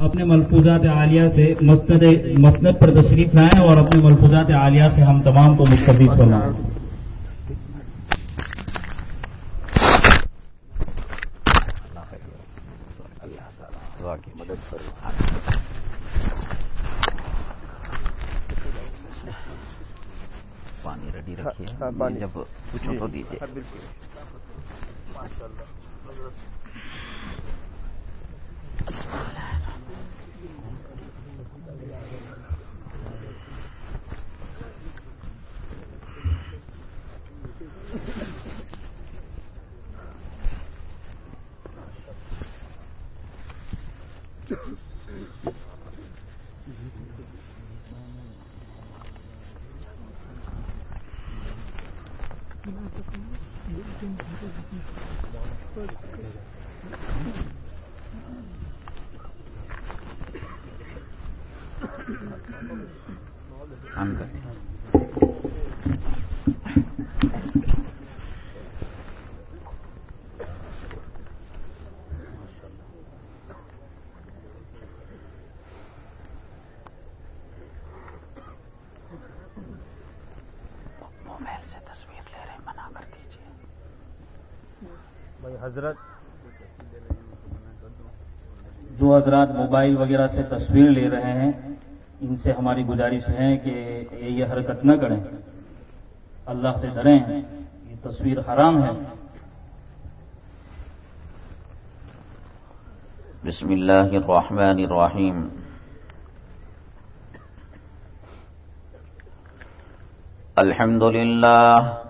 اپنے ملفوظات عالیہ سے مسند مسند پر تشریف لائیں اور اپنے ملفوظات عالیہ سے ہم تمام کو مستفید فرمائیں۔ پانی ریڈی رکھیے ہاں، پانی۔ جب پوچھو تو دیجیے ہاں، بالکل۔ ماشاء اللہ۔ 何? حضرت جو حضرات موبائل وغیرہ سے تصویر لے رہے ہیں ان سے ہماری گزارش ہے کہ یہ حرکت نہ کریں۔ اللہ سے ڈریں۔ یہ تصویر حرام ہے۔ بسم اللہ الرحمن الرحیم۔ الحمد لله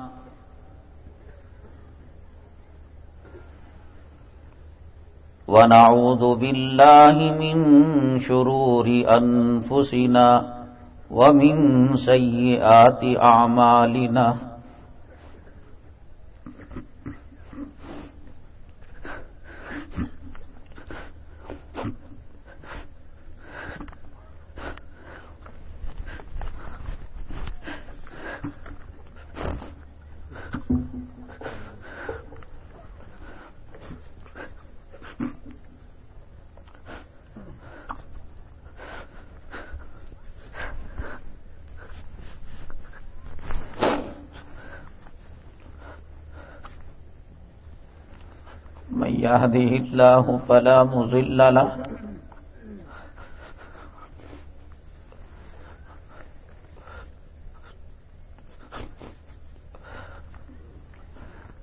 ونعوذ بالله من شرور أنفسنا ومن سيئات أعمالنا يهده الله فلا مضل له.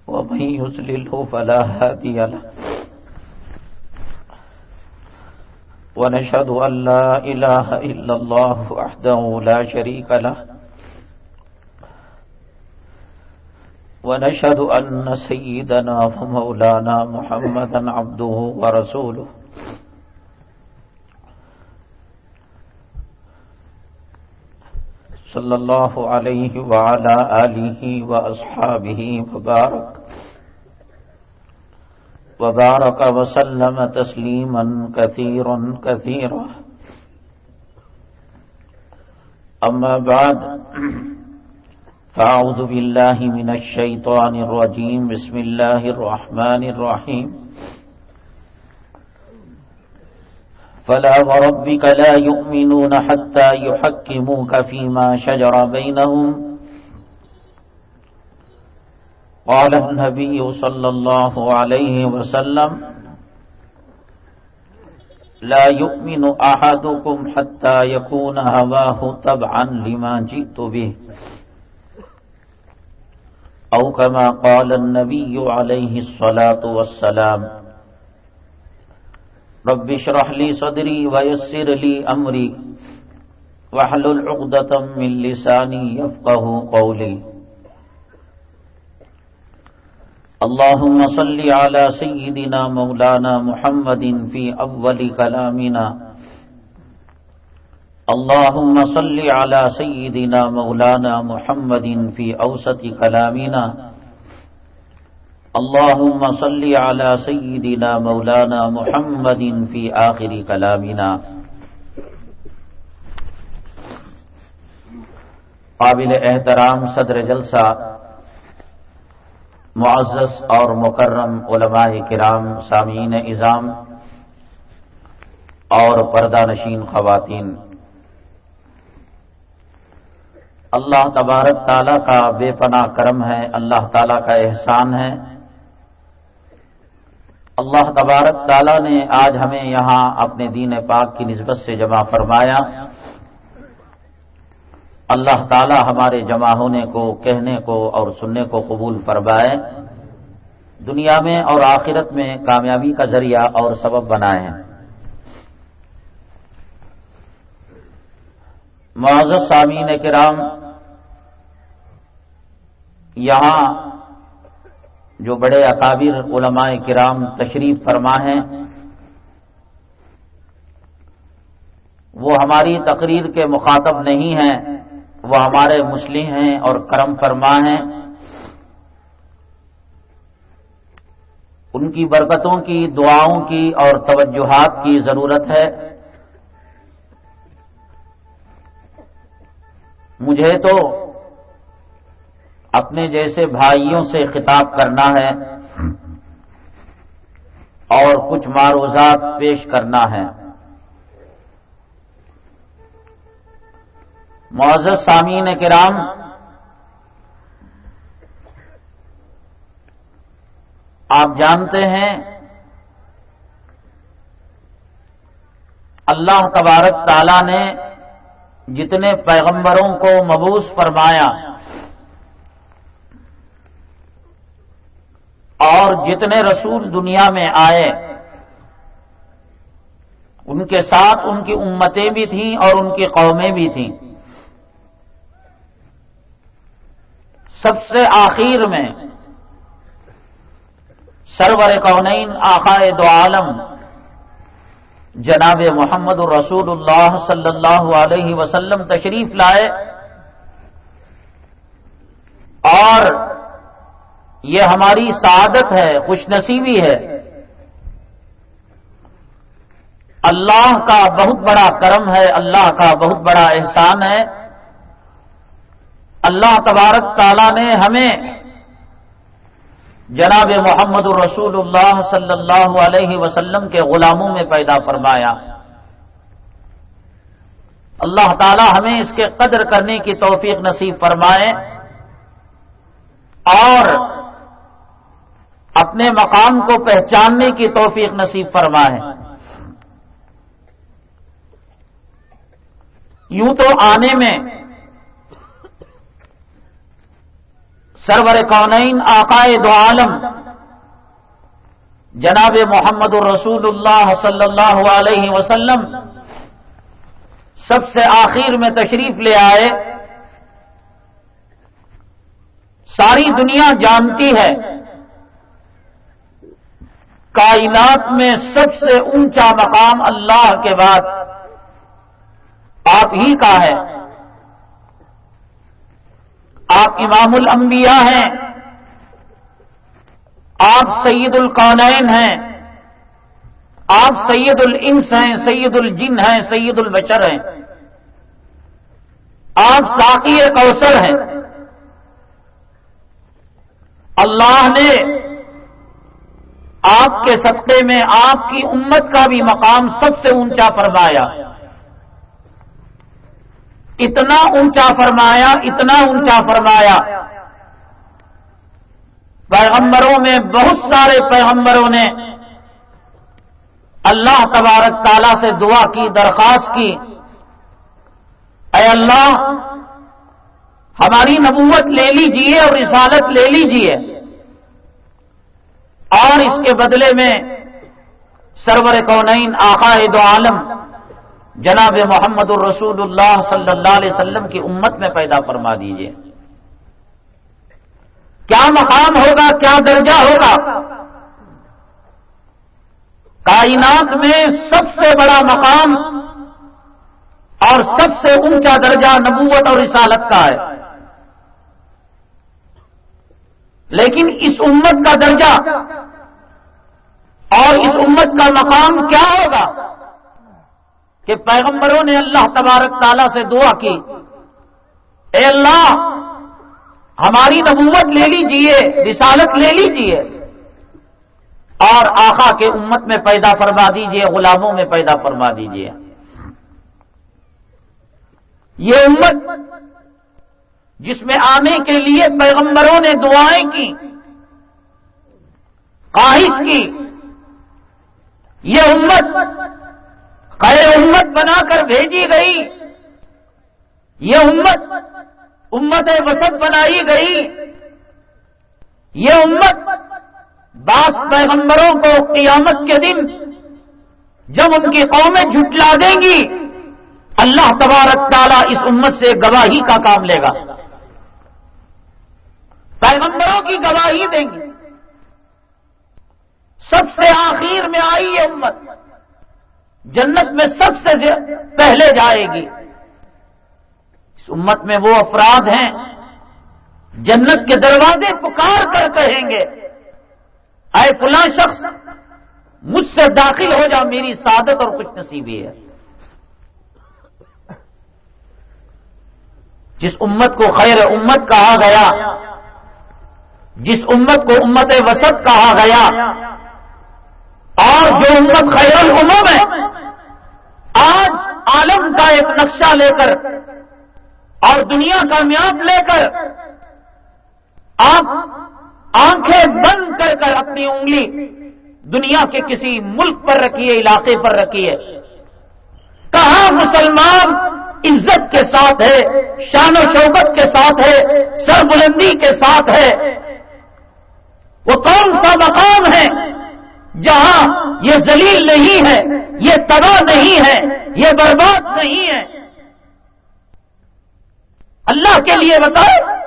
ومن يضلله فلا هادي له. ونشهد أن لا إله إلا الله وحده لا شريك له. ونشهد أن سيدنا ومولانا محمدا عبده ورسوله. صلى الله عليه وعلى آله وأصحابه وبارك. وبارك وسلم تسليما كثيرا كثيرا. أما بعد فأعوذ بالله من الشيطان الرجيم. بسم الله الرحمن الرحيم. فلا وربك لا يؤمنون حتى يحكموك فيما شجر بينهم. قال النبي صلى الله عليه وسلم لا يؤمن أحدكم حتى يكون هواه طبعا لما جئت به. أو كما قال النبي عليه الصلاة والسلام، رب اشرح لي صدري ويسر لي أمري واحلل عقدة من لساني يفقه قولي اللهم صل على سيدنا مولانا محمد في أول كلامنا اللهم صل على سيدنا مولانا محمد في أوسط كلامنا. اللهم صل على سيدنا مولانا محمد في آخر كلامنا. قابل احترام صدر جلسہ معزز اور مکرم علماء کرام، سامعین اظام اور پردہ نشین خواتین۔ اللہ تبارک تعالیٰ کا بے پناہ کرم ہے، اللہ تعالیٰ کا احسان ہے۔ اللہ تبارک تعالیٰ نے آج ہمیں یہاں اپنے دین پاک کی نسبت سے جمع فرمایا۔ اللہ تعالیٰ ہمارے جمع ہونے کو، کہنے کو اور سننے کو قبول فرمائے۔ دنیا میں اور آخرت میں کامیابی کا ذریعہ اور سبب بنائے۔ ہیں معذر سامعین کرام، یہاں جو بڑے اکابر علماء کرام تشریف فرما ہیں، وہ ہماری تقریر کے مخاطب نہیں ہیں، وہ ہمارے مسلم ہیں اور کرم فرما ہیں۔ ان کی برکتوں کی، دعاؤں کی اور توجہات کی ضرورت ہے۔ مجھے تو اپنے جیسے بھائیوں سے خطاب کرنا ہے اور کچھ معروضات پیش کرنا ہے۔ معزز سامعین کرام، آپ جانتے ہیں اللہ تبارک تعالی نے جتنے پیغمبروں کو مبوس فرمایا اور جتنے رسول دنیا میں آئے، ان کے ساتھ ان کی امتیں بھی تھیں اور ان کی قومیں بھی تھیں۔ سب سے آخر میں سرور کونین آقائے دو عالم جناب محمد الرسول اللہ صلی اللہ علیہ وسلم تشریف لائے اور یہ ہماری سعادت ہے، خوش نصیبی ہے۔ اللہ کا بہت بڑا کرم ہے، اللہ کا بہت بڑا احسان ہے۔ اللہ تبارک تعالیٰ نے ہمیں جناب محمد الرسول اللہ صلی اللہ علیہ وسلم کے غلاموں میں پیدا فرمایا۔ اللہ تعالی ہمیں اس کے قدر کرنے کی توفیق نصیب فرمائے اور اپنے مقام کو پہچاننے کی توفیق نصیب فرمائے۔ یوں تو آنے میں سرور کونین، آقائے دو عالم۔ جناب محمد الرسول اللہ صلی اللہ علیہ وسلم سب سے آخر میں تشریف لے آئے۔ ساری دنیا جانتی ہے۔ کائنات میں سب سے اونچا مقام اللہ کے بعد آپ ہی کا ہے۔ آپ امام الانبیاء ہیں، آپ سید القونین ہیں، آپ سید الانس ہیں، سید الجن ہیں، سید البشر ہیں۔ آپ ساقی کوثر ہیں۔ اللہ نے آپ کے سطح میں آپ کی امت کا بھی مقام سب سے اونچا فرمایا۔ اتنا اونچا فرمایا، اتنا اونچا فرمایا۔ پیغمبروں میں بہت سارے پیغمبروں نے اللہ تبارک تعالیٰ سے دعا کی، درخواست کی۔ اے اللہ، ہماری نبوت لے لیجیے اور رسالت لے لیجیے۔ اور اس کے بدلے میں سرور کونین، آقا دو عالم جناب محمد الرسول اللہ صلی اللہ علیہ وسلم کی امت میں پیدا فرما دیجیے کیا مقام ہوگا، کیا درجہ ہوگا؟ کائنات میں سب سے بڑا مقام اور سب سے اونچا درجہ نبوت اور رسالت کا ہے۔ لیکن اس امت کا درجہ اور اس امت کا مقام کیا ہوگا؟ کہ پیغمبروں نے اللہ تبارک تعالیٰ سے دعا کی۔ اے اللہ، ہماری نبوت لے لیجیے، رسالت لے لیجیے۔ اور آقا کے امت میں پیدا فرما دیجیے، غلاموں میں پیدا فرما دیجیے۔ یہ امت جس میں آنے کے لیے پیغمبروں نے دعائیں کی، خواہش کی، یہ امت خیر امت بنا کر بھیجی گئی۔ یہ امت امت وسط بنائی گئی۔ یہ امت بعض پیغمبروں کو قیامت کے دن جب ان کی قومیں جھٹلا دیں گی، اللہ تبارک تعالیٰ اس امت سے گواہی کا کام لے گا۔ پیغمبروں کی گواہی دیں گی۔ سب سے آخر میں آئی یہ امت۔ جنت میں سب سے پہلے جائے گی۔ اس امت میں وہ افراد ہیں جنت کے دروازے پکار کر کہیں گے، اے فلاں شخص، مجھ سے داخل ہو جا، میری سعادت اور کچھ نصیبی ہے۔ جس امت کو خیر امت کہا گیا، جس امت کو امت وسط کہا گیا اور جو امت خیر العموم ہے، آج عالم کا ایک نقشہ لے کر اور دنیا کامیاب لے کر آپ آنکھیں بند کر کر اپنی انگلی دنیا کے کسی ملک پر رکھیے، علاقے پر رکھیے۔ کہاں مسلمان عزت کے ساتھ ہے، شان و شوکت کے ساتھ ہے سر بلندی کے ساتھ ہے؟ وہ کون سا مقام ہے؟ جہاں یہ ذلیل نہیں ہے، یہ تباہ نہیں ہے، یہ برباد نہیں ہے۔ اللہ کے لیے بتائے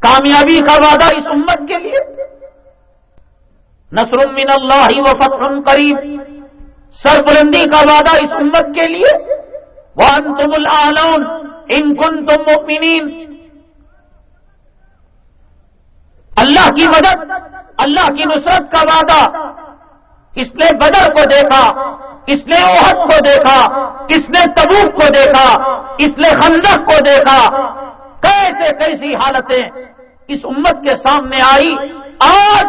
کامیابی کا وعدہ اس امت کے لیے۔ نصر من اللہ و فتح قریب۔ سربلندی کا وعدہ اس امت کے لیے۔ وہ تم العلون ان کن تم اللہ کی مدد۔ اللہ کی نصرت کا وعدہ، اس نے بدر کو دیکھا، اس نے اوہد کو دیکھا، اس نے تبوک کو دیکھا، اس نے خندق کو دیکھا۔ کیسے کیسی حالتیں اس امت کے سامنے آئی؟ آج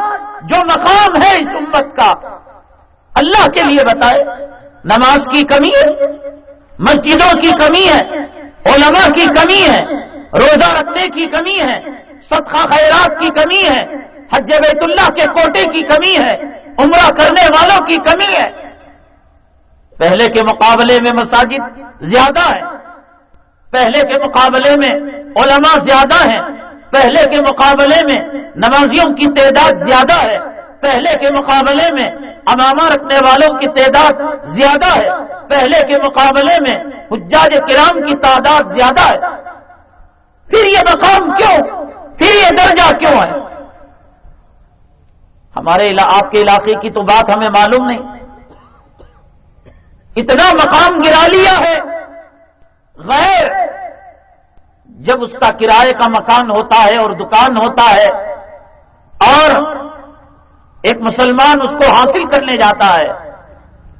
جو مقام ہے اس امت کا، اللہ کے لیے بتائے۔ نماز کی کمی ہے، مسجدوں کی کمی ہے، علماء کی کمی ہے، روزہ رکھنے کی کمی ہے، صدقہ خیرات کی کمی ہے۔ حج بیت اللہ کے کوٹے کی کمی ہے، عمرہ کرنے والوں کی کمی ہے۔ پہلے کے مقابلے میں مساجد زیادہ ہے پہلے کے مقابلے میں علماء زیادہ ہیں۔ پہلے کے مقابلے میں نمازیوں کی تعداد زیادہ ہے۔ پہلے کے مقابلے میں امامہ رکھنے والوں کی تعداد زیادہ ہے۔ پہلے کے مقابلے میں حجاج کرام کی تعداد زیادہ ہے۔ پھر یہ مقام کیوں؟ پھر یہ درجہ کیوں ہے؟ ہمارے آپ کے علاقے کی تو بات ہمیں معلوم نہیں۔ اتنا مقام گرا لیا ہے۔ غیر، جب اس کا کرائے کا مکان ہوتا ہے اور دکان ہوتا ہے اور ایک مسلمان اس کو حاصل کرنے جاتا ہے۔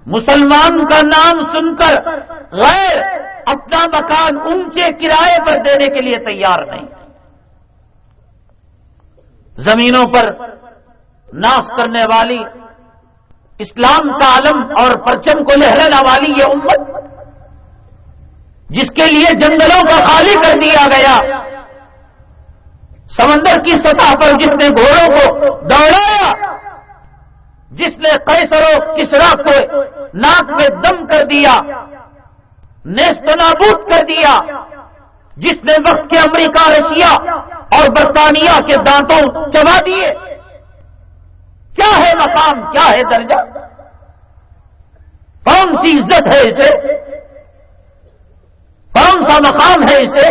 مسلمان کا نام سن کر غیر اپنا مکان اونچے کرائے پر دینے کے لیے تیار نہیں۔ زمینوں پر ناس کرنے والی، اسلام کا عالم اور پرچم کو لہرانے والی یہ امت، جس کے لیے جنگلوں کا خالی کر دیا گیا۔ سمندر کی سطح پر جس نے گھوڑوں کو دوڑایا، جس نے قیصر و کسرا کو ناک میں دم کر دیا، نیست نابود کر دیا، جس نے وقت کے امریکہ، رشیا اور برطانیہ کے دانتوں چبا دیے۔ کیا ہے مقام؟ کیا ہے درجہ؟ کون سی عزت ہے اسے؟ کون سا مقام ہے اسے؟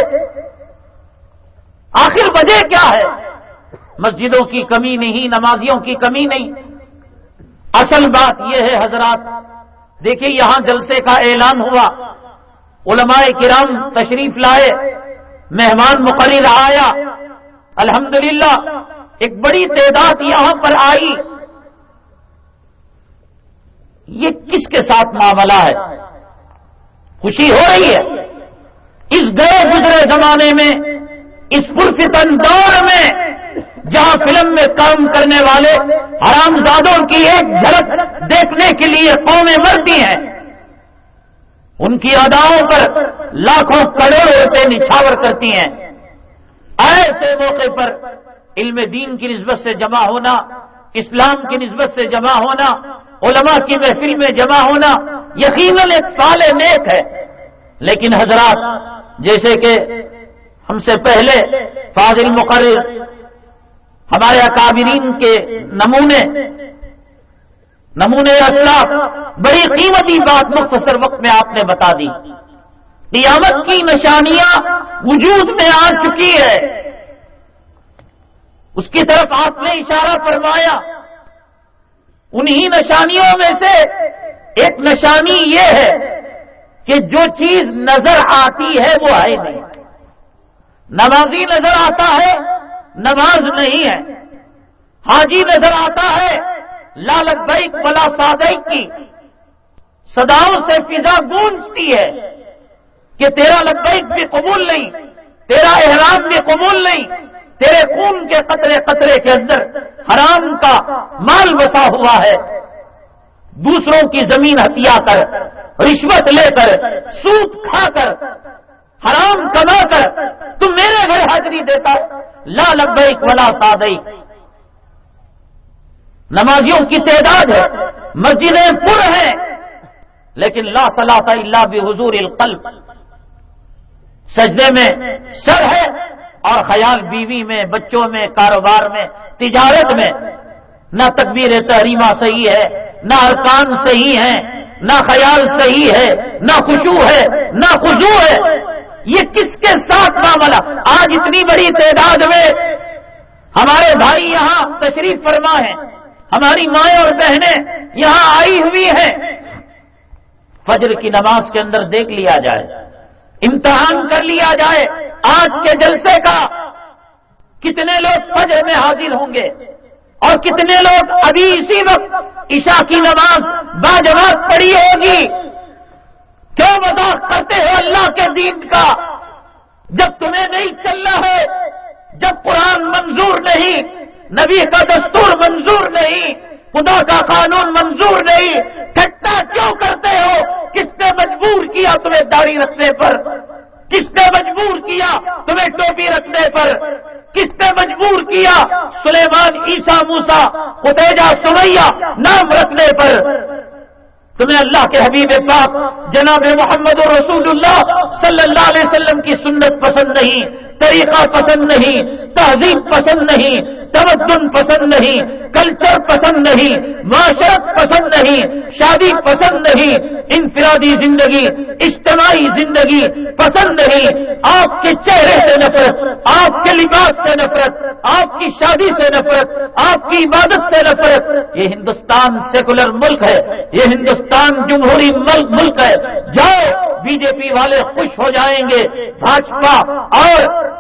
آخر وجہ کیا ہے؟ مسجدوں کی کمی نہیں، نمازیوں کی کمی نہیں۔ اصل بات یہ ہے حضرات دیکھیے یہاں جلسے کا اعلان ہوا۔ علماء کرام تشریف لائے، مہمان مقرر آیا۔ الحمدللہ، ایک بڑی تعداد یہاں پر آئی۔ یہ کس کے ساتھ معاملہ ہے؟ خوشی ہو رہی ہے۔ اس گئے گزرے زمانے میں، اس پرفتن دور میں، جہاں فلم میں کام کرنے والے حرام زادوں کی ایک جھلک دیکھنے کے لیے قومیں مرتی ہیں۔ ان کی اداؤں پر لاکھوں کروڑوں روپے نچھاور کرتی ہیں۔ ایسے موقع پر علم دین کی نسبت سے جمع ہونا اسلام کی نسبت سے جمع ہونا، علماء کی محفل میں جمع ہونا یقیناً ایک فال نیک ہے۔ لیکن حضرات، جیسے کہ ہم سے پہلے فاضل مقرر، ہمارے اکابرین کے نمونے نمونے اسلاف، بڑی قیمتی بات مختصر وقت میں آپ نے بتا دی۔ قیامت کی نشانیاں وجود میں آ چکی ہے۔ اس کی طرف آپ نے اشارہ فرمایا۔ انہی نشانیوں میں سے ایک نشانی یہ ہے کہ جو چیز نظر آتی ہے وہ ہے نہیں۔ نمازی نظر آتا ہے، نماز نہیں ہے۔ حاجی نظر آتا ہے، لالت بیک بلا سادیک کی۔ صداؤں سے فضا گونجتی ہے کہ تیرا لبیک بھی قبول نہیں، تیرا احرام بھی قبول نہیں۔ تیرے خون کے قطرے قطرے کے اندر حرام کا مال بسا ہوا ہے۔ دوسروں کی زمین ہتھیا کر، رشوت لے کر سوت کھا کر، حرام کما کر تم میرے گھر حاضری دیتا لا لبیک ولا سادئی نمازیوں کی تعداد ہے، مسجدیں پر ہیں، لیکن لا صلاح اللہ بھی حضور القلب۔ سجدے میں سر ہے اور خیال بیوی میں، بچوں میں، کاروبار میں، تجارت میں۔ نہ تکبیر تحریمہ صحیح ہے، نہ ارکان صحیح ہے نہ خیال صحیح ہے، نہ خوشو ہے، نہ خوشو ہے۔ یہ کس کے ساتھ معاملہ؟ آج اتنی بڑی تعداد میں ہمارے بھائی یہاں تشریف فرما ہے، ہماری مائیں اور بہنیں یہاں آئی ہوئی ہیں۔ فجر کی نماز کے اندر دیکھ لیا جائے۔ امتحان کر لیا جائے آج کے جلسے کا۔ کتنے لوگ فجر میں حاضر ہوں گے؟ اور کتنے لوگ ابھی اسی وقت عشاء کی نماز باجماعت پڑی ہوگی؟ کیوں مذاق کرتے ہو اللہ کے دین کا؟ جب تمہیں نہیں چلنا ہے، جب قرآن منظور نہیں، نبی کا دستور منظور نہیں خدا کا قانون منظور نہیں ٹھٹا کیوں کرتے ہو؟ کس نے مجبور کیا تمہیں داڑھی رکھنے پر؟ کس نے مجبور کیا تمہیں ٹوپی رکھنے پر؟ کس نے مجبور کیا سلیمان عیسا موسا خدیجہ سمیا نام رکھنے پر؟ تمہیں اللہ کے حبیب پاک جناب محمد رسول اللہ صلی اللہ علیہ وسلم کی سنت پسند نہیں طریقہ پسند نہیں، تہذیب پسند نہیں تمدن پسند نہیں کلچر پسند نہیں، معاشرت پسند نہیں، شادی پسند نہیں، انفرادی زندگی، اجتماعی زندگی پسند نہیں، آپ کے چہرے سے نفرت، آپ کے لباس سے نفرت، آپ کی شادی سے نفرت، آپ کی عبادت سے نفرت، یہ ہندوستان سیکولر ملک ہے، یہ ہندوستان جمہوری ملک ملک ہے۔ جاؤ، بی جے پی والے خوش ہو جائیں گے، بھاجپا اور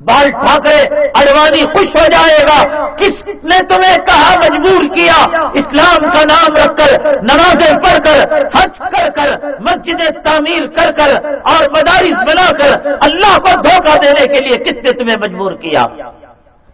بال ٹھاکرے، اڈوانی خوش ہو جائے گا۔ کس نے تمہیں کہا مجبور کیا؟ اسلام کا نام رکھ کر، نمازیں پڑھ کر، حج کر کر مسجدیں تعمیر کر کر اور مدارس بنا کر اللہ کو دھوکہ دینے کے لیے کس نے تمہیں مجبور کیا؟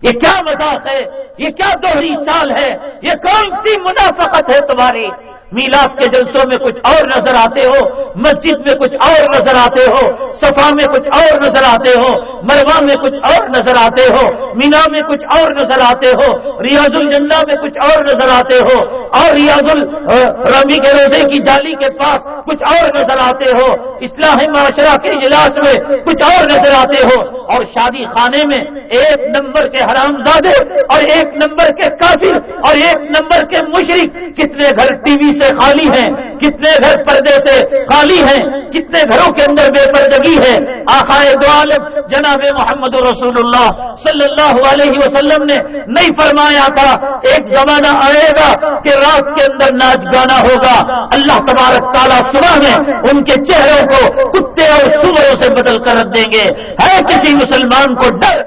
یہ کیا مذاق ہے؟ یہ کیا دوہری چال ہے؟ یہ کون سی منافقت ہے تمہاری؟ میلاد کے جلسوں میں کچھ اور نظر آتے ہو، مسجد میں کچھ اور نظر آتے ہو، صفا میں کچھ اور نظر آتے ہو، مروا میں کچھ اور نظر آتے ہو، مینا میں کچھ اور نظر آتے ہو، ریاض الجنہ میں کچھ اور نظر آتے ہو، اور ریاض الرمی کے روزے کی جالی کے پاس کچھ اور نظر آتے ہو اسلام معاشرہ کے اجلاس میں کچھ اور نظر آتے ہو، اور شادی خانے میں ایک نمبر کے حرام زادے اور ایک نمبر کے کافر اور ایک نمبر کے مشرق کتنے گھر ٹی وی سے سے خالی ہیں؟ کتنے گھر پردے سے خالی ہیں؟ کتنے گھروں کے اندر بے پردگی ہے؟ آخائے دو عالم، جناب محمد رسول اللہ صلی اللہ علیہ وسلم نے نہیں فرمایا تھا، ایک زمانہ آئے گا کہ رات کے اندر ناچ گانا ہوگا۔ اللہ تبارک تعالیٰ صبح میں ان کے چہروں کو کتے اور سوروں سے بدل کر رکھ دیں گے۔ ہے کسی مسلمان کو ڈر۔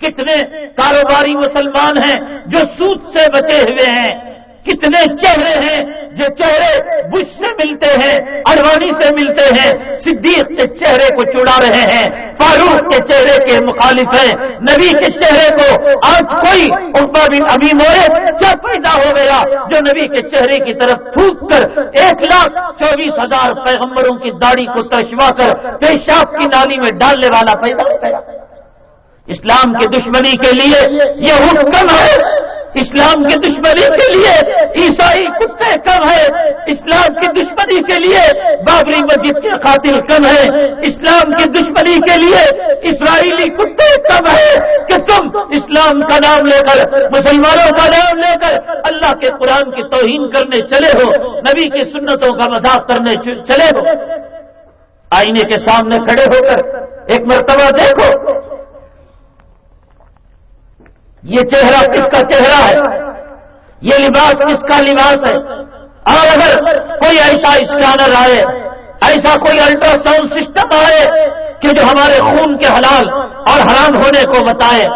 کتنے کاروباری مسلمان ہیں جو سود سے بچے ہوئے ہیں۔ کتنے چہرے ہیں جو چہرے بش سے ملتے ہیں اڈوانی سے ملتے ہیں۔ صدیق کے چہرے کو چڑا رہے ہیں، فاروق کے چہرے کے مخالف ہیں۔ نبی کے چہرے کو آج کوئی عربا بن ابھی مورے کیا پیدا ہو گیا جو نبی کے چہرے کی طرف تھوک کر ایک لاکھ چوبیس ہزار پیغمبروں کی داڑھی کو تشوا کر پیشاب کی نالی میں ڈالنے والا پیدا ہو گیا۔ اسلام کی دشمنی کے لیے یہ حکم ہے اسلام کی دشمنی کے لیے عیسائی کتے کم ہے اسلام کی دشمنی کے لیے بابری مسجد کے قاتل کم ہے اسلام کی دشمنی کے لیے اسرائیلی کتے کم ہے کہ تم اسلام کا نام لے کر، مسلمانوں کا نام لے کر اللہ کے قرآن کی توہین کرنے چلے ہو، نبی کی سنتوں کا مذاق کرنے چلے ہو۔ آئینے کے سامنے کھڑے ہو کر ایک مرتبہ دیکھو یہ چہرہ کس کا چہرہ ہے؟ یہ لباس کس کا لباس ہے؟ اور اگر کوئی ایسا اسکینر آئے، ایسا کوئی الٹرا ساؤنڈ سسٹم آئے کہ جو ہمارے خون کے حلال اور حرام ہونے کو بتائے،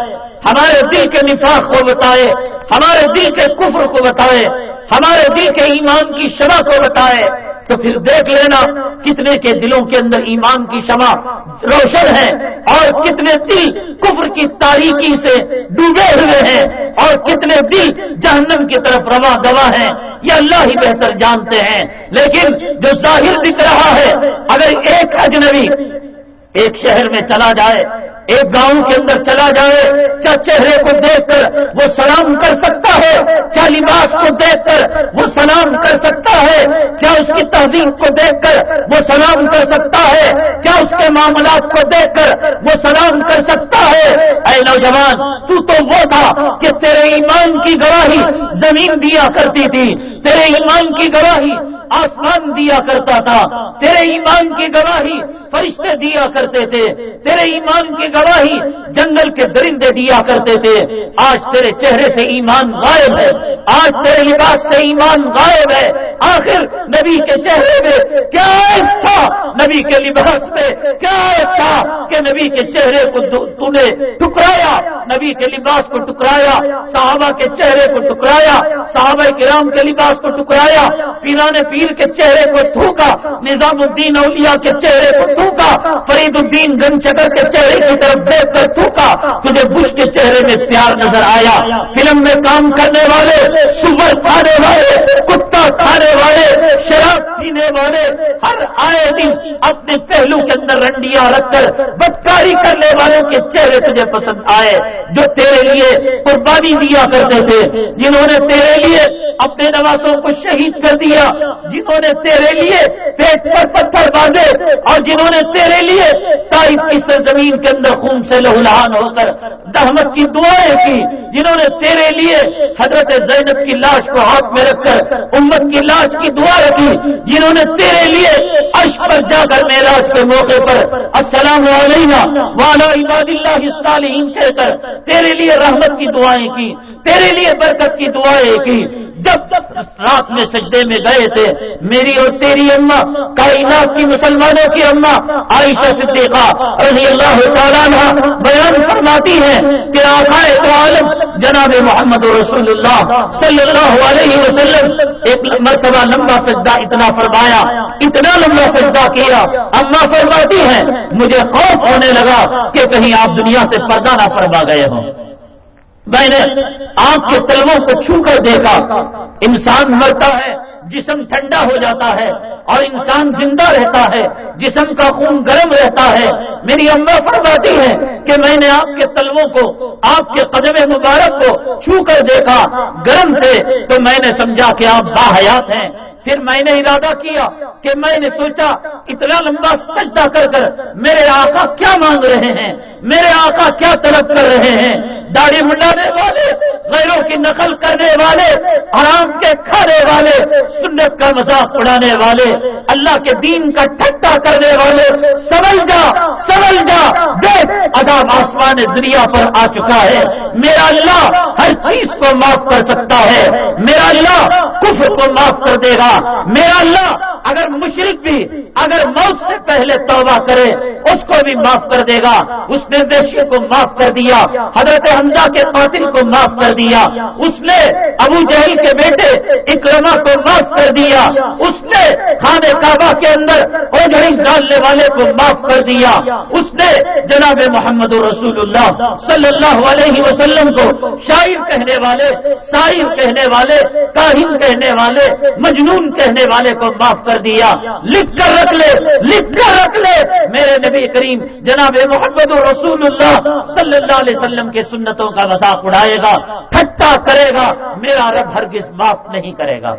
ہمارے دل کے نفاق کو بتائے، ہمارے دل کے کفر کو بتائے، ہمارے دل کے ایمان کی شرح کو بتائے تو پھر دیکھ لینا کتنے کے دلوں کے اندر ایمان کی شمع روشن ہے اور کتنے دل کفر کی تاریکی سے ڈوبے ہوئے ہیں اور کتنے دل جہنم کی طرف رواں گوا ہیں۔ یہ اللہ ہی بہتر جانتے ہیں۔ لیکن جو ظاہر دکھ رہا ہے، اگر ایک اجنبی ایک شہر میں چلا جائے، ایک گاؤں کے اندر چلا جائے، کیا چہرے کو دیکھ کر وہ سلام کر سکتا ہے؟ کیا لباس کو دیکھ کر وہ سلام کر سکتا ہے؟ کیا اس کی تہذیب کو دیکھ کر وہ سلام کر سکتا ہے؟ کیا اس کے معاملات کو دیکھ کر وہ سلام کر سکتا ہے؟ اے نوجوان، تو تو وہ تھا کہ تیرے ایمان کی گواہی زمین دیا کرتی تھی، تیرے ایمان کی گواہی آسمان دیا کرتا تھا، تیرے ایمان کی گواہی فرشتے دیا کرتے تھے۔ تیرے ایمان کی گواہی جنگل کے درندے دیا کرتے تھے۔ آج تیرے چہرے سے ایمان غائب ہے۔ آج تیرے لباس سے ایمان غائب ہے۔ آخر نبی کے چہرے میں کیا تھا؟ نبی کے لباس میں کیا تھا کہ نبی کے چہرے کو تو نے ٹکرایا؟ نبی کے لباس کو ٹکرایا، صحابہ کے چہرے کو ٹکرایا، صحابہ کرام کے لباس کو ٹکرایا پیرانے پیر کے چہرے کو تھوکا، نظام الدین اولیاء کے چہرے کو تھوکا، فرید الدین گن چکر کے چہرے کی طرف دیکھ کر تھوکا، تجھے بش کے چہرے میں پیار نظر آیا۔ فلم میں کام کرنے والے سور کھانے والے، کتا کھانے والے، شراب پینے والے، ہر آئے دن اپنے پہلو کے اندر رنڈیاں رکھ کر بدکاری کرنے والوں کے چہرے تجھے پسند آئے، جو تیرے لیے قربانی دیا کرتے تھے، جنہوں نے تیرے لیے اپنے نوازوں کو شہید کر دیا، جنہوں نے تیرے لیے پیٹ پر پتھر باندھے اور جنہوں نے تیرے لیے تاریخ کی سرزمین کے اندر خون سے لہولہان ہو کر دہمت کی دعائیں کی، جنہوں نے تیرے لیے حضرت زینب کی لاش کو ہاتھ میں رکھ کر امت کی لاش کی دعا رکھی جنہوں نے تیرے لیے عرش پر جا کر میراج کے موقع پر السلام علیکم والا عباد اللہ کہہ کر تیرے لیے رحمت کی دعائیں کی، تیرے لیے برکت کی دعائیں کی۔ جب رات میں سجدے میں گئے تھے، میری اور تیری اما، کائنات کی مسلمانوں کی اما، عائشہ صدیقہ رضی اللہ تعالیٰ بیان فرماتی ہے کہ آخائے تو عالم جناب محمد رسول اللہ صلی اللہ علیہ وسلم ایک مرتبہ لمبا سجدہ اتنا فرمایا، اتنا لمبا سجدہ کیا۔ اما فرماتی ہے مجھے خوف ہونے لگا کہ کہیں آپ دنیا سے پردہ نہ فرما گئے ہوں۔ میں نے آنکھ کے تلووں کو چھو کر دیکھا۔ انسان مرتا ہے، جسم ٹھنڈا ہو جاتا ہے اور انسان زندہ رہتا ہے، جسم کا خون گرم رہتا ہے۔ میری اما فرماتی ہے کہ میں نے آپ کے تلووں کو آپ کے قدم مبارک کو چھو کر دیکھا۔ گرم تھے تو میں نے سمجھا کہ آپ باحیات ہیں۔ پھر میں نے ارادہ کیا کہ میں نے سوچا، اتنا لمبا سجدہ کر کر میرے آقا کیا مانگ رہے ہیں؟ میرے آقا کیا طلب کر رہے ہیں؟ داڑھی منڈانے والے، غیروں کی نقل کرنے والے آرام کے کھانے والے، سنت کا مذاق اڑانے والے، اللہ کے دین کا ٹھٹا کرنے والے سمجھ جا سمجھ جا، دیکھ، عذاب آسمان دنیا پر آ چکا ہے۔ میرا اللہ ہر چیز کو معاف کر سکتا ہے۔ میرا اللہ کفر کو معاف کر دے گا۔ میرا اللہ اگر مشرق بھی، اگر موت سے پہلے توبہ کرے، اس کو بھی معاف کر دے گا۔ اس نے کو معاف کر دیا، حضرت حمزہ کے قاتل کو معاف کر دیا، اس نے ابو جہل کے بیٹے اکرما کو معاف کر دیا، اس نے خانے کعبہ کے اندر اوجھڑی ڈالنے والے کو معاف کر دیا، اس نے جناب محمد رسول اللہ صلی اللہ علیہ وسلم کو شاعر کہنے والے، شاعر کہنے والے، کاہن کہنے والے، مجنون کہنے والے کو معاف کر دیا۔ لکھ کر رکھ لے، لکھ کر رکھ لے۔ میرے نبی کریم جناب محمد رسول اللہ صلی اللہ علیہ وسلم کے سنتوں کا مذاق اڑائے گا ٹھٹا کرے گا، میرا رب ہرگز معاف نہیں کرے گا۔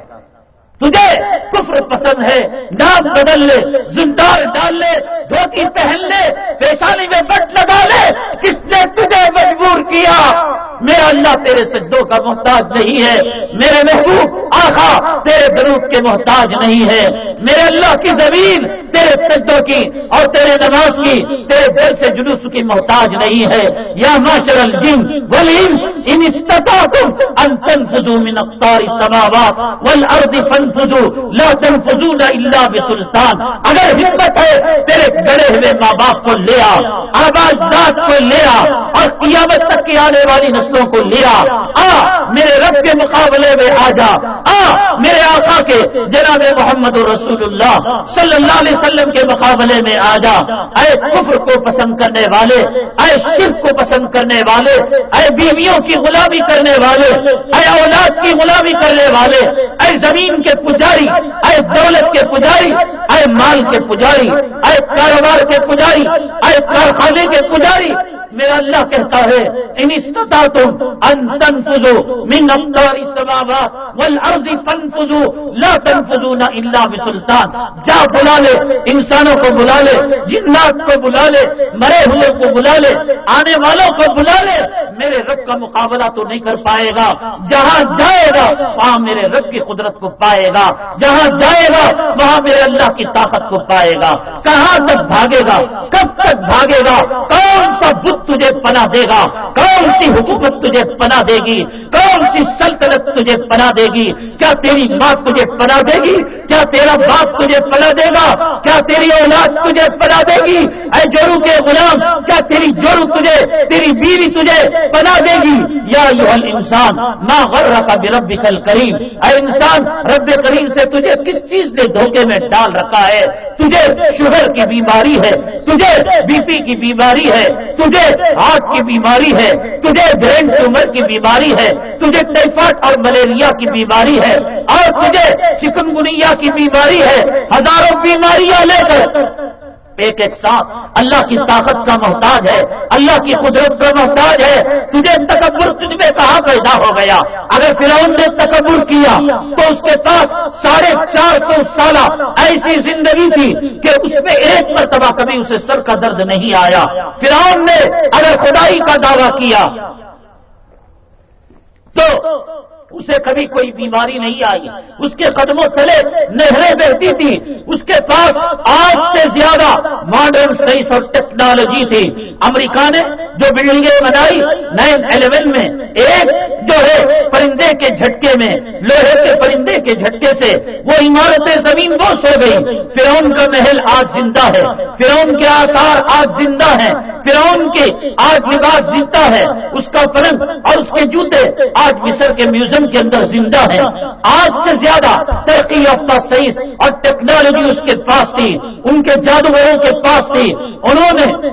تجھے کفر پسند ہے۔ نام بدل لے، زندار ڈال لے، دھوتی پہن لے، پیشانی میں بٹ لگا لے۔ کس نے تجھے مجبور کیا؟ میرا اللہ تیرے سجدوں کا محتاج نہیں ہے۔ میرے محبوب آخا تیرے درود کے محتاج نہیں ہے۔ میرے اللہ کی زمین تیرے سجدوں کی اور تیرے نماز کی، تیرے دل سے جلوس کی محتاج نہیں ہے۔ یا معاشر الجن ولیم ان استطاعتم ان تنفذوا من اقطار السماوات والارض فانفذوا. لا تنفذون الا بسلطان. اگر ہمت ہے، تیرے گڑے ہوئے ماں باپ کو لے آ آباد داد کو لے آ، اور قیامت تک کی آنے والی نسلوں کو لیا آ۔ میرے رب کے مقابلے میں آ جا۔ آ، میرے آقا کے، جناب محمد رسول اللہ صلی اللہ علیہ وسلم کے مقابلے میں آ جا۔ اے کفر کو پسند کرنے والے، اے شرک کو پسند کرنے والے، اے بیویوں کی غلامی کرنے والے اے اولاد کی غلامی کرنے والے، اے زمین کے پجاری، اے دولت کے پجاری، اے مال کے پجاری، اے کاروبار کے پجاری، اے کارخانے کے پجاری میرا اللہ کہتا ہے، ان تم ان پزو من امداری سبابات والارض فنفزو لا تنفزون الا بسلطان جا بلا لے، انسانوں کو بلا لے، جنات کو بلا لے، مرے ہوئے کو بلا لے، آنے والوں کو بلا لے، میرے رب کا مقابلہ تو نہیں کر پائے گا۔ جہاں جائے گا، وہاں میرے رب کی قدرت کو پائے گا۔ جہاں جائے گا، وہاں میرے اللہ کی طاقت کو پائے گا۔ کہاں تک بھاگے گا؟ کب تک بھاگے گا؟ کون سا بت تجھے پناہ دے گا؟ کون سی حکومت تجھے پناہ دے گی؟ کون سی سلطنت تجھے پناہ دے گی؟ کیا تیری ماں تجھے پناہ دے گی؟ کیا تیرا باپ تجھے پناہ دے گا؟ کیا تیری اولاد تجھے پناہ دے گی؟ اے جورو کے غلام، کیا تیری جورو تجھے، تیری بیوی تجھے پناہ دے گی؟ یا انسان ماں غرہ کا بھی رب کل کریم اے انسان، رب کریم سے تجھے کس چیز نے دھوکے میں ڈال رکھا ہے؟ تجھے شوگر کی بیماری ہے، تجھے بی پی کی بیماری ہے، تجھے ہارٹ کی بیماری ہے، تجھے برین ٹیومر کی بیماری ہے، تجھے ٹائفائڈ اور ملیریا کی بیماری ہے، اور تجھے چکن گنیا کی بیماری ہے، ہزاروں بیماریاں لے کر ایک ایک ساتھ اللہ کی طاقت کا محتاج ہے، اللہ کی قدرت کا محتاج ہے۔ تجھے تکبر تجھ میں کہاں پیدا ہو گیا؟ اگر فرعون نے تکبر کیا تو اس کے پاس ساڑھے چار سو سالہ ایسی زندگی تھی کہ اس میں ایک مرتبہ کبھی اسے سر کا درد نہیں آیا۔ فرعون نے اگر خدائی کا دعویٰ کیا تو اسے کبھی کوئی بیماری نہیں آئی۔ اس کے قدموں تلے نہریں بہتی تھی اس کے پاس آج سے زیادہ ماڈرن سائنس اور ٹیکنالوجی تھی۔ امریکہ نے جو بلڈنگیں بنائی نائن الیون میں، ایک جو ہے پرندے کے جھٹکے میں، لوہے کے پرندے کے جھٹکے سے، وہ عمارتیں زمین بوس ہو گئی فرعون کا محل آج زندہ ہے۔ فرعون کے آثار آج زندہ ہیں۔ فرعون کے آج لباس زندہ ہے۔ اس کا پلنگ اور اس کے جوتے آج مصر کے میوزیم کے اندر زندہ ہے۔ آج سے زیادہ ترقی یافتہ سائنس اور ٹیکنالوجی اس کے پاس تھی۔ ان کے جادوگروں کے پاس تھی۔ انہوں نے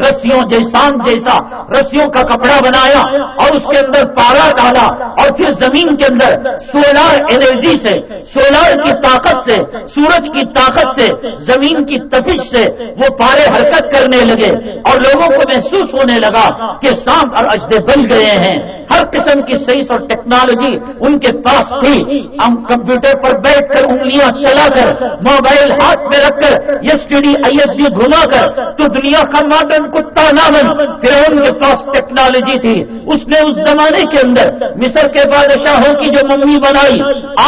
رسیوں جیسان جیسا رسیوں کا کپڑا بنایا اور اس کے اندر پارا ڈالا اور پھر زمین کے اندر سولار انرجی سے، سولار کی طاقت سے، سورج کی طاقت سے، زمین کی تفش سے وہ پارے حرکت کرنے لگے اور لوگوں کو محسوس ہونے لگا کہ سانپ اور اجدے بن گئے ہیں۔ ہر قسم کی سائنس اور ٹیکنالوجی ان کے پاس تھی۔ ہم کمپیوٹر پر بیٹھ کر انگلیاں چلا کر، موبائل ہاتھ میں رکھ کر S T D I S D گھما کر، تو دنیا کا ماڈرن کتا نامن پھر ان کے پاس ٹیکنالوجی تھی۔ اس نے اس زمانے کے اندر مصر کے بادشاہوں کی جو ممی بنائی،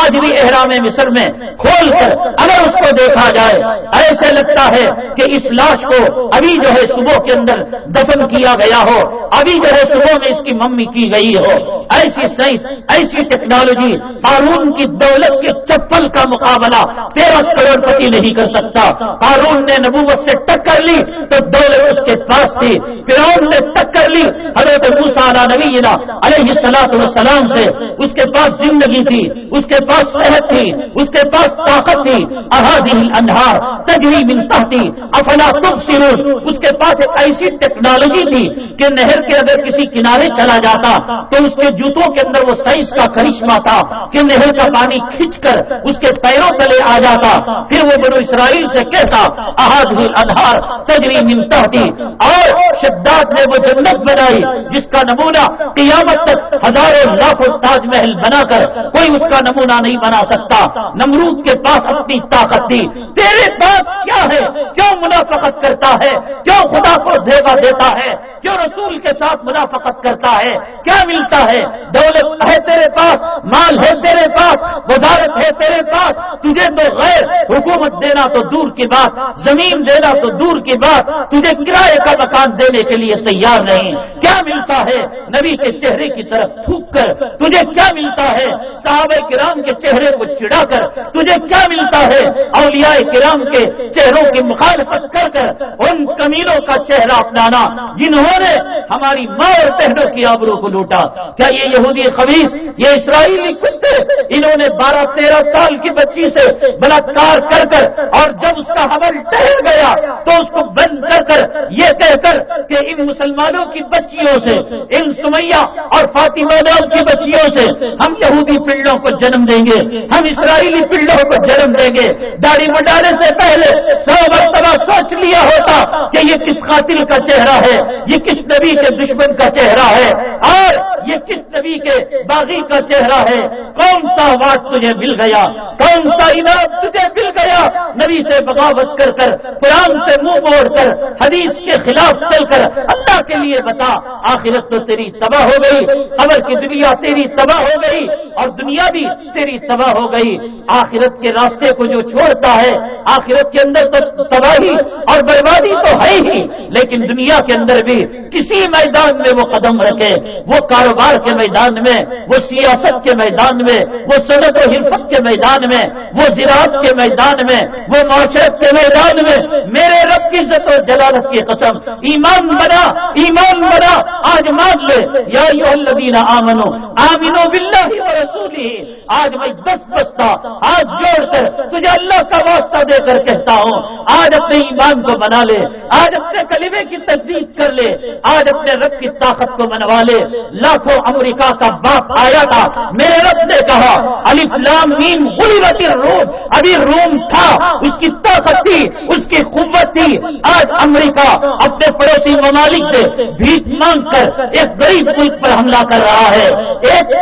آج بھی احرام مصر میں کھول کر اگر اس کو دیکھا جائے، ایسے لگتا ہے کہ اس لاش کو ابھی جو ہے صبح کے اندر دفن کیا گیا ہو۔ ابھی جو ہے صبح میں اس کی ممی کی گئی۔ ہو۔ ایسی سائنس، ایسی ٹیکنالوجی قانون کی دولت کے چپل کا مقابلہ تیرہ کروڑ پتی نہیں کر سکتا۔ قانون نے نبوت سے ٹکر لی تو دولت اس کے پاس تھی۔ فرعون نے ٹکر لی حضرت موسیٰ نبی علیہ السلاط والسلام سے۔ اس کے پاس زندگی تھی، اس کے پاس صحت تھی، اس کے پاس طاقت تھی۔ احادی انہار تجوی ملتا تھی افلا تب سرور اس کے پاس ایک ایسی ٹیکنالوجی تھی کہ نہر کے اگر کسی کنارے چلا جاتا تو اس کے جوتوں کے اندر وہ سائنس کا کرشمہ تھا کہ نہر کا پانی کھینچ کر اس کے پیروں تلے آ جاتا۔ پھر وہ بڑو اسرائیل سے کیسا احادی انہار تجوی ملتا تھی اور شداد نے وہ جنت بنائی، جس کا نمونہ قیامت تک ہزاروں لاکھوں تاج محل بنا کر کوئی اس کا نمونہ نہیں بنا سکتا۔ نمرود کے پاس اپنی طاقت تھی۔ تیرے پاس کیا ہے؟ کیوں منافقت کرتا ہے؟ کیوں خدا کو دھیگا دیتا ہے؟ کیوں رسول کے ساتھ منافقت کرتا ہے؟ کیا ملتا ہے۔ دولت ہے تیرے پاس، مال ہے تیرے پاس، وزارت ہے تیرے پاس۔ تجھے تو غیر حکومت دینا تو دور کی بات، زمین دینا تو دور کی بات۔ تجھے کرائے کا مکان دینے کے لیے تیار نہیں۔ کیا ملتا ہے نبی کے چہرے کی طرف تھوک کر؟ تجھے کیا ملتا ہے؟ صحابہ کرام کے چہرے کو چڑا کر؟ تجھے کیا ملتا ہے اولیاء کرام کے چہروں کی مخالفت کر کر؟ ان کمیلوں کا چہرہ اپنانا، جنہوں نے ہماری ماں اور بہنوں کی آبروں کو لوٹا۔ کیا یہ یہودی خبیص، یہ اسرائیلی کتے انہوں نے بارہ تیرہ سال کی بچی سے بلاکار کر کر اور جب اس کا حمل ٹہر گیا تو اس کو بند کر کر یہ کہہ کر کہ ان مسلمانوں کی بچیوں سے، ان سمیہ اور فاطمہ نام کی بچیوں سے ہم یہودی پنڈوں کو جنم دیں گے، ہم اسرائیلی پنڈوں کو جنم دیں گے۔ داڑھی مڈانے سے پہلے سو مرتبہ سوچ لیا ہوتا کہ یہ کس قاتل کا چہرہ ہے، یہ کس نبی کے دشمن کا چہرہ ہے۔ اور یہ کس نبی کے باغی کا چہرہ ہے؟ کون سا واٹ تجھے مل گیا؟ کون سا انعام تجھے مل گیا؟ نبی سے بغاوت کر کر، قرآن سے منہ موڑ کر، حدیث کے خلاف چل کر، اللہ کے لیے بتا، آخرت تو تیری تباہ ہو گئی خبر کی دنیا تیری تباہ ہو گئی، اور دنیا بھی تیری تباہ ہو گئی۔ آخرت کے راستے کو جو چھوڑتا ہے، آخرت کے اندر تو تباہی اور بربادی تو ہے ہی، لیکن دنیا کے اندر بھی کسی میدان میں وہ قدم رکھے، وہ کاروبار کے میدان میں، وہ سیاست کے میدان میں، وہ صنعت و حرفت کے میدان میں، وہ زراعت کے میدان میں، وہ معاشرت کے میدان میں، میرے رب کی عزت و جلالت کی قسم، ایمان بنا ایمان بنا، آج مان لے۔ یا الذین آمنو آمنو باللہ و رسولی آج میں دس بستا آج جوڑ کر تجھے اللہ کا واسطہ دے کر کہتا ہوں۔ آج اپنے ایمان کو بنا لے، آج اپنے کلمے کی تصدیق کر لے، آج اپنے رب کی طاقت کو منوا لے۔ لاکھوں امریکہ کا باپ آیا تھا، میرے رب نے کہا علی فلام نیم غلبت روم ابھی روم تھا، اس کی طاقت تھی، اس کی قوت تھی۔ آج امریکہ اپنے پڑوسی ممالک سے بھیک مانگ کر ایک غریب ملک پر حملہ کر رہا ہے۔ ایک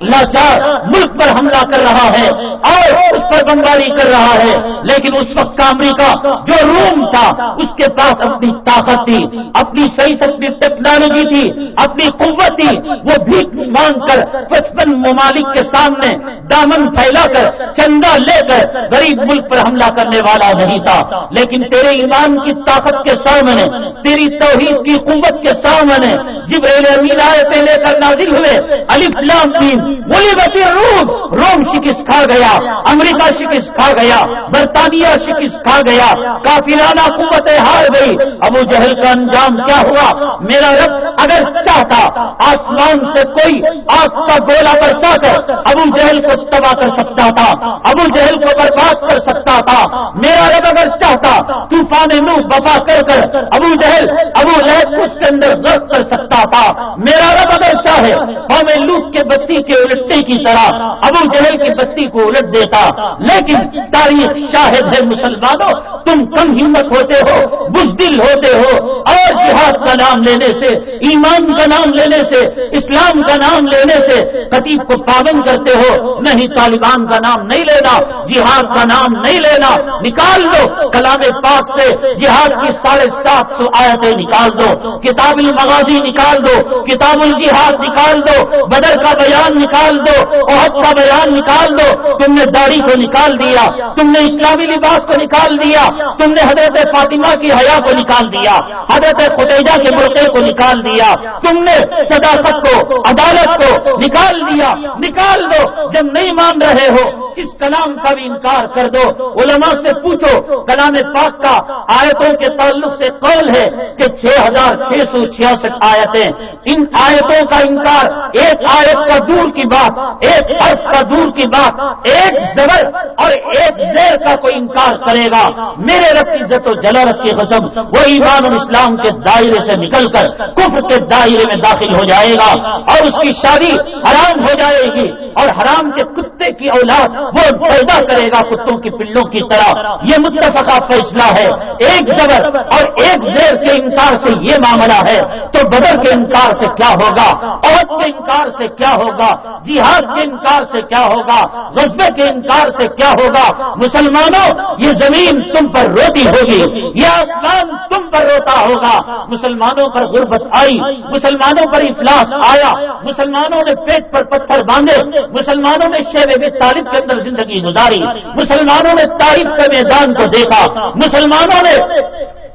لاچار ملک پر حملہ کر رہا ہے اور اس پر بمباری کر رہا ہے۔ لیکن اس وقت کا امریکہ جو روم تھا، اس کے پاس اپنی طاقت تھی، اپنی صحیح اپنی ٹیکنالوجی تھی، اپنی قوت تھی۔ وہ بھی مانگ کر پچپن ممالک کے سامنے دامن پھیلا کر، چندہ لے کر غریب ملک پر حملہ کرنے والا نہیں تھا۔ لیکن تیرے ایمان کی طاقت کے سامنے، تیری توحید کی قوت کے سامنے جب امین آئے پہ لے کر نازل ہوئے علی فلام تین بولی روم. روم شکست کھا گیا. امریکہ شکست کھا گیا. برطانیہ شکست کھا گیا. کافیرانہ قوتیں ہار گئی ابو جہل کا انجام کیا ہوا؟ میرا رب اگر چاہتا آسمان سے کوئی آگ کا گولا برسا کر ابو جہل کو تباہ کر سکتا تھا. ابو جہل کو برباد کر سکتا تھا. میرا رب اگر چاہتا طوفان نو بفا کر کر ابو جہل، ابو لہب اس کے اندر غرق کر سکتا تھا. میرا رب اگر چاہے، قوم لوٹ کے بستی کے الٹنے کی طرح ابو جہل کی بستی کو الٹ دیتا۔ لیکن تاریخ شاہد ہے مسلمانوں، تم کم ہمت ہوتے ہو، بزدل ہوتے ہو۔ اور جہاد کا نام لینے سے، ایمان کا نام لینے سے، اسلام کا نام لینے سے قطیب کو پابند کرتے ہو۔ نہیں طالبان کا نام نہیں لینا، جہاد کا نام نہیں لینا۔ نکال دو کلام پاک سے، جہاد کی ساڑھے سات سو آیتیں نکال دو۔ کتاب المغازی نکال دو۔ کتاب الجہاد نکال دو۔ بدر کا بیان نکال دو، عہد کا بیان نکال دو۔ تم نے داڑھی کو نکال دیا، تم نے اسلامی لباس کو نکال دیا، تم نے حضرت فاطمہ کی حیا کو نکال دیا، حضرت خدیجہ کے مرقے کو نکال دیا۔ تم نے صداقت کو، عدالت کو نکال دیا۔ نکال دو، جب نہیں مان رہے ہو، اس کلام کا بھی انکار کر دو۔ علماء سے پوچھو، کلام پاک کا آیتوں کے تعلق سے قول ہے کہ چھ ہزار چھ سو چھیاسٹھ آیتیں۔ ان آیتوں کا انکار ایک آیت کا دور کی بات، ایک عرف کا دور کی بات، ایک زبر اور ایک زیر کا کوئی انکار کرے گا۔ میرے رب کی عزت و جلالت کی قسم، وہ ایمان اور اسلام کے دائرے سے نکل کر کفر کے دائرے میں داخل ہو جائے گا اور اس کی شادی حرام ہو جائے گی اور حرام کے کتے کی اولاد وہ پیدا کرے گا کتوں کی پلوں کی طرح۔ یہ متفقہ فیصلہ ہے۔ ایک زبر اور ایک زیر کے انکار سے یہ معاملہ ہے۔ تو بدر کے انکار سے کیا ہوگا؟ عورت کے انکار سے کیا ہوگا؟ جہاد کے انکار سے کیا ہوگا؟ غزبے کے انکار سے کیا ہوگا؟ مسلمانوں، یہ زمین تم پر روتی ہوگی، یہ آسمان تم پر روتا ہوگا۔ مسلمانوں پر غربت آئی، مسلمانوں پر افلاس آیا، مسلمانوں نے پیٹ پر پتھر باندھے، مسلمانوں نے شیر میں طالب کے اندر زندگی گزاری، مسلمانوں نے تاریخ کے میدان کو دیکھا، مسلمانوں نے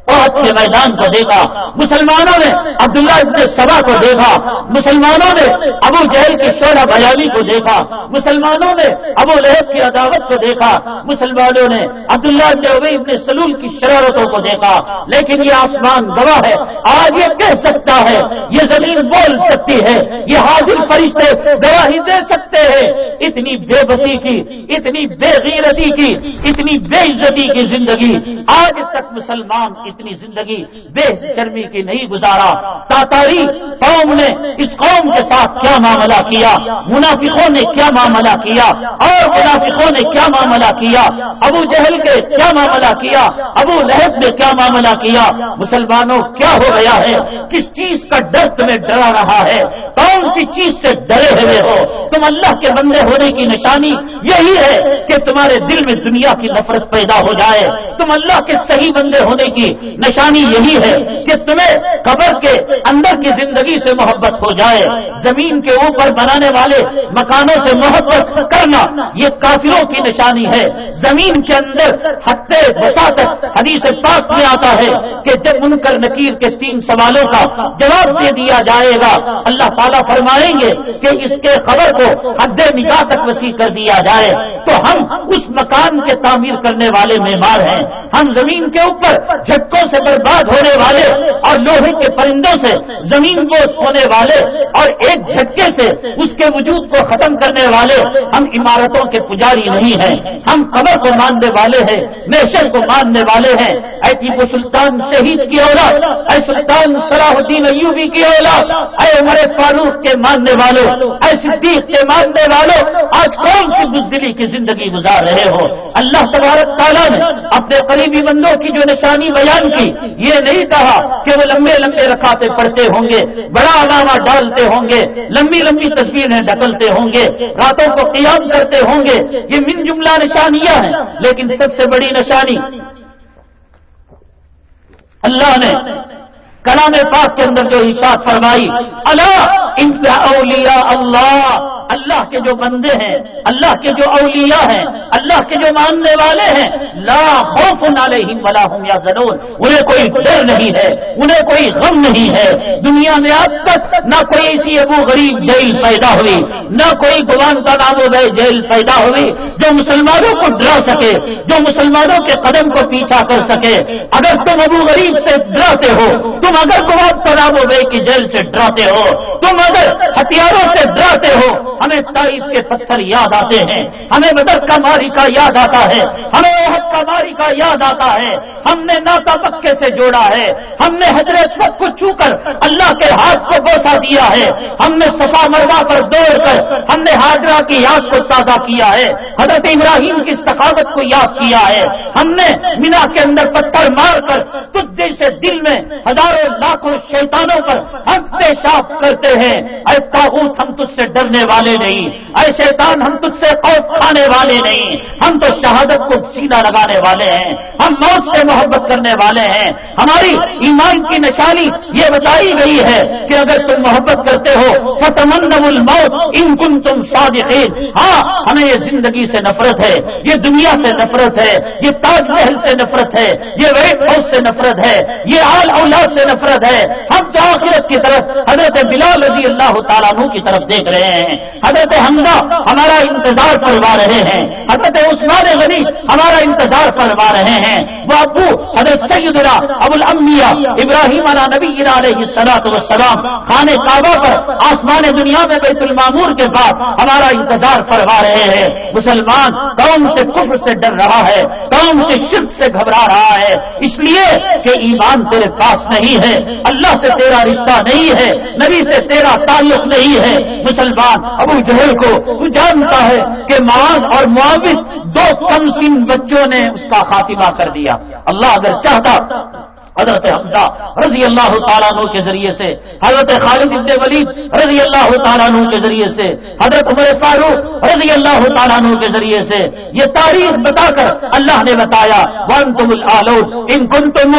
بہت کے میدان کو دیکھا، مسلمانوں نے عبداللہ ابن سبا کو دیکھا، مسلمانوں نے ابو جہل کی شعرا بیالی کو دیکھا، مسلمانوں نے ابو لہب کی عداوت کو دیکھا، مسلمانوں نے عبداللہ ابن ابی ابن سلول کی شرارتوں کو دیکھا۔ لیکن یہ آسمان گواہ ہے، آج یہ کہہ سکتا ہے، یہ زمین بول سکتی ہے، یہ حاضر فرشتے گواہی دے سکتے ہیں۔ اتنی بے بسی کی، اتنی بے غیرتی کی، اتنی بے عزتی کی زندگی، آج تک مسلمان کی اتنی زندگی بے شرمی کی نہیں گزارا۔ تاتاری قوم نے اس قوم کے ساتھ کیا معاملہ کیا؟ منافقوں نے کیا معاملہ کیا؟ اور منافقوں نے کیا معاملہ کیا؟ ابو جہل کے کیا معاملہ کیا؟ ابو لہب نے کیا معاملہ کیا؟ مسلمانوں، کیا ہو گیا ہے؟ کس چیز کا ڈر تمہیں ڈرا رہا ہے؟ کون سی چیز سے ڈرے ہوئے ہو؟ تم اللہ کے بندے ہونے کی نشانی یہی ہے کہ تمہارے دل میں دنیا کی نفرت پیدا ہو جائے۔ تم اللہ کے صحیح بندے ہونے کی نشانی یہی ہے کہ تمہیں قبر کے اندر کی زندگی سے محبت ہو جائے، زمین کے اوپر بنانے والے مکانوں سے محبت کرنا، یہ کافروں کی نشانی ہے۔ زمین کے اندر ہفتے بساطت حدیث پاک میں آتا ہے کہ جب ان کر نکیر کے تین سوالوں کا جواب دے دیا جائے گا، اللہ تعالیٰ فرمائیں گے کہ اس کے خبر کو حد نکاح تک وسیع کر دیا جائے۔ تو ہم اس مکان کے تعمیر کرنے والے معمار ہیں۔ ہم زمین کے اوپر جھٹکوں سے برباد ہونے والے اور لوہے کے پرندوں سے زمین کو سونے والے اور ایک جھٹکے سے اس کے وجود کو ختم کرنے والے ہم عمارتوں کے پجاری نہیں ہیں۔ ہم قبر کو ماننے والے ہیں میشر کو ماننے والے ہیں۔ اے ٹیپو سلطان، شہید کی اولاد، اے سلطان صلاح الدین ایوبی کی اولاد، اے عمر فاروق کے ماننے والوں اے صدیق کے ماننے والوں آج کون سی بزدلی کی زندگی گزار رہے ہو؟ اللہ تبارک تعالیٰ نے اپنے قریبی بندوں کی جو نشانی بیان کی۔ یہ نہیں کہا کہ وہ لمبے لمبے رکھاتے پڑھتے ہوں گے، بڑا علامہ ڈالتے ہوں گے، لمبی لمبی تصویریں ڈکلتے ہوں گے، راتوں کو قیام کرتے ہوں گے۔ یہ من جملہ نشانیاں ہیں، لیکن سب سے بڑی نشانی۔ اللہ نے کلام پاک کے اندر جو اشاعت فرمائی اللہ اولیاء اللہ اللہ کے جو بندے ہیں، اللہ کے جو اولیاء ہیں، اللہ کے جو ماننے والے ہیں، لا خوف علیہم ولا هم يحزنون انہیں کوئی ڈر نہیں ہے، انہیں کوئی غم نہیں ہے۔ دنیا میں اب تک نہ کوئی ایسی ابو غریب جیل پیدا ہوئی، نہ کوئی گوان کا نام و جیل پیدا ہوئی جو مسلمانوں کو ڈرا سکے، جو مسلمانوں کے قدم کو پیچھا کر سکے۔ اگر تم ابو غریب سے ڈراتے ہو، تم اگر گوان کا نام و گئے کی جیل سے ڈراتے ہو، تم اگر ہتھیاروں سے ڈراتے ہو ہمیں تاریخ کے پتھر یاد آتے ہیں۔ ہمیں بدر کا ماری کا یاد آتا ہے۔ ہمیں کا ماری کا یاد آتا ہے۔ ہم نے ناتا مکے سے جوڑا ہے۔ ہم نے حضرت وقت کو چھو کر اللہ کے ہاتھ کو بوسا دیا ہے۔ ہم نے صفا مروا پر دوڑ کر ہم نے حاضرہ کی یاد کو تازہ کیا ہے۔ حضرت ابراہیم کی ثقافت کو یاد کیا ہے۔ ہم نے مینا کے اندر پتھر مار کر تجھ جیسے دل میں ہزاروں لاکھوں شیطانوں پر ہم پیشاب کرتے ہیں۔ اے تاغوت ہم تجھ سے ڈرنے والے نہیں۔ اے شیطان، ہم تجھ سے قوت کھانے والے نہیں۔ ہم تو شہادت کو سیدھا لگانے والے ہیں۔ ہم موت سے محبت کرنے والے ہیں۔ ہماری ایمان کی نشانی یہ بتائی گئی ہے کہ اگر تم محبت کرتے ہو تو تمن الموت ان کن تم صادقین ہاں ہمیں یہ زندگی سے نفرت ہے۔ یہ دنیا سے نفرت ہے۔ یہ تاج محل سے نفرت ہے۔ یہ ویٹ ہاؤس سے نفرت ہے۔ یہ آل اولاد سے نفرت ہے۔ ہم تو آخرت کی طرف حضرت بلال رضی اللہ تعالیٰ کی طرف دیکھ رہے ہیں۔ حضرت حمزہ ہمارا انتظار کروا رہے ہیں۔ حضرت عثمان غنی ہمارا انتظار کروا رہے ہیں۔ وہ ابو حضرت سیدنا ابو الانبیاء ابراہیم علیہ نبی علیہ سلاۃ خانے کعبہ پر آسمان دنیا میں بیت المامور کے بعد ہمارا انتظار کروا رہے ہیں۔ مسلمان قوم سے کفر سے ڈر رہا ہے، قوم سے شرک سے گھبرا رہا ہے۔ اس لیے کہ ایمان تیرے پاس نہیں ہے، اللہ سے تیرا رشتہ نہیں ہے، نبی سے تیرا تعلق نہیں ہے۔ مسلمان ابو جہل کو وہ جانتا ہے کہ معاذ اور معاوض دو کم سن بچوں نے اس کا خاتمہ کر دیا۔ اللہ اگر چاہتا حضرت حمزہ رضی اللہ تعالیٰ عنہ کے ذریعے سے، حضرت خالد ابن ولید رضی اللہ تعالیٰ عنہ کے ذریعے سے، حضرت عمر فاروق رضی اللہ تعالیٰ عنہ کے ذریعے سے یہ تاریخ بتا کر اللہ نے بتایا ون تم ان کن تم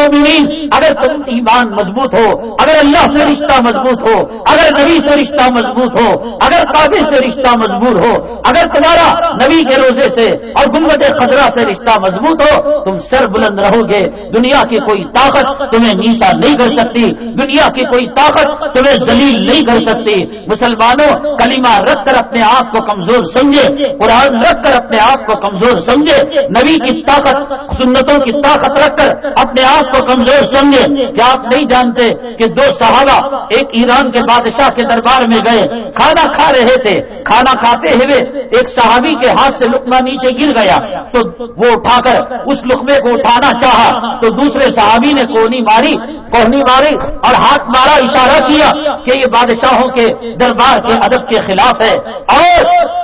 اگر تم ایمان مضبوط ہو، اگر اللہ سے رشتہ مضبوط ہو، اگر نبی سے رشتہ مضبوط ہو، اگر کابل سے رشتہ مضبوط ہو، اگر تمہارا نبی کے روزے سے اور گنبد خطرہ سے رشتہ مضبوط ہو، تم سر بلند رہو گے، دنیا کی کوئی طاقت تمہیں نیچا نہیں کر سکتی، دنیا کی کوئی طاقت تمہیں ذلیل نہیں کر سکتی۔ مسلمانوں، کلمہ رکھ کر اپنے آپ کو کمزور سمجھے، قرآن رکھ کر اپنے آپ کو کمزور سمجھے، نبی کی طاقت، سنتوں کی طاقت رکھ کر اپنے آپ کو کمزور سمجھے۔ کیا آپ نہیں جانتے کہ دو صحابہ ایک ایران کے بادشاہ کے دربار میں گئے، کھانا کھا رہے تھے۔ کھانا کھاتے ہوئے ایک صحابی کے ہاتھ سے لکما نیچے گر گیا، تو وہ اٹھا کر اس لکمے کو اٹھانا چاہا۔ تو دوسرے صحابی نے کونی ماری، کوہنی ماری اور ہاتھ مارا، اشارہ کیا کہ یہ بادشاہوں کے دربار کے ادب کے خلاف ہے اور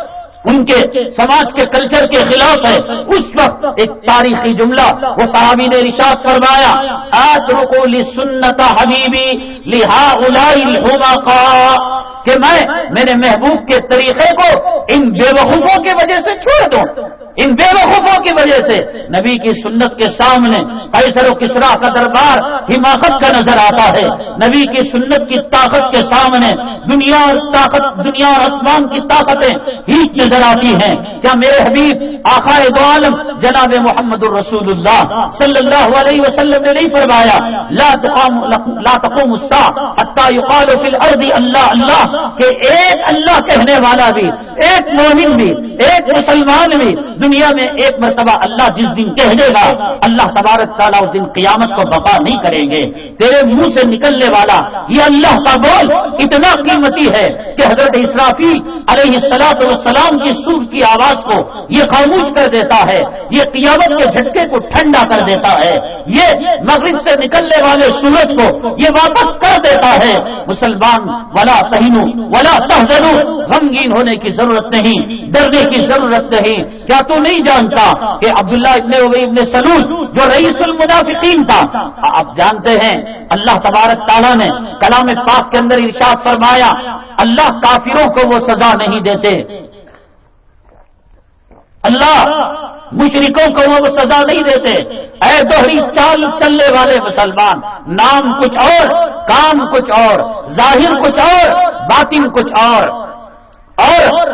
ان کے سماج کے کلچر کے خلاف ہے۔ اس وقت ایک تاریخی جملہ وہ صحابی نے رشاد فرمایا آج رکو سنت حبیبی لہا الا کا کہ میں، میرے محبوب کے طریقے کو ان بے وقوفوں کی وجہ سے چھوڑ دوں۔ ان بے وقوفوں کی وجہ سے نبی کی سنت کے سامنے قیصر و کسرا کا دربار حماقت کا نظر آتا ہے۔ نبی کی سنت کی طاقت کے سامنے دنیا اور طاقت، دنیا اور آسمان کی طاقتیں ہی نظر آتی ہیں۔ کیا میرے حبیب آخائے دو عالم جناب محمد الرسول اللہ صلی اللہ علیہ وسلم نے نہیں فرمایا، لا تقام لا تقوم الساعه يقال في الارض اللہ اللہ کہ ایک اللہ کہنے والا بھی، ایک مومن بھی، ایک مسلمان بھی دنیا میں ایک مرتبہ اللہ جس دن کہہ دے گا، اللہ تبارک تعالیٰ اس دن قیامت کو بقا نہیں کریں گے۔ تیرے منہ سے نکلنے والا، یہ اللہ کا بول اتنا قیمتی ہے کہ حضرت اسرافی علیہ السلاط والسلام کی سور کی آواز کو یہ خاموش کر دیتا ہے۔ یہ قیامت کے جھٹکے کو ٹھنڈا کر دیتا ہے۔ یہ مغرب سے نکلنے والے سورج کو یہ واپس کر دیتا ہے۔ مسلمان، ولا تہینو ولا تحزنو۔ غمگین ہونے کی ضرورت نہیں، ڈرنے کی ضرورت نہیں۔ کیا تو نہیں جانتا کہ عبداللہ ابن ابن سلول جو رئیس المنافقین تھا، آپ جانتے ہیں، اللہ تبارک تعالیٰ نے کلام پاک کے اندر ارشاد فرمایا، اللہ کافروں کو وہ سزا نہیں دیتے۔ اللہ مشرکوں کو وہ سزا نہیں دیتے۔ اے دوہری چال چلنے والے مسلمان، نام کچھ اور، کام کچھ اور، ظاہر کچھ اور، باطن کچھ اور۔ اور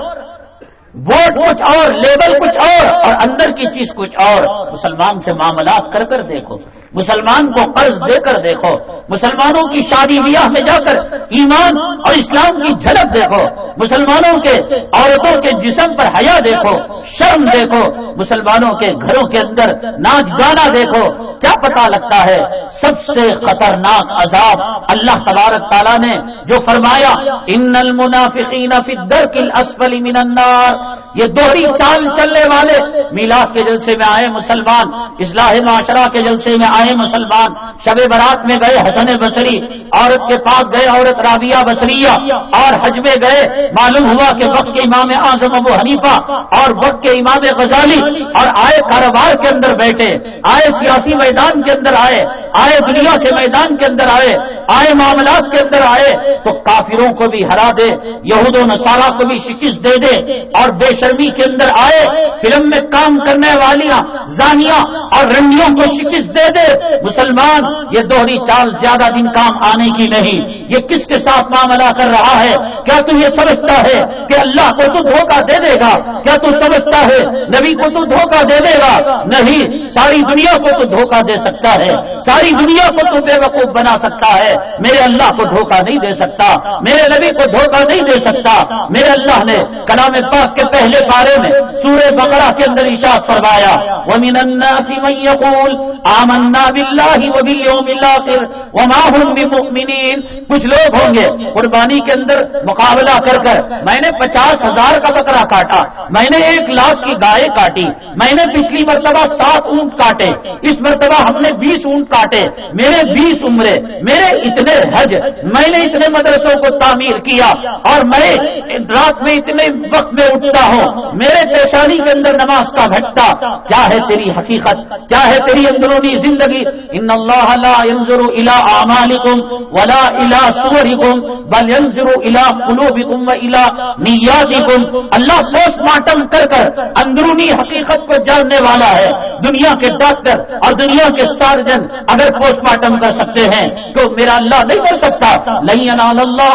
ووٹ کچھ اور، لیبل کچھ اور اور اندر کی چیز کچھ اور۔ مسلمان سے معاملات کر کر دیکھو۔ مسلمان کو قرض دے کر دیکھو، مسلمانوں کی شادی بیاہ میں جا کر ایمان اور اسلام کی جھلک دیکھو، مسلمانوں کے عورتوں کے جسم پر حیا دیکھو، شرم دیکھو، مسلمانوں کے گھروں کے اندر ناچ گانا دیکھو، کیا پتا لگتا ہے سب سے خطرناک عذاب اللہ تبارک تعالیٰ نے جو فرمایا، ان المنافقین فی الدرک الاسفل من النار یہ دوہری چال چلنے والے، میلاد کے جلسے میں آئے مسلمان، اصلاح معاشرہ کے جلسے میں آئے مسلمان، شب برات میں گئے حسن بصری، عورت کے پاس گئے عورت رابعہ بصریہ، اور حج میں گئے، معلوم ہوا کہ وقت کے امام اعظم ابو حنیفہ اور وقت کے امام غزالی، اور آئے کاروبار کے اندر بیٹھے، آئے سیاسی میدان کے اندر آئے آئے دنیا کے میدان کے اندر آئے آئے معاملات کے اندر آئے، تو کافروں کو بھی ہرا دے، یہود و نصارہ کو بھی شکست دے دے، اور بے شرمی کے اندر آئے، فلم میں کام کرنے والیاں، زانیاں اور رنڈیوں کو شکست دے دے مسلمان، یہ دوہری چال زیادہ دن کام آنے کی نہیں۔ یہ کس کے ساتھ معاملہ کر رہا ہے؟ کیا تو یہ سمجھتا ہے کہ اللہ کو تو دھوکہ دے دے گا؟ کیا تو سمجھتا ہے نبی کو تو دھوکہ دے دے گا؟ نہیں، ساری دنیا کو تو دھوکہ دے سکتا ہے۔ ساری دنیا کو تو بے وقوف بنا سکتا ہے۔ میرے اللہ کو دھوکہ نہیں دے سکتا۔ میرے نبی کو دھوکہ نہیں دے سکتا۔ میرے اللہ نے کلام پاک کے پہلے بارے میں سورہ بقرہ کے اندر اشاعت فرمایا، وَمِنَ النَّاسِ مَن يَقُولُ آمَنَّا بِاللَّهِ وَبِالْيَوْمِ الْآخِرِ وَمَا هُمْ بِمُؤْمِنِينَ کچھ لوگ ہوں گے قربانی کے اندر مقابلہ کر کر۔ میں نے پچاس ہزار کا بکرا کاٹا۔ میں نے ایک لاکھ کی گائے کاٹی۔ میں نے پچھلی مرتبہ سات اونٹ کاٹے۔ اس مرتبہ ہم نے بیس اونٹ کاٹے۔ میرے بیس عمرے، میرے اتنے حج، میں نے اتنے مدرسوں کو تعمیر کیا۔ اور میں رات میں اتنے وقت میں اٹھتا ہوں۔ میرے پیشانی کے اندر نماز کا گھٹتا کیا ہے تیری حقیقت؟ کیا ہے تیری اندرونی زندگی؟ ان اللہ لا ينظر الى اعمالكم ولا الى صوركم، بل ينظر الى قلوبكم والى نیاتكم اللہ پوسٹ مارٹم کر کر اندرونی حقیقت کو جاننے والا ہے۔ دنیا کے ڈاکٹر اور دنیا کے سارجن اگر پوسٹ مارٹم کر سکتے ہیں تو میرا اللہ نہیں کر سکتا۔ نہیں انال اللہ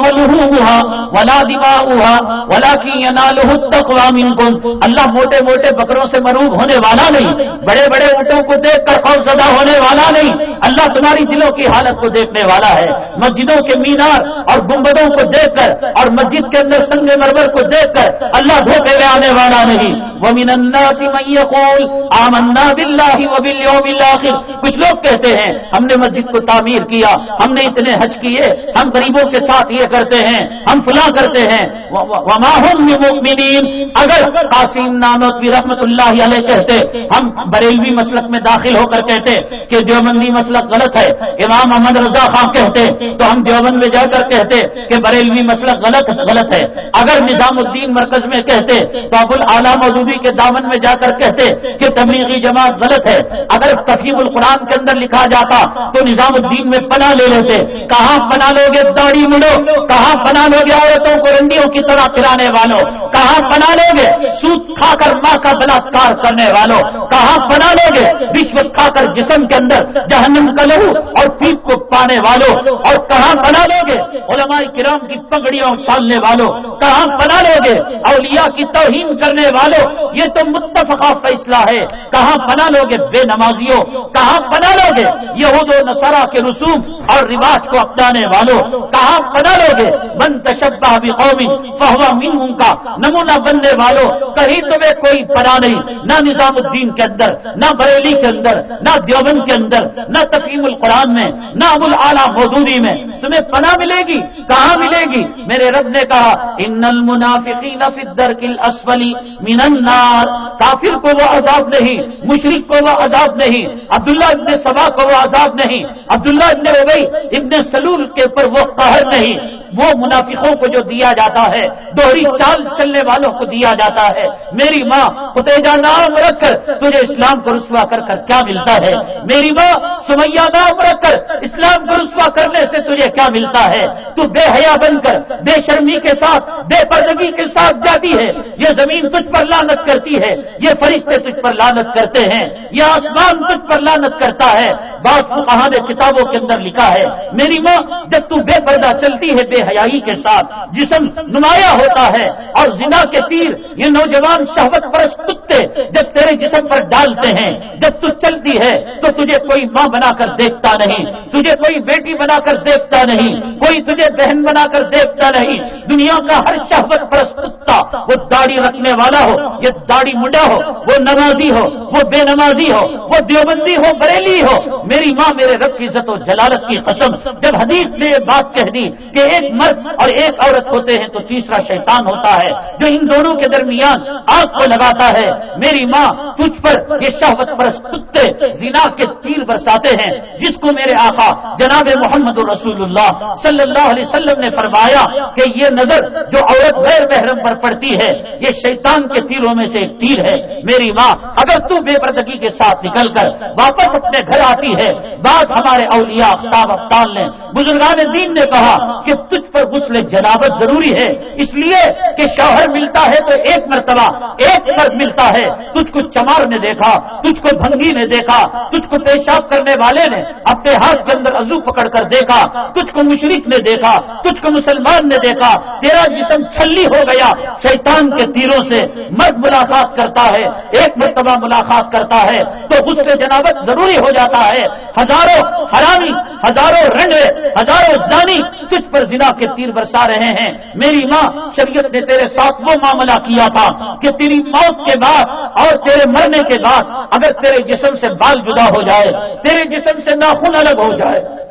ولا دما ولا کی انال اللہ موٹے موٹے بکروں سے مروب ہونے والا نہیں۔ بڑے بڑے اونٹوں کو دیکھ کر خوف زدہ ہونے والا نہیں۔ اللہ تمہاری دلوں کی حالت کو دیکھنے والا ہے۔ مسجدوں کے مینار اور گنبدوں کو دیکھ کر اور مسجد کے اندر سنگ مرور کو دیکھ کر اللہ دھوکے میں آنے والا نہیں۔ وہ من الناس من يقول آمنا بالله الاخر کچھ لوگ کہتے ہیں، ہم نے مسجد کو تعمیر کیا، ہم نے اتنے حج کیے، ہم غریبوں کے ساتھ یہ کرتے ہیں، ہم فلاں کرتے ہیں۔ اگر قاسم نامت رحمت اللہ علیہ کہتے، ہم بریلوی مسلک میں داخل ہو کر کہتے کہ دیوبندی مسلک غلط ہے، امام محمد رضا خان کہتے، تو ہم دیوبند میں جا کر کہتے کہ بریلوی مسلک غلط غلط ہے۔ اگر نظام الدین مرکز میں کہتے، تو ابو العلیٰ مودودی کے دامن میں جا کر کہتے کہ تبلیغی جماعت غلط ہے۔ اگر تفیم القرآن کے اندر لکھا جاتا تو نظام الدین میں پناہ لے لیتے۔ کہاں بنا لو گے داڑھی مڑو کہاں بنا لو گے عورتوں کو رنڈیوں کی طرح پھرانے والوں کہاں بنا لو گے سوت کھا کر ماں کا بلاత్کار کرنے والوں کہاں بنا لو گے رشوت کھا کر جسم کے اندر جہنم کا لہو اور پیپ کو پانے والوں اور کہاں بنا لو گے؟ علماء کرام کی پگڑیاں اچھالنے والوں کہاں بنا لو گے؟ اولیاء کی توہین کرنے والوں یہ تو متفقہ فیصلہ ہے۔ کہاں بنا لو گے بے نمازیوں؟ کہاں بنا لو گے یہود و نصارہ کے رسوم اور رواج کو اپنانے والوں کہاں بنا لو گے؟ من تشبہ بھی قومی فہوا مین کا نمونہ بننے والوں کہیں تمہیں کوئی پڑا نہیں، نہ نظام الدین کے اندر، نہ بریلی کے اندر، نہ دیوبند کے اندر، نہ تقیم القرآن میں، نہ ابو العلیٰ حضوری میں۔ تمہیں پناہ ملے گی، کہاں ملے گی؟ میرے رب نے کہا، ان المنافقین فی الدرک الاسفلی من النار. کافر کو وہ عذاب نہیں مشرق کو وہ عذاب نہیں، عبداللہ ابن سبا کو وہ عذاب نہیں، عبداللہ ابن ابئی ابن سلول کے اوپر وہ قہر نہیں۔ وہ منافقوں کو جو دیا جاتا ہے، دوہری چال چلنے والوں کو دیا جاتا ہے۔ میری ماں فتح نام رکھ کر تجھے اسلام کو رسوا کر کر کیا ملتا ہے؟ میری ماں سمیا نام رکھ کر اسلام کو رسوا کرنے سے تجھے کیا ملتا ہے؟ تو بے حیا بن کر، بے شرمی کے ساتھ، بے پردگی کے ساتھ جاتی ہے۔ یہ زمین تجھ پر لانت کرتی ہے۔ یہ فرشتے تجھ پر لانت کرتے ہیں۔ یہ آسمان تجھ پر لانت کرتا ہے۔ بات کہاں نے کتابوں کے اندر لکھا ہے، میری ماں جب تو بے پردہ چلتی ہے، بے حیائی کے ساتھ جسم نمایاں ہوتا ہے اور زنا کے تیر، یہ نوجوان شہوت پرست کتے جب تیرے جسم پر ڈالتے ہیں، جب تو چلتی ہے تو تجھے کوئی ماں بنا کر دیکھتا نہیں، تجھے کوئی بیٹی بنا کر دیکھتا نہیں، کوئی تجھے بہن بنا کر دیکھتا نہیں۔ دنیا کا ہر شہبت پرست کتا، وہ داڑھی رکھنے والا ہو، یہ داڑھی مڈا ہو، وہ نمازی ہو، وہ بے نمازی ہو، وہ دیوبندی ہو، بریلی ہو۔ میری ماں میرے رب کی عزت و جلالت کی قسم، جب حدیث نے یہ بات کہہ دی کہ ایک مرد اور ایک عورت ہوتے ہیں تو تیسرا شیطان ہوتا ہے جو ان دونوں کے درمیان آگ کو لگاتا ہے۔ میری ماں تجھ پر یہ شہوت پرست کتے زنا کے تیر برساتے ہیں، جس کو میرے آقا جناب محمد رسول اللہ صلی اللہ علیہ وسلم نے فرمایا کہ یہ نظر جو عورت غیر محرم پر پڑتی ہے، یہ شیطان کے تیروں میں سے ایک تیر ہے۔ میری ماں، اگر تو بے پردگی کے ساتھ نکل کر واپس اپنے گھر آتی ہے بات ہمارے اولیاء افتاب ابتال نے، بزرگان دین نے کہا کہ تجھ پر غسل جنابت ضروری ہے۔ اس لیے کہ شوہر ملتا ہے تو ایک مرتبہ، ایک مرد ملتا ہے۔ تجھ کو چمار نے دیکھا، تجھ کو بھنگی نے دیکھا، تجھ کو پیشاب کرنے والے نے اپنے ہاتھ کے اندر عزو پکڑ کر دیکھا، تجھ کو مشرق نے دیکھا، تجھ کو مسلمان نے دیکھا۔ تیرا جسم چھلی ہو گیا۔ شیطان کے تیروں سے مرد ملاقات کرتا ہے، ایک مرتبہ ملاقات کرتا ہے۔ تو غسل جنابت ضروری ہو جاتا ہے۔ ہزاروں حرامی، ہزاروں رنڈے، ہزاروں زانی تجھ پر زنا کے تیر برسا رہے ہیں۔ میری ماں شریعت نے تیرے ساتھ وہ معاملہ کیا تھا کہ تیری موت کے بعد اور تیرے مرنے کے بعد اگر تیرے جسم سے بال جدا ہو جائے، تیرے جسم سے ناخن الگ ہو جائے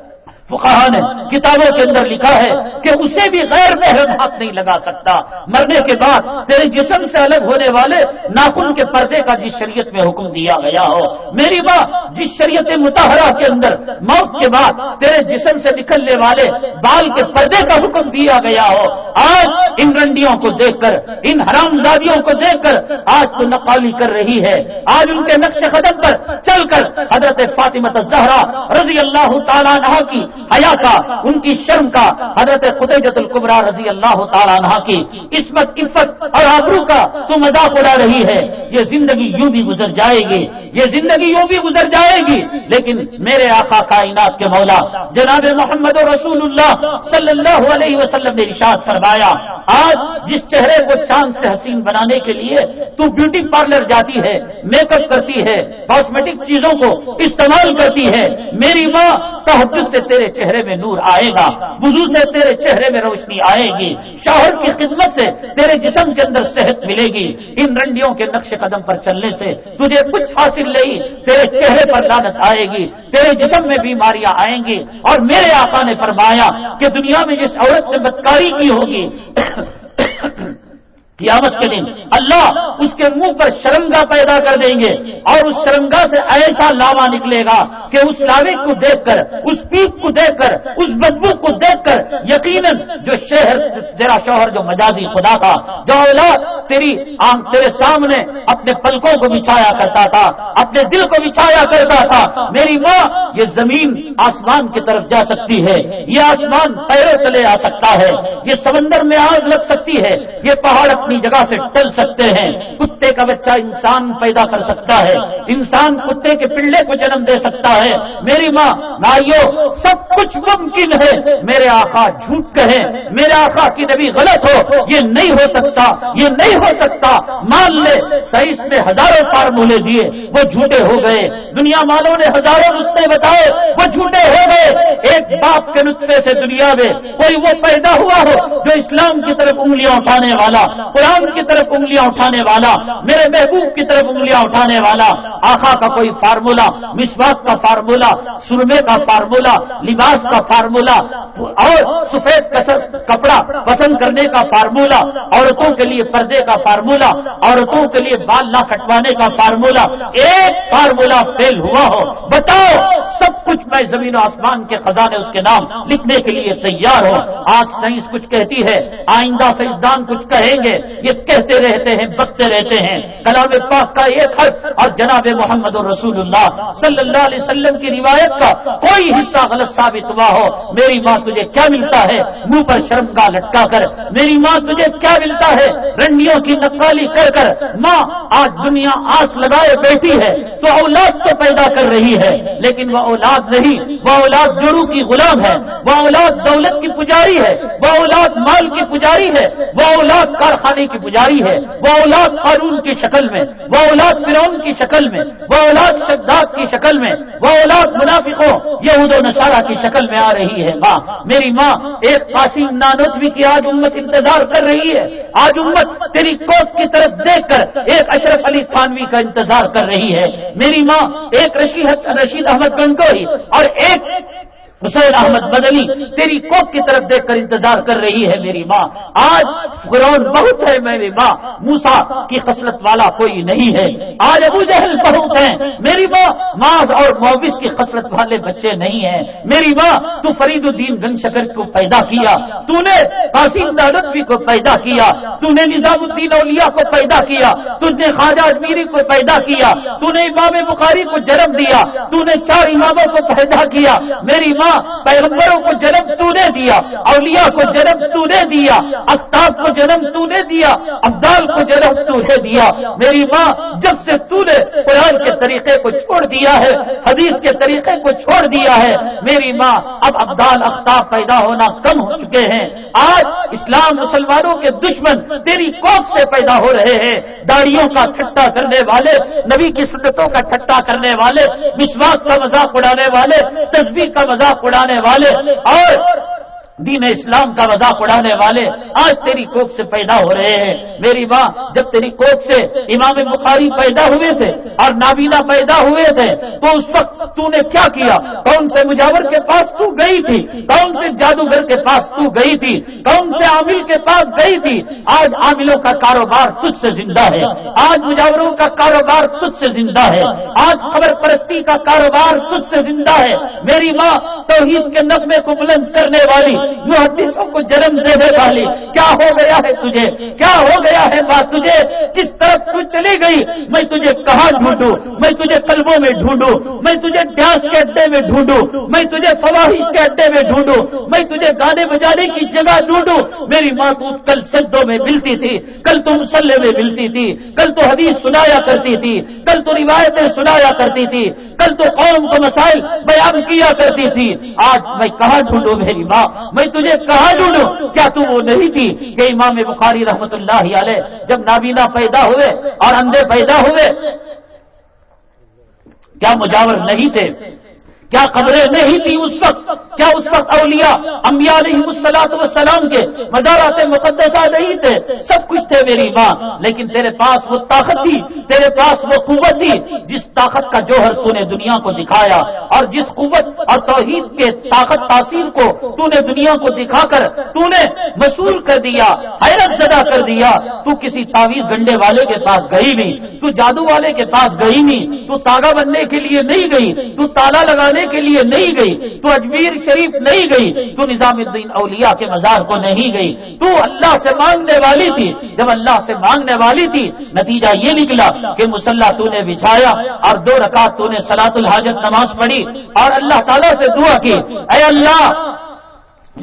فقہا نے کتابوں کے اندر لکھا ہے کہ اسے بھی غیر محرم ہاتھ نہیں لگا سکتا۔ مرنے کے بعد تیرے جسم سے الگ ہونے والے ناخن کے پردے کا جس شریعت میں حکم دیا گیا ہو، میری ماں جس شریعت متحرہ کے اندر موت کے بعد تیرے جسم سے نکلنے والے بال کے پردے کا حکم دیا گیا ہو، آج ان رنڈیوں کو دیکھ کر، ان حرام زادیوں کو دیکھ کر آج تو نقالی کر رہی ہے۔ آج ان کے نقش قدم پر چل کر حضرت فاطمت زہرا رضی اللہ تعالیٰ کی حیا کا ان کی شرم کا حضرت خدیجت القبرا رضی اللہ تعالیٰ عنہ کی عصمت، عفت اور آبرو کا تو مذاق اڑا رہی ہے۔ یہ زندگی یوں بھی گزر جائے گی، یہ زندگی یوں بھی گزر جائے گی۔ لیکن میرے آقا کائنات کے مولا، جناب محمد رسول اللہ صلی اللہ علیہ وسلم نے ارشاد فرمایا، آج جس چہرے کو چاند سے حسین بنانے کے لیے تو بیوٹی پارلر جاتی ہے، میک اپ کرتی ہے، کاسمیٹک چیزوں کو استعمال کرتی ہے۔ میری ماں تحجد سے تیرے چہرے میں نور آئے گا۔ وضو سے تیرے چہرے میں روشنی آئے گی۔ شوہر کی خدمت سے تیرے جسم کے اندر صحت ملے گی۔ ان رنڈیوں کے نقش قدم پر چلنے سے تجھے کچھ حاصل نہیں۔ تیرے چہرے پر لانت آئے گی۔ تیرے جسم میں بیماریاں آئیں گی۔ اور میرے آقا نے فرمایا کہ دنیا میں جس عورت نے بدکاری کی ہوگی قیامت کے دن اللہ اس کے منہ پر شرمگا پیدا کر دیں گے اور اس شرمگا سے ایسا لاوا نکلے گا کہ اس لاوے کو دیکھ کر، اس پیپ کو دیکھ کر، اس بدبو کو دیکھ کر یقیناً جو شہر، تیرا شوہر جو مجازی خدا تھا، جو اولاد تیری آنکھ تیرے سامنے اپنے پلکوں کو بچھایا کرتا تھا، اپنے دل کو بچھایا کرتا تھا، میری ماں یہ زمین آسمان کی طرف جا سکتی ہے، یہ آسمان پیروں تلے آ سکتا ہے، یہ سمندر میں آگ لگ سکتی ہے، یہ پہاڑ اپنی جگہ سے ٹل سکتے ہیں۔ کتے کا بچہ انسان پیدا کر سکتا ہے۔ انسان کتے کے پلڑے کو جنم دے سکتا ہے۔ میری ماں، بھائیو، سب کچھ ممکن ہے۔ میرے آقا جھوٹ کہے میرے آقا کی نبی غلط ہو۔ یہ نہیں ہو سکتا۔ یہ نہیں ہو سکتا۔ مان لے سائنس نے ہزاروں فارمولے دیے۔ وہ جھوٹے ہو گئے۔ دنیا والوں نے ہزاروں رستے بتائے، وہ جھوٹے ہو گئے۔ ایک باپ کے نطفے سے دنیا میں کوئی وہ پیدا ہوا ہو جو اسلام کی طرف انگلیاں اٹھانے والا، قرآن کی طرف انگلیاں اٹھانے والا، میرے محبوب کی طرف انگلیاں اٹھانے والا۔ آخا کا کوئی فارمولا، مسواک کا فارمولا، سرمے کا فارمولا، لباس کا فارمولا، اور سفید کپڑا پسند کرنے کا فارمولا، عورتوں کے لیے پردے کا فارمولا، عورتوں کے لیے بال نہ کٹوانے کا فارمولا۔ ایک فارمولا فیل ہوا ہو، بتاؤ، سب کچھ میں زمین و آسمان کے خزانے اس کے نام لکھنے کے لیے تیار ہو آج سائنس کچھ کہتی ہے، آئندہ سائنسدان کچھ کہیں گے۔ یہ کہتے رہتے ہیں، بکتے رہتے ہیں۔ کلام پاک کا ایک حرف اور جناب محمد رسول اللہ صلی اللہ علیہ وسلم کی روایت کا کوئی حصہ غلط ثابت ہوا ہو۔ میری ماں تجھے کیا ملتا ہے؟ منہ پر شرم کا لٹکا کر۔ میری ماں تجھے کیا ملتا ہے؟ رنڈیوں کی نقالی کر کر۔ ماں، آج دنیا آس لگائے بیٹھی ہے۔ تو اولاد تو پیدا کر رہی ہے، لیکن وہ اولاد نہیں، وہ اولاد جڑو کی غلام ہے، وہ اولاد دولت کی پجاری ہے، وہ اولاد مال کی پجاری ہے، وہ اولاد کارخانے کی پجاری ہے، وہ اولاد قانون کی شکل میں، وہ اولاد فرعون کی شکل میں، وہ اولاد شداد کی شکل میں، وہ اولاد منافقوں، یہود و نصارہ کی شکل میں آ رہی ہے۔ ماں، میری ماں، ایک قاسم نانوتوی کی آج امت انتظار کر رہی ہے۔ آج امت تیری کوٹ کی طرف دیکھ کر ایک اشرف علی خانوی کا انتظار کر رہی ہے۔ میری ماں ایک رشید رشید احمد گنگوئی اور ایک حسین احمد بدلی تیری کوپ کی طرف دیکھ کر انتظار کر رہی ہے میری ماں۔ آج فرون بہت ہے میری ماں موسا کی خصلت والا کوئی نہیں ہے۔ آج ابو جہل بہت ہے میری ماں ماض اور موبس کی خصلت والے بچے نہیں ہیں۔ میری ماں، تو فرید الدین گنگ شکر کو پیدا کیا۔ تو نے قاسم دادتوی کو پیدا کیا۔ تو نے نظام الدین اولیا کو پیدا کیا۔ تج نے خواجہ اجمیری کو پیدا کیا۔ تو نے امام بخاری کو جنم دیا۔ تو نے چار اماموں کو پیدا کیا۔ میری ماں پیغمبروں کو جنم تو نے دیا، اولیاء کو جنم تو نے دیا، اختاب کو جنم تو نے دیا ابدال کو جنم تو نے دیا۔ میری ماں جب سے تو نے قرآن کے طریقے کو چھوڑ دیا ہے، حدیث کے طریقے کو چھوڑ دیا ہے، میری ماں اب ابدال اختاب پیدا ہونا کم ہو چکے ہیں۔ آج اسلام مسلمانوں کے دشمن تیری کوک سے پیدا ہو رہے ہیں۔ داڑیوں کا ٹھٹا کرنے والے، نبی کی سنتوں کا ٹھٹا کرنے والے مسواق کا مذاق اڑانے والے تصویر کا مذاق اڑانے والے اور دین اسلام کا مذاق اڑانے والے آج تیری کوک سے پیدا ہو رہے ہیں۔ میری ماں جب تیری کوک سے امام بخاری پیدا ہوئے تھے اور نابینا پیدا ہوئے تھے، تو اس وقت تو نے کیا کیا؟ کون سے مجاور کے پاس تو گئی تھی؟ کون سے جادوگر کے پاس تو گئی تھی؟ کون سے عامل کے پاس گئی تھی؟ آج عاملوں کا کاروبار تجھ سے زندہ ہے۔ آج مجاوروں کا کاروبار تجھ سے زندہ ہے۔ آج خبر پرستی کا کاروبار تجھ سے زندہ ہے۔ میری ماں توحید کے نغمے کو بلند کرنے والی محدثوں کو جنم دینے والی کیا ہو گیا ہے تجھے؟ کیا ہو گیا ہے بات تجھے؟ کس طرف تو چلی گئی؟ میں تجھے کہاں ڈھونڈوں؟ میں تجھے قلبوں میں ڈھونڈوں؟ میں تجھے ڈانس کے اڈے میں ڈھونڈوں؟ میں تجھے فواہش کے اڈے میں ڈھونڈوں؟ میں تجھے گانے بجانے کی جگہ ڈھونڈوں؟ میری ماں تو کل سدوں میں ملتی تھی، کل تو مسلح میں ملتی تھی، کل تو حدیث سنایا کرتی تھی، کل تو روایتیں سنایا کرتی تھی، کل تو قوم کو مسائل بیان کیا کرتی تھی۔ آج میں کہاں ڈھونڈوں میری ماں؟ میں تجھے کہاں ڈھونڈوں؟ کیا تو وہ نہیں تھی کہ امام بخاری رحمت اللہ علیہ جب نابینا پیدا ہوئے اور اندھے پیدا ہوئے؟ کیا مجاور نہیں تھے؟ کیا قبریں نہیں تھی اس وقت؟ کیا اس وقت اولیاء انبیاء علیہ السلاط وسلام کے مزارات مقدسہ نہیں تھے؟ سب کچھ تھے میری ماں لیکن تیرے پاس وہ طاقت تھی، تیرے پاس وہ قوت تھی، جس طاقت کا جوہر تو نے دنیا کو دکھایا اور جس قوت اور توحید کے طاقت تاثیر کو تو نے دنیا کو دکھا کر تو نے مصول کر دیا، حیرت زدہ کر دیا۔ تو کسی تعویذ گنڈے والے کے پاس گئی نہیں، تو جادو والے کے پاس گئی نہیں، تو تاگا بننے کے لیے نہیں گئی، تو تالا لگانے کے لیے نہیں گئی، تو اجمیر شریف نہیں گئی، تو نظام الدین اولیاء کے مزار کو نہیں گئی۔ تو اللہ سے مانگنے والی تھی۔ جب اللہ سے مانگنے والی تھی، نتیجہ یہ نکلا کہ مسلح تو نے بچھایا اور دو رکعت تو نے سلاط الحاجت نماز پڑھی۔ اور اللہ تعالیٰ سے دعا کی، اے اللہ،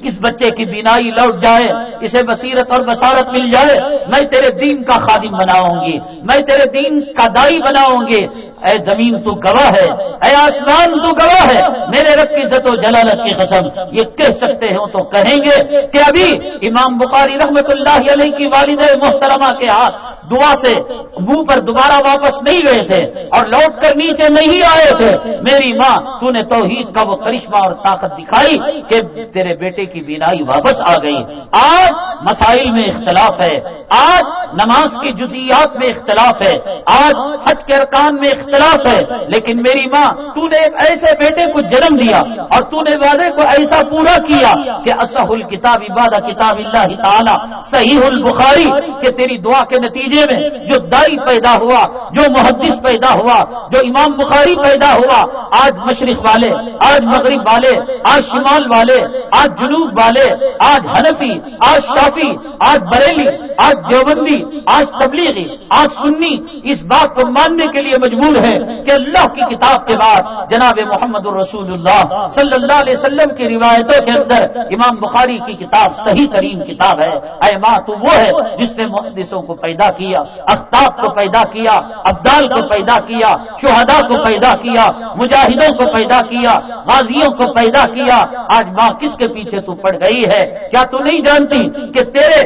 اس بچے کی بینائی لوٹ جائے، اسے بصیرت اور بصارت مل جائے۔ میں تیرے دین کا خادم بناؤں گی، میں تیرے دین کا دائی بناؤں گی۔ اے زمین تو گواہ ہے، اے آسمان تو گواہ ہے، میرے رب کی عزت و جلالت کی قسم، یہ کہہ سکتے ہو تو کہیں گے کہ ابھی امام بخاری رحمت اللہ علیہ کی والد محترمہ کے ہاتھ دعا سے منہ پر دوبارہ واپس نہیں گئے تھے اور لوٹ کر نیچے نہیں آئے تھے۔ میری ماں، تو نے توحید کا وہ کرشمہ اور طاقت دکھائی کہ تیرے بیٹے کی بینائی واپس آ گئی۔ آج مسائل میں اختلاف ہے، آج نماز کی جزیات میں اختلاف ہے، آج حج کے ارکان میں اختلاف ہے، لیکن میری ماں تو نے ایک ایسے بیٹے کو جنم دیا اور تو نے وعدے کو ایسا پورا کیا کہ اصح الکتاب عبادت کتاب اللہ تعالی، صحیح البخاری کہ تیری دعا کے نتیجے میں جو دائی پیدا ہوا، جو محدث پیدا ہوا، جو امام بخاری پیدا ہوا، آج مشرق والے، آج مغرب والے، آج شمال والے، آج جنوب والے، آج حنفی، آج شافی، آج بریلی، آج دیوبندی، آج تبلیغی، آج سنی، اس بات کو ماننے کے لیے مجبور ہے کہ اللہ کی کتاب کے بعد جناب محمد الرسول اللہ صلی اللہ علیہ وسلم کی روایتوں کے اندر امام بخاری کی کتاب صحیح ترین کتاب ہے۔ اے ماں، تو وہ ہے جس نے محدثوں کو پیدا کیا اختاب کو پیدا کیا، ابدال کو پیدا کیا شہدا کو پیدا کیا، مجاہدوں کو پیدا کیا، غازیوں کو پیدا کیا۔ آج ماں، کس کے پیچھے تو پڑ گئی ہے؟ کیا تو نہیں جانتی کہ تیرے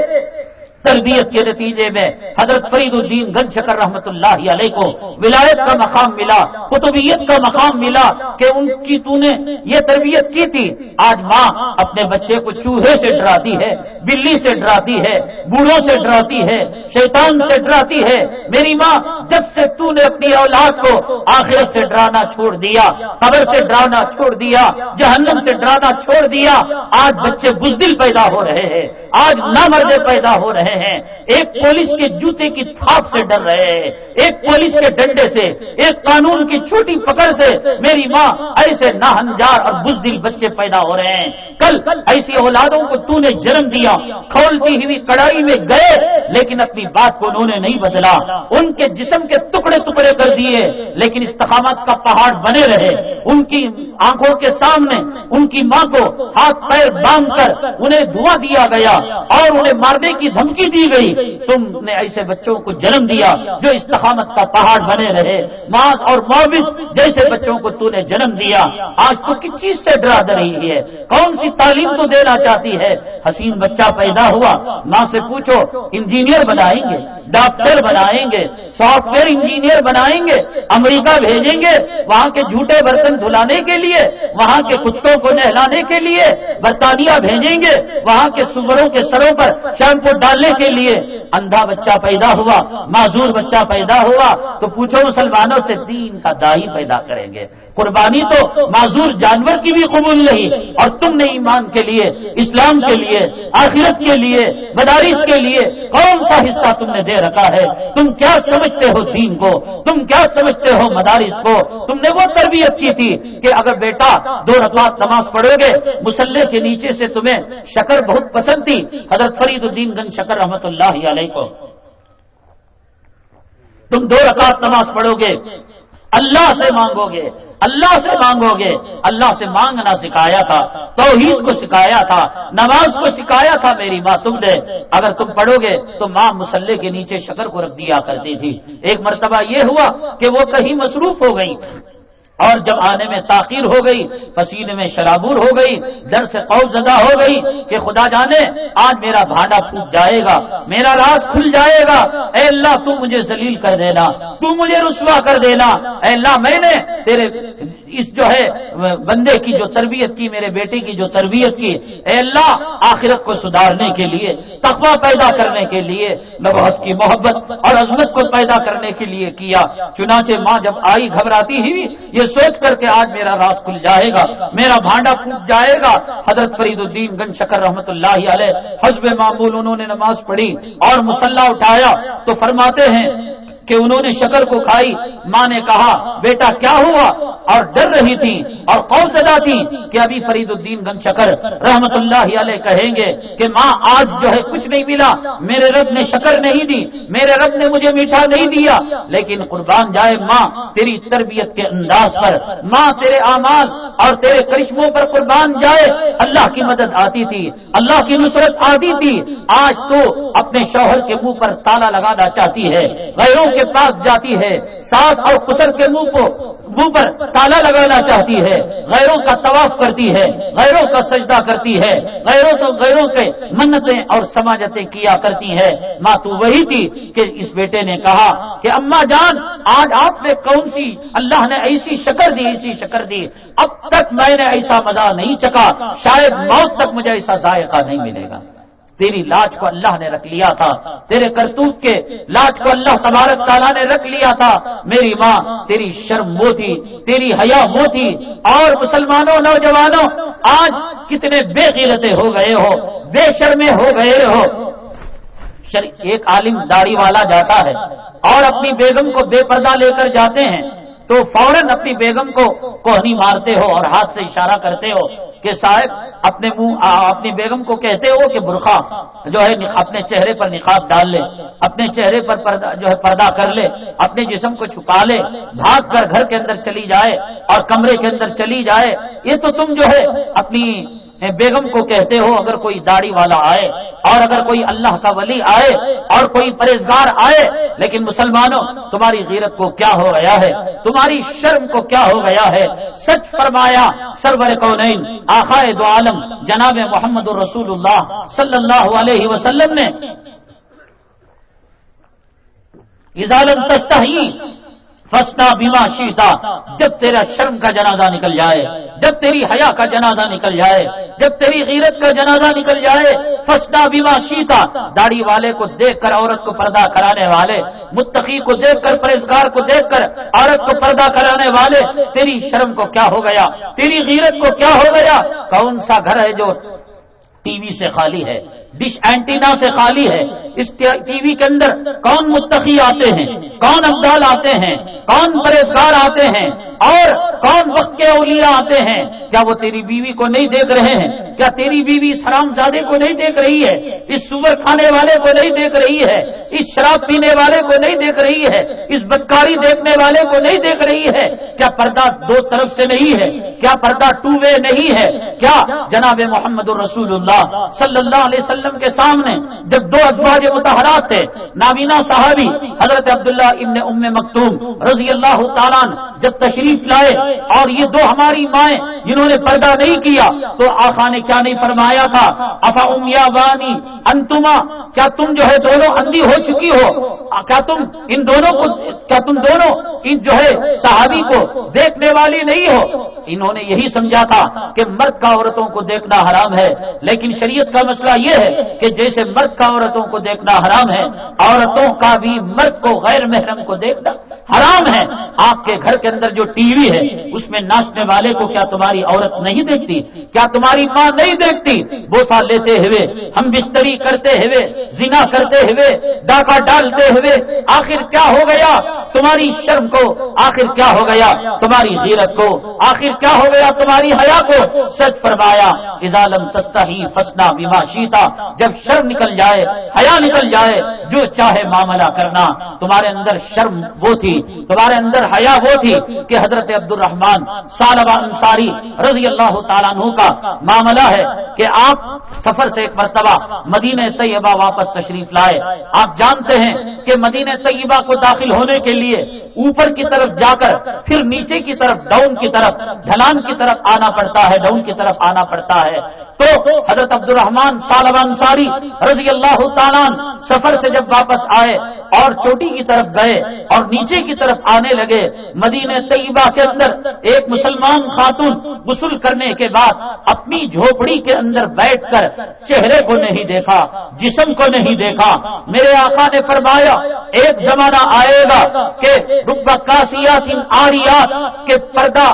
تربیت کے نتیجے میں حضرت فرید الدین گن شکر رحمت اللہ علیہ کو ولایت کا مقام ملا، قطبیت کا مقام ملا کہ ان کی تو نے یہ تربیت کی تھی۔ آج ماں اپنے بچے کو چوہے سے ڈراتی ہے، بلی سے ڈراتی ہے، بوڑھوں سے ڈراتی ہے، شیطان سے ڈراتی ہے۔ میری ماں جب سے تو نے اپنی اولاد کو آخر سے ڈرانا چھوڑ دیا، قبر سے ڈرانا چھوڑ دیا، جہنم سے ڈرانا چھوڑ دیا، آج بچے بزدل پیدا ہو رہے ہیں، آج نامردے پیدا ہو رہے ہیں ہیں۔ ایک پولیس کے جوتے کی تھاپ سے ڈر رہے ہیں۔ ایک پولیس کے ڈنڈے سے، ایک قانون کی چھوٹی پکڑ سے میری ماں ایسے ناہنجار اور بزدل بچے پیدا ہو رہے ہیں۔ کل ایسی اولادوں کو تو نے جنم دیا۔ کھولتی ہوئی کڑائی میں گئے، لیکن اپنی بات کو انہوں نے نہیں بدلا۔ ان کے جسم کے ٹکڑے ٹکڑے کر دیے، لیکن استقامت کا پہاڑ بنے رہے۔ ان کی آنکھوں کے سامنے ان کی ماں کو ہاتھ پیر باندھ کر انہیں دھواں دیا گیا اور انہیں مارنے کی دھمکی دی گئی۔ تم نے ایسے بچوں کو جنم دیا جو استقامت کا پہاڑ بنے رہے۔ ماں اور معاوض جیسے بچوں کو تو نے جنم دیا۔ آج تو کس چیز سے ڈرا د رہی ہے؟ کون سی تعلیم تو دینا چاہتی ہے؟ حسین بچہ پیدا ہوا۔ ماں سے پوچھو، انجینئر بنائیں گے؟ ڈاکٹر بنائیں گے؟ سافٹ ویئر انجینئر بنائیں گے؟ امریکہ بھیجیں گے؟ وہاں کے جھوٹے برتن دھلانے کے لیے؟ وہاں کے کتوں کو نہلانے کے لیے؟ برطانیہ بھیجیں گے؟ وہاں کے سوروں کے سروں پر شیمپو ڈالنے کے لیے اندھا بچہ پیدا ہوا، معذور بچہ پیدا ہوا، تو پوچھو مسلمانوں سے دین کا دائی پیدا کریں گے۔ قربانی تو معذور جانور کی بھی قبول نہیں، اور تم نے ایمان کے لیے، اسلام کے لیے، آخرت کے لیے، مدارس کے لیے کون سا حصہ تم نے دے رکھا ہے؟ تم کیا سمجھتے ہو دین کو؟ تم کیا سمجھتے ہو مدارس کو؟ تم نے وہ تربیت کی تھی کہ اگر بیٹا دو رکعت نماز پڑھو گے، مسلح کے نیچے سے تمہیں شکر بہت پسند تھی۔ حضرت فرید الدین گن شکر رحمت اللہ علیہ کو تم دو رکعت نماز پڑھو گے۔ اللہ سے مانگو گے۔ اللہ سے مانگو گے۔ اللہ سے مانگنا سکھایا تھا۔ توحید کو سکھایا تھا۔ نماز کو سکھایا تھا میری ماں تم نے۔ اگر تم پڑھو گے تو ماں مسلح کے نیچے شکر کو رکھ دیا کرتی تھی۔ ایک مرتبہ یہ ہوا کہ وہ کہیں مصروف ہو گئی اور جب آنے میں تاخیر ہو گئی، پسینے میں شرابور ہو گئی، ڈر سے قو زدہ ہو گئی کہ خدا جانے، آج میرا بھاڈا پھوٹ جائے گا، میرا راز کھل جائے گا۔ اے اللہ، تو مجھے ذلیل کر دینا، تو مجھے رسوا کر دینا۔ اے اللہ، میں نے تیرے اس جو ہے، بندے کی جو تربیت کی، میرے بیٹے کی جو تربیت کی، اے اللہ، آخرت کو سدھارنے کے لیے، تقوی پیدا کرنے کے لیے نبحت کی محبت اور عظمت کو پیدا کرنے کے لیے کیا۔ چنانچہ ماں جب آئی، گھبراتی ہوئی، یہ سوچ کر کے آج میرا راز کھل جائے گا، میرا بھانڈا پھوٹ جائے گا۔ حضرت فرید الدین گن شکر رحمت اللہ علیہ حزب معمول انہوں نے نماز پڑھی اور مسلح اٹھایا۔ تو فرماتے ہیں کہ انہوں نے شکر کو کھائی۔ ماں نے کہا، بیٹا، کیا ہوا؟ اور ڈر رہی تھی اور کون سدا تھی کہ ابھی فرید الدین گن شکر رحمت اللہ علیہ کہیں گے کہ ماں، آج جو ہے کچھ نہیں ملا۔ میرے رب نے شکر نہیں دی، میرے رب نے مجھے میٹھا نہیں دیا۔ لیکن قربان جائے ماں، تیری تربیت کے انداز پر۔ ماں، تیرے اعمال اور تیرے کرشموں پر قربان جائے۔ اللہ کی مدد آتی تھی، اللہ کی نصرت آتی تھی۔ آج تو اپنے شوہر کے منہ پر تالا لگانا چاہتی ہے۔ غیروں کے پاس جاتی ہے۔ ساس اور کسر کے منہ کو منہ پر تالا لگانا چاہتی ہے۔ غیروں کا طواف کرتی ہے۔ غیروں کا سجدہ کرتی ہے۔ غیروں تو غیروں کے منتیں اور سماجتیں کیا کرتی ہے۔ ماں تو وہی تھی کہ اس بیٹے نے کہا کہ اما جان، آج آپ نے کون سی اللہ نے ایسی شکر دی، ایسی شکر دی۔ اب تک میں نے ایسا مزہ نہیں چکا۔ شاید موت تک مجھے ایسا ذائقہ نہیں ملے گا۔ تیری لاج کو اللہ نے رکھ لیا تھا، تیرے کرتوت کے لاج کو اللہ تبارک تعالیٰ نے رکھ لیا تھا۔ میری ماں، تیری شرم وہ تھی تیری حیا وہ تھی اور مسلمانوں، نوجوانوں، آج کتنے بے قیرتیں ہو گئے ہو، بے شرمے ہو گئے ہو۔ ایک عالم داڑھی والا جاتا ہے اور اپنی بیگم کو بے پردہ لے کر جاتے ہیں، تو فوراً اپنی بیگم کو کوہنی مارتے ہو اور ہاتھ سے اشارہ کرتے ہو۔ کہ صاحب اپنے منہ اپنی بیگم کو کہتے ہو کہ برخا جو ہے اپنے چہرے پر نقاب ڈال لے، اپنے چہرے پر پردہ جو ہے پردہ کر لے، اپنے جسم کو چھپا لے، بھاگ کر گھر کے اندر چلی جائے اور کمرے کے اندر چلی جائے، یہ تو تم جو ہے اپنی بیگم کو کہتے ہو اگر کوئی داڑھی والا آئے اور اگر کوئی اللہ کا ولی آئے اور کوئی پرہزگار آئے، لیکن مسلمانوں، تمہاری غیرت کو کیا ہو گیا ہے؟ تمہاری شرم کو کیا ہو گیا ہے؟ سچ فرمایا، سرور کو نہیں دو عالم، جناب محمد الرسول اللہ صلی اللہ علیہ وسلم نے تستحی فسنا بیما شیتا جب تیرا شرم کا جنازہ نکل جائے، جب تیری حیا کا جنازہ نکل جائے، جب تیری غیرت کا جنازہ نکل جائے فسنا بیما شیتا داڑھی والے کو دیکھ کر، عورت کو پردہ کرانے والے، متقی کو دیکھ کر پرہزگار کو دیکھ کر، عورت کو پردہ کرانے والے، تیری شرم کو کیا ہو گیا؟ تیری غیرت کو کیا ہو گیا؟ کون سا گھر ہے جو ٹی وی سے خالی ہے؟ ڈش اینٹینا سے خالی ہے؟ اس ٹی وی کے اندر کون متقی آتے ہیں؟ کون ابدال آتے ہیں؟ کون پرہزگار آتے ہیں اور کون وقت کے اولیاء آتے ہیں؟ کیا وہ تیری بیوی کو نہیں دیکھ رہے ہیں؟ کیا تیری بیوی اس حرام زادے کو نہیں دیکھ رہی ہے؟ اس سور کھانے والے کو نہیں دیکھ رہی ہے؟ اس شراب پینے والے کو نہیں دیکھ رہی ہے؟ اس بدکاری دیکھنے والے کو نہیں دیکھ رہی ہے؟ کیا پردہ دو طرف سے نہیں ہے؟ کیا پردہ ٹو وے نہیں ہے؟ کیا جناب محمد الرسول اللہ صلی اللہ علیہ وسلم کے سامنے جب دو ازواج متحرات تھے، نابینا صحابی، حضرت عبداللہ ابن ام مکتوم رضی اللہ تعالیٰ جب تشریف لائے اور یہ دو ہماری مائیں جنہوں نے پردہ نہیں کیا، تو آخا نے کیا نہیں فرمایا تھا؟ افا امیا وانی، انتما، کیا تم جو ہے دونوں اندھی ہو چکی ہو؟ کیا تم ان دونوں کو، کیا تم دونوں ان جو ہے صحابی کو دیکھنے والی نہیں ہو؟ انہوں نے یہی سمجھا تھا کہ مرد کا عورتوں کو دیکھنا حرام ہے، لیکن شریعت کا مسئلہ یہ ہے کہ جیسے مرد کا عورتوں کو دیکھنا حرام ہے، عورتوں کا بھی مرد کو غیر محرم کو دیکھنا حرام ہے۔ آپ کے گھر کے اندر جو ٹی وی ہے، اس میں ناچنے والے کو کیا تمہاری عورت نہیں دیکھتی؟ کیا تمہاری ماں نہیں دیکھتی؟ بوسا لیتے ہوئے، ہم بستری کرتے ہوئے، زنا کرتے ہوئے، ڈاکہ ڈالتے ہوئے، آخر کیا ہو گیا؟ تمہاری شرم کو آخر کیا ہو گیا؟ تمہاری غیرت کو آخر کیا ہو گیا؟ تمہاری حیا کو سچ فرمایا ازالم تستا ہی فسنا بیما شیتا، جب شرم نکل جائے، حیا نکل جائے، جو چاہے معاملہ کرنا۔ تمہارے اندر شرم وہ تھی، تمہارے اندر حیا وہ تھی کہ حضرت عبد الرحمان سالبہ انصاری رضی اللہ تعالیٰ عنہ کا معاملہ ہے کہ آپ سفر سے ایک مرتبہ مدینہ طیبہ واپس تشریف لائے۔ آپ جانتے ہیں کہ مدینہ طیبہ کو داخل ہونے کے لیے اوپر کی طرف جا کر پھر نیچے کی طرف، ڈاؤن کی طرف، ڈھلان کی طرف آنا پڑتا ہے، ڈاؤن کی طرف آنا پڑتا ہے۔ تو حضرت عبد الرحمان سالبہ انصاری رضی اللہ تعالیٰ سفر سے جب واپس آئے اور چوٹی کی طرف گئے اور نیچے کی طرف آنے لگے، مدینہ طیبہ کے اندر ایک مسلمان خاتون غسل کرنے کے بعد اپنی جھوپڑی کے اندر بیٹھ کر چہرے کو نہیں دیکھا، جسم کو نہیں دیکھا۔ میرے آقا نے فرمایا، ایک زمانہ آئے گا کہ کاسیات آریات کے پردہ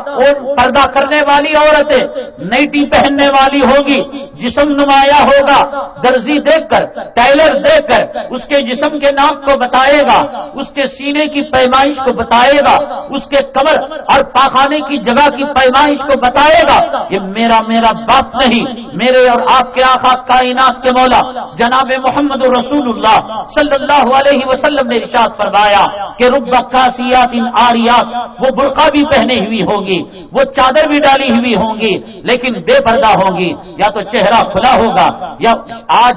پردہ کرنے والی عورتیں نیٹی پہننے والی ہوگی۔ جسم نمایاں ہوگا، درزی دیکھ کر، ٹائلر دیکھ کر، اس کے جسم کے نام کو بتائے گا، اس کے سینے کی پیمائش کو بتائے گا، اس کے کمر اور پاخانے کی جگہ کی پیمائش کو بتائے گا، یہ میرا میرا باپ نہیں، میرے اور آپ کے آقا کائنات کے مولا، جناب محمد رسول اللہ صلی اللہ علیہ وسلم نے ارشاد فرمایا کہ رب کاسیات ان آریات، وہ برقع بھی پہنے ہوئی ہوں گی، وہ چادر بھی ڈالی ہوئی ہوں گی، لیکن بے پردہ ہوں گی۔ یا تو چہرہ کھلا ہوگا، یا آج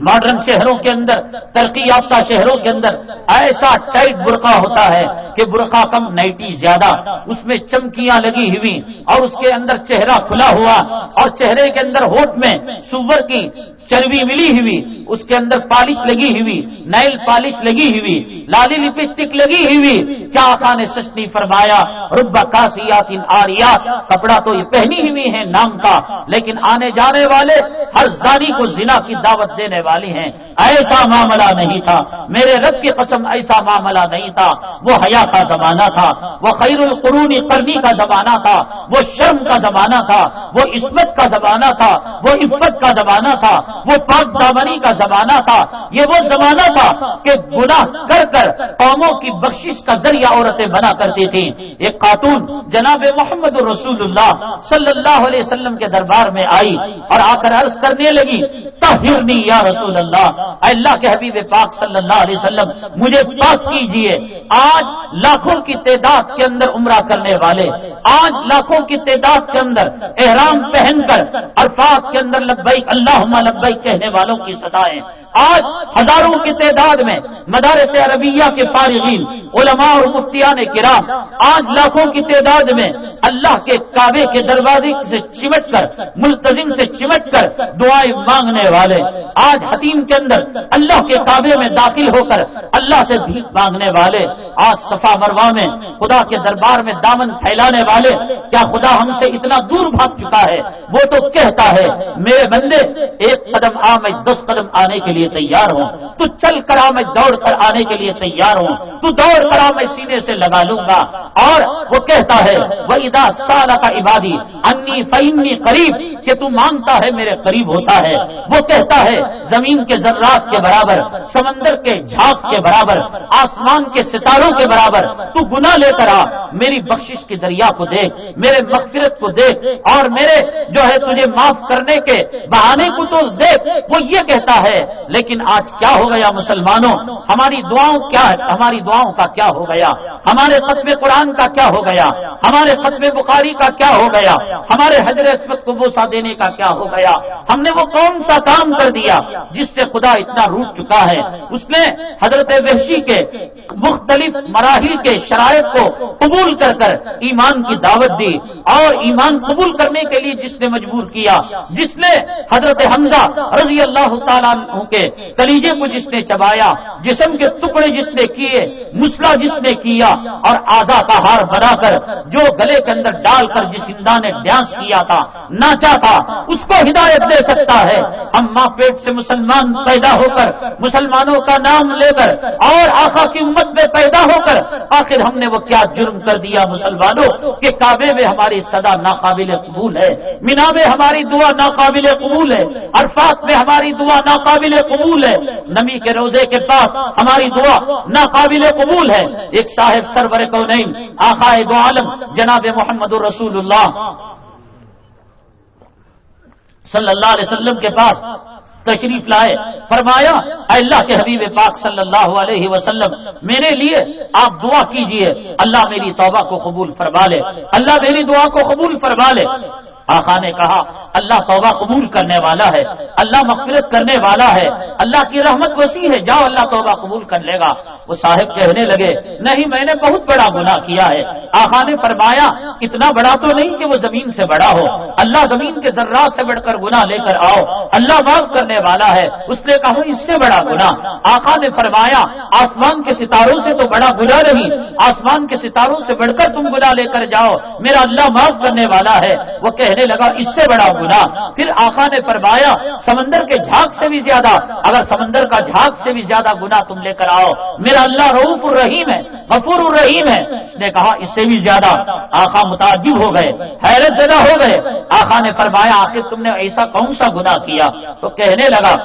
ماڈرن شہروں کے اندر، ترقی یافتہ شہروں کے اندر ایسا ٹائٹ برقع ہوتا ہے کہ برقع کم نائٹی زیادہ، اس میں چمکیاں لگی ہوئی اور اس کے اندر چہرہ کھلا ہوا اور چہرے کے اندر ہوٹ میں سور کی چربی ملی ہوئی، اس کے اندر پالش لگی ہوئی نیل پالش لگی ہوئی، لالی لپسٹک لگی ہوئی، کیا آقا نے سچنی فرمایا؟ ربا کاسیات ان آریات، کپڑا تو یہ پہنی ہوئی ہے نام کا، لیکن آنے جانے والے ہر زانی کو زنا کی دعوت دینے والی ہیں۔ ایسا معاملہ نہیں تھا۔ میرے رب کی قسم ایسا معاملہ نہیں تھا۔ وہ حیا کا زمانہ تھا۔ وہ خیر القرونی کرنی کا زمانہ تھا۔ وہ شرم کا زمانہ تھا۔ وہ عصمت کا زمانہ تھا۔ وہ عفت کا زمانہ تھا۔ وہ پاک دامنی کا زمانہ تھا۔ یہ وہ زمانہ تھا کہ گناہ کر کر قوموں کی بخشش کا ذریعہ عورتیں بنا کرتی تھیں۔ ایک خاتون جناب محمد رسول اللہ صلی اللہ علیہ وسلم کے دربار میں آئی اور آ کر عرض کرنے لگی تہرنی یا رسول اللہ اللہ کے حبیب پاک صلی اللہ علیہ وسلم، مجھے پاک کیجیے۔ آج لاکھوں کی تعداد کے اندر عمرہ کرنے والے، آج لاکھوں کی تعداد کے اندر احرام پہن کر عرفات کے اندر لبیک اللہ لبیک کہنے والوں کی سدائیں آج ہزاروں کی تعداد میں مدارس عربیہ کے فارغین، علماء اور مفتیان کرام، آج لاکھوں کی تعداد میں اللہ کے کعبے کے دروازے سے چمٹ کر ملتظم سے چمٹ کر دعائیں مانگنے والے۔ آج حتیم کے اندر اللہ کے کعبے میں داخل ہو کر اللہ سے بھیک مانگنے والے۔ آج صفا مروا میں، خدا کے دربار میں دامن پھیلانے والے۔ کیا خدا ہم سے اتنا دور بھاگ چکا ہے؟ وہ تو کہتا ہے، میرے بندے، ایک قدم آ، میں دس قدم آنے کے لیے تیار ہوں۔ تو چل کر آ، میں دوڑ کر آنے کے لیے تیار ہوں۔ تو دوڑ کر آ، میں سینے سے لگا لوں گا۔ اور وہ کہتا ہے وہ ادا سال کا عبادی، انی فنی قریب، کہ تو مانگتا ہے میرے قریب ہوتا ہے۔ وہ کہتا ہے، زمین کے ذرات کے برابر، سمندر کے جھاگ کے برابر، آسمان کے ستاروں کے برابر، تو گنا لے کر آ، میری بخشش کی دریا کو دیکھ، میرے مغفرت کو دیکھ، اور میرے جو ہے تجھے معاف کرنے کے بہانے کو تو دیکھ۔ وہ یہ کہتا ہے، لیکن آج کیا ہو گیا مسلمانوں؟ ہماری دعاؤں کیا ہماری دعاؤں کا کیا ہو گیا؟ ہمارے ختم قرآن کا کیا ہو گیا؟ ہمارے ختم بخاری کا کیا ہو گیا؟ ہمارے حضرت کو بوسا دینے کا کیا ہو گیا؟ ہم نے وہ کون سا کام کر دیا جس سے خدا اتنا روٹ چکا ہے؟ اس نے حضرت وحشی کے مختلف مراحل کے شرائط کو قبول کر کر ایمان کی دعوت دی اور ایمان قبول کرنے کے لیے جس نے مجبور کیا، جس نے حضرت حمزہ رضی اللہ تعالیٰ کے کلیجے کو جس نے چبایا، جسم کے ٹکڑے جس نے کیے مسلح جس نے کیا اور آزا کا ہار بنا کر جو گلے کے اندر ڈال کر جس اندا نے ڈانس کیا تھا، ناچا تھا، اس کو ہدایت دے سکتا ہے۔ ہم ماں پیٹ سے مسلمان پیدا ہو کر، مسلمانوں کا نام لے کر اور آخا کی امت میں پیدا ہو کر، آخر ہم نے وہ کیا جرم کر دیا مسلمانوں کہ کعبے میں ہماری صدا ناقابل قبول ہے، مینا میں ہماری دعا ناقابل قبول ہے، عرفات میں ہماری دعا ناقابل قبول ہے۔ نمی کے روزے کے پاس ہماری دعا ناقابل قبول ہے۔ ایک صاحب سرور کو نہیں آخائے دو عالم، جناب محمد الرسول اللہ صلی اللہ علیہ وسلم کے پاس تشریف لائے۔ فرمایا اللہ کے حبیب پاک صلی اللہ علیہ وسلم میرے لیے، آپ دعا کیجیے۔ اللہ میری توبہ کو قبول فرما لے۔ اللہ میری دعا کو قبول فرما لے۔ آخا نے کہا، اللہ توبہ قبول کرنے والا ہے۔ اللہ مغفرت کرنے والا ہے۔ اللہ کی رحمت وسیع ہے۔ جاؤ، اللہ توبہ قبول کر لے گا۔ وہ صاحب کہنے لگے، نہیں، میں نے بہت بڑا گناہ کیا ہے. آخا نے فرمایا، اتنا بڑا تو نہیں کہ وہ زمین سے بڑا ہو۔ اللہ زمین کے ذرات سے بڑھ کر گناہ لے کر آؤ۔ اللہ معاف کرنے والا ہے۔ اس نے کہا اس سے بڑا گناہ. آخا نے فرمایا، آسمان کے ستاروں سے تو بڑا گناہ نہیں۔ آسمان کے ستاروں سے بڑھ کر تم گناہ لے کر جاؤ۔ میرا اللہ معاف کرنے والا ہے۔ وہ کہنے لگا، اس سے بڑا گناہ۔ پھر آخا نے فرمایا، سمندر کے جھاگ سے بھی زیادہ۔ اگر سمندر کا جھاگ سے بھی زیادہ گناہ تم لے کر آؤ، میرا اللہ روف الرحیم ہے، غفور الرحیم ہے۔ اس نے کہا، اس سے بھی زیادہ آخا متعجب ہو گئے، حیرت زدہ ہو گئے۔ آخا نے فرمایا، آخر تم نے ایسا کون سا گناہ کیا؟ تو کہنے لگا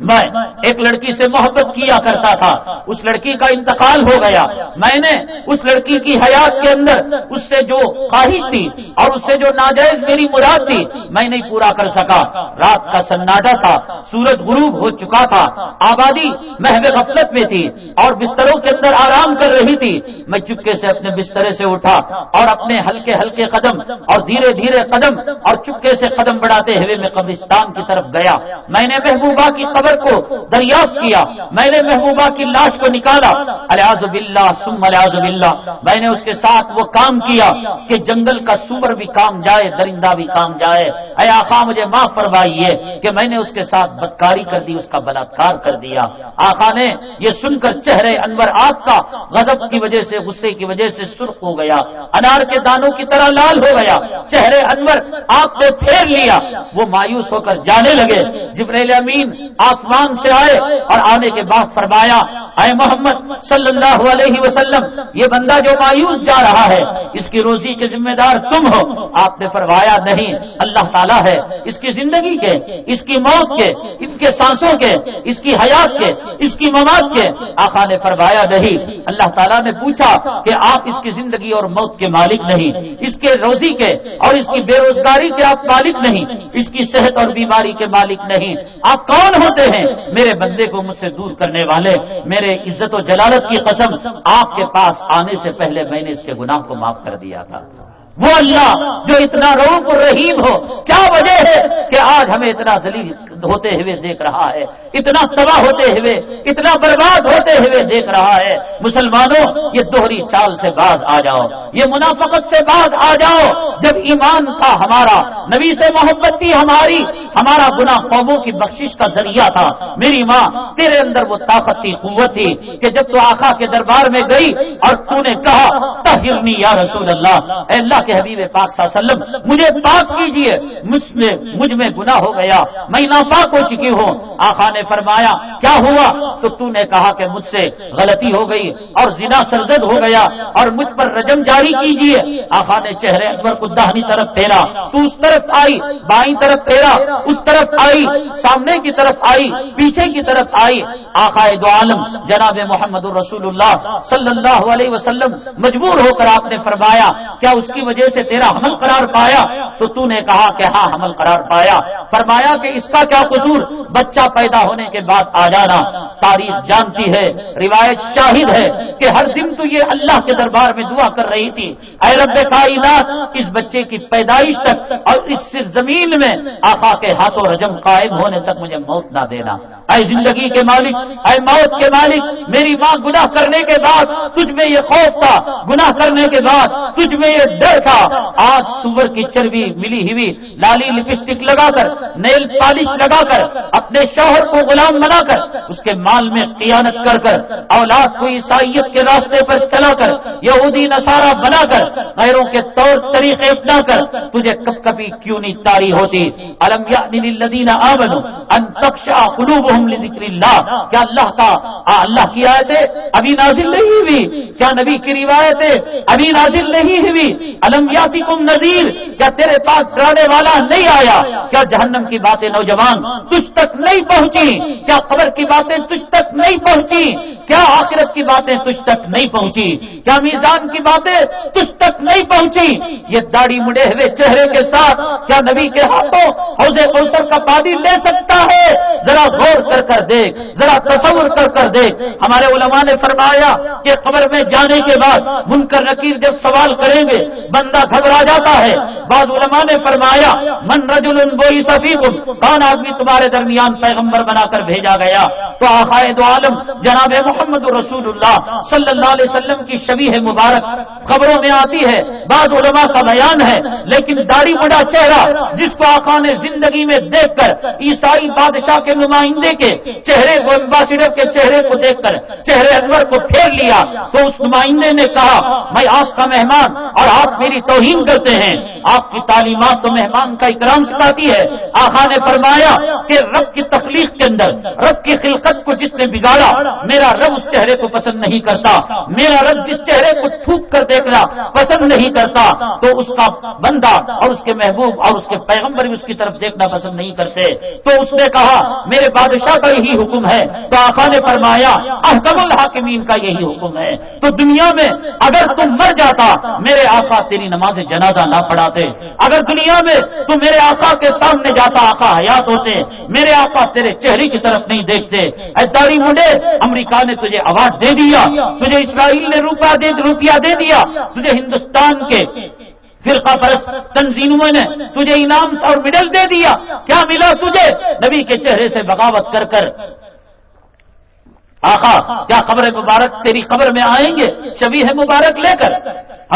میں ایک لڑکی سے محبت کیا کرتا تھا، اس لڑکی کا انتقال ہو گیا۔ میں نے اس لڑکی کی حیات کے اندر اس سے جو خواہش تھی اور اس سے جو ناجائز میری مراد تھی، میں نہیں پورا کر سکا۔ رات کا سناٹا تھا، سورج غروب ہو چکا تھا۔ آبادی محب غفلت میں تھی اور بستروں کے اندر آرام کر رہی تھی۔ میں چپکے سے اپنے بسترے سے اٹھا اور اپنے ہلکے ہلکے قدم اور دھیرے دھیرے قدم اور چپکے سے قدم بڑھاتے ہوئے میں قبرستان کی طرف گیا۔ میں نے محبوبہ کی قبر کو دریافت کیا، میں نے محبوبہ کی لاش کو نکالا۔ الیاز بلّہ سم الیاز بلّہ میں نے اس کے ساتھ وہ کام کیا کہ جنگل کا سمر بھی کام جائے، درندہ بھی کام جائے۔ اے آخا مجھے معاف فرمائیے کہ میں نے اس کے ساتھ بدکاری کر دی، اس کا بلاத்کار کر دیا۔ آخا نے یہ سن کر چہرے انور آپ کا غضب کی وجہ سے، غصے کی وجہ سے سرخ ہو گیا۔ انار کے دانوں کی طرح لال ہو گیا۔ چہرے انور آپ نے پھیر لیا۔ وہ مایوس ہو کر جانے لگے۔ جبریل امین، آپ آسمان سے آئے اور آنے کے بعد فرمایا، اے محمد صلی اللہ علیہ وسلم، یہ بندہ جو مایوس جا رہا ہے، اس کی روزی کے ذمہ دار تم ہو۔ آپ نے فرمایا، نہیں، اللہ تعالیٰ ہے۔ اس کی زندگی کے، اس کی موت کے اس کے سانسوں کے، اس کی حیات کے، اس کی مماد کے۔ آخا نے فرمایا، نہیں، اللہ تعالیٰ نے پوچھا کہ آپ اس کی زندگی اور موت کے مالک نہیں، اس کے روزی کے اور اس کی بے روزگاری کے آپ مالک نہیں، اس کی صحت اور بیماری کے مالک نہیں۔ آپ کون ہوتے؟ ہیں۔ میرے بندے کو مجھ سے دور کرنے والے، میرے عزت و جلالت کی قسم، آپ کے پاس آنے سے پہلے میں نے اس کے گناہ کو معاف کر دیا تھا۔ وہ اللہ جو اتنا روپ رحیم ہو۔ کیا وجہ ہے کہ آج ہمیں اتنا ذلیل ہوتے ہوئے دیکھ رہا ہے؟ اتنا تباہ ہوتے ہوئے، اتنا برباد ہوتے ہوئے دیکھ رہا ہے۔ مسلمانوں، یہ دوہری چال سے باز آ جاؤ۔ یہ منافقت سے باز آ جاؤ۔ جب ایمان تھا ہمارا، نبی سے محبت تھی ہماری، ہمارا گناہ قوموں کی بخشش کا ذریعہ تھا۔ میری ماں، تیرے اندر وہ طاقت تھی، قوت تھی کہ جب تو آخا کے دربار میں گئی اور تو نے کہا تہرنی یا رسول اللہ، اے اللہ کے حبیب پاک صلی اللہ علیہ وسلم، مجھے پاک کیجیے، مجھ میں مجھ میں گناہ ہو گیا، میں ناپاک ہو چکی ہوں۔ آخا نے فرمایا، کیا ہوا؟ تو تو نے کہا کہ مجھ سے غلطی ہو گئی اور زنا سرزد ہو گیا اور مجھ پر رجم جاری کیجیے۔ آخا نے چہرے اکبر کو دہنی طرف پھیرا، تو اس طرف آئی، بائیں طرف پھیرا، اس طرف آئی، سامنے کی طرف آئی، پیچھے کی طرف آئی۔ آخا دو عالم، جناب محمد الرسول اللہ صلی اللہ علیہ وسلم، مجبور ہو کر آپ نے فرمایا، کیا اس کی وجہ سے تیرا حمل قرار پایا تو تو نے کہا کہ ہاں حمل قرار پایا۔ فرمایا کہ اس کا کیا قصور؟ بچہ پیدا ہونے کے بعد آ جانا۔ تاریخ جانتی ہے، روایت شاہد ہے کہ ہر دن تو یہ اللہ کے دربار میں دعا کر رہی تھی۔ اے رب کائنات، اس بچے کی پیدائش تک اور اس سے زمین میں آقا کے ہاتھوں رجم قائم ہونے تک مجھے موت نہ دینا۔ اے زندگی کے مالک، اے موت کے مالک، میری ماں گناہ کرنے کے بعد تجھ میں یہ خوف تھا۔ گناہ کرنے کے بعد تجھ میں یہ ڈر تھا۔ آج سور کی چربی ملی ہوئی، لالی لپسٹک لگا کر نیل پالش لگا کر اپنے شوہر کو غلام بنا کر اس کے مال میں قیانت کر کر اولاد کو عیسائیت کے راستے پر چلا کر یہودی نصارہ بنا کر غیروں کے طور طریقے اپنا کر تجھے کب کبھی کیوں نہیں تاری ہوتی؟ الم الذین ان قلوبهم لذکر اللہ؟ کیا اللہ کا اللہ کی آیتیں ابھی نازل نہیں ہوئی؟ کیا نبی کی روایتیں ابھی نازل نہیں ہوئی؟ المیاتی کم نذیر؟ کیا تیرے پاس ڈرانے والا نہیں آیا؟ کیا جہنم کی باتیں نوجوان تجھ تک نہیں پہنچی؟ کیا قبر کی باتیں تجھ تک نہیں پہنچی؟ کیا آخرت کی باتیں تجھ تک نہیں پہنچی؟ کیا میزان کی باتیں تجھ تک نہیں پہنچی؟ یہ داڑھی مڑے ہوئے چہرے کے ساتھ کیا نبی کے ہاتھوں حوض کوثر کا پانی لے سکتا ہے؟ ذرا غور کر کر دیکھ، ذرا تصور کر کر دیکھ۔ ہمارے علماء نے فرمایا کہ قبر میں جانے کے بعد منکر نکیر جب سوال کریں گے بندہ گھبرا جاتا ہے بعض علماء نے فرمایا، من رجل بوئی صفیق کون آدمی تمہارے درمیان پیغمبر بنا کر بھیجا گیا؟ تو آخائد عالم جناب محمد رسول اللہ صلی اللہ علیہ وسلم کی شبی ہے مبارک خبروں میں آتی ہے۔ بعض علماء کا بیان ہے، لیکن داڑھی بڑا چہرہ، جس کو آقا نے زندگی میں دیکھ کر، عیسائی بادشاہ کے نمائندے کے چہرے کو امباسڈر کے چہرے کو دیکھ کر، چہرے انور کو پھیر لیا، تو اس نمائندے نے کہا، میں آپ کا مہمان اور آپ میری توہین کرتے ہیں۔ آپ کی تعلیمات تو مہمان کا اکرام سکھاتی ہے۔ آخا نے فرمایا کہ رب کی تخلیق کے اندر، رب کی خلقت کو جس نے بگاڑا، میرا رب اس چہرے کو پسند نہیں کرتا۔ میرا رب جس چہرے کو تھوک کر دیکھنا پسند نہیں کرتا، تو اس کا بندہ اور اس کے محبوب اور اس کے پیغمبر بھی اس کی طرف دیکھنا پسند نہیں کرتے۔ تو اس نے کہا، میرے بادشاہ کا یہی حکم ہے۔ تو آقا نے فرمایا، احکم الحاکمین کا یہی حکم ہے۔ تو دنیا میں اگر تم مر جاتا، میرے آقا تیری نماز جنازہ نہ پڑھاتے۔ اگر دنیا میں تم میرے آقا کے سامنے جاتا آقا حیات ہوتے میرے آقا تیرے چہرے کی طرف نہیں دیکھتے۔ اے داڑی منڈے، امریکہ نے تجھے آواز دے دیا۔ تجھے اسرائیل نے روپیہ دے روپیہ دے دیا۔ تجھے ہندوستان کے فرقہ پرست تنظیموں نے تجھے انعام اور میڈل دے دیا۔ کیا ملا تجھے؟ نبی کے چہرے سے بغاوت کر کر آقا، کیا قبر مبارک تیری قبر میں آئیں گے؟ شبی ہے مبارک لے کر۔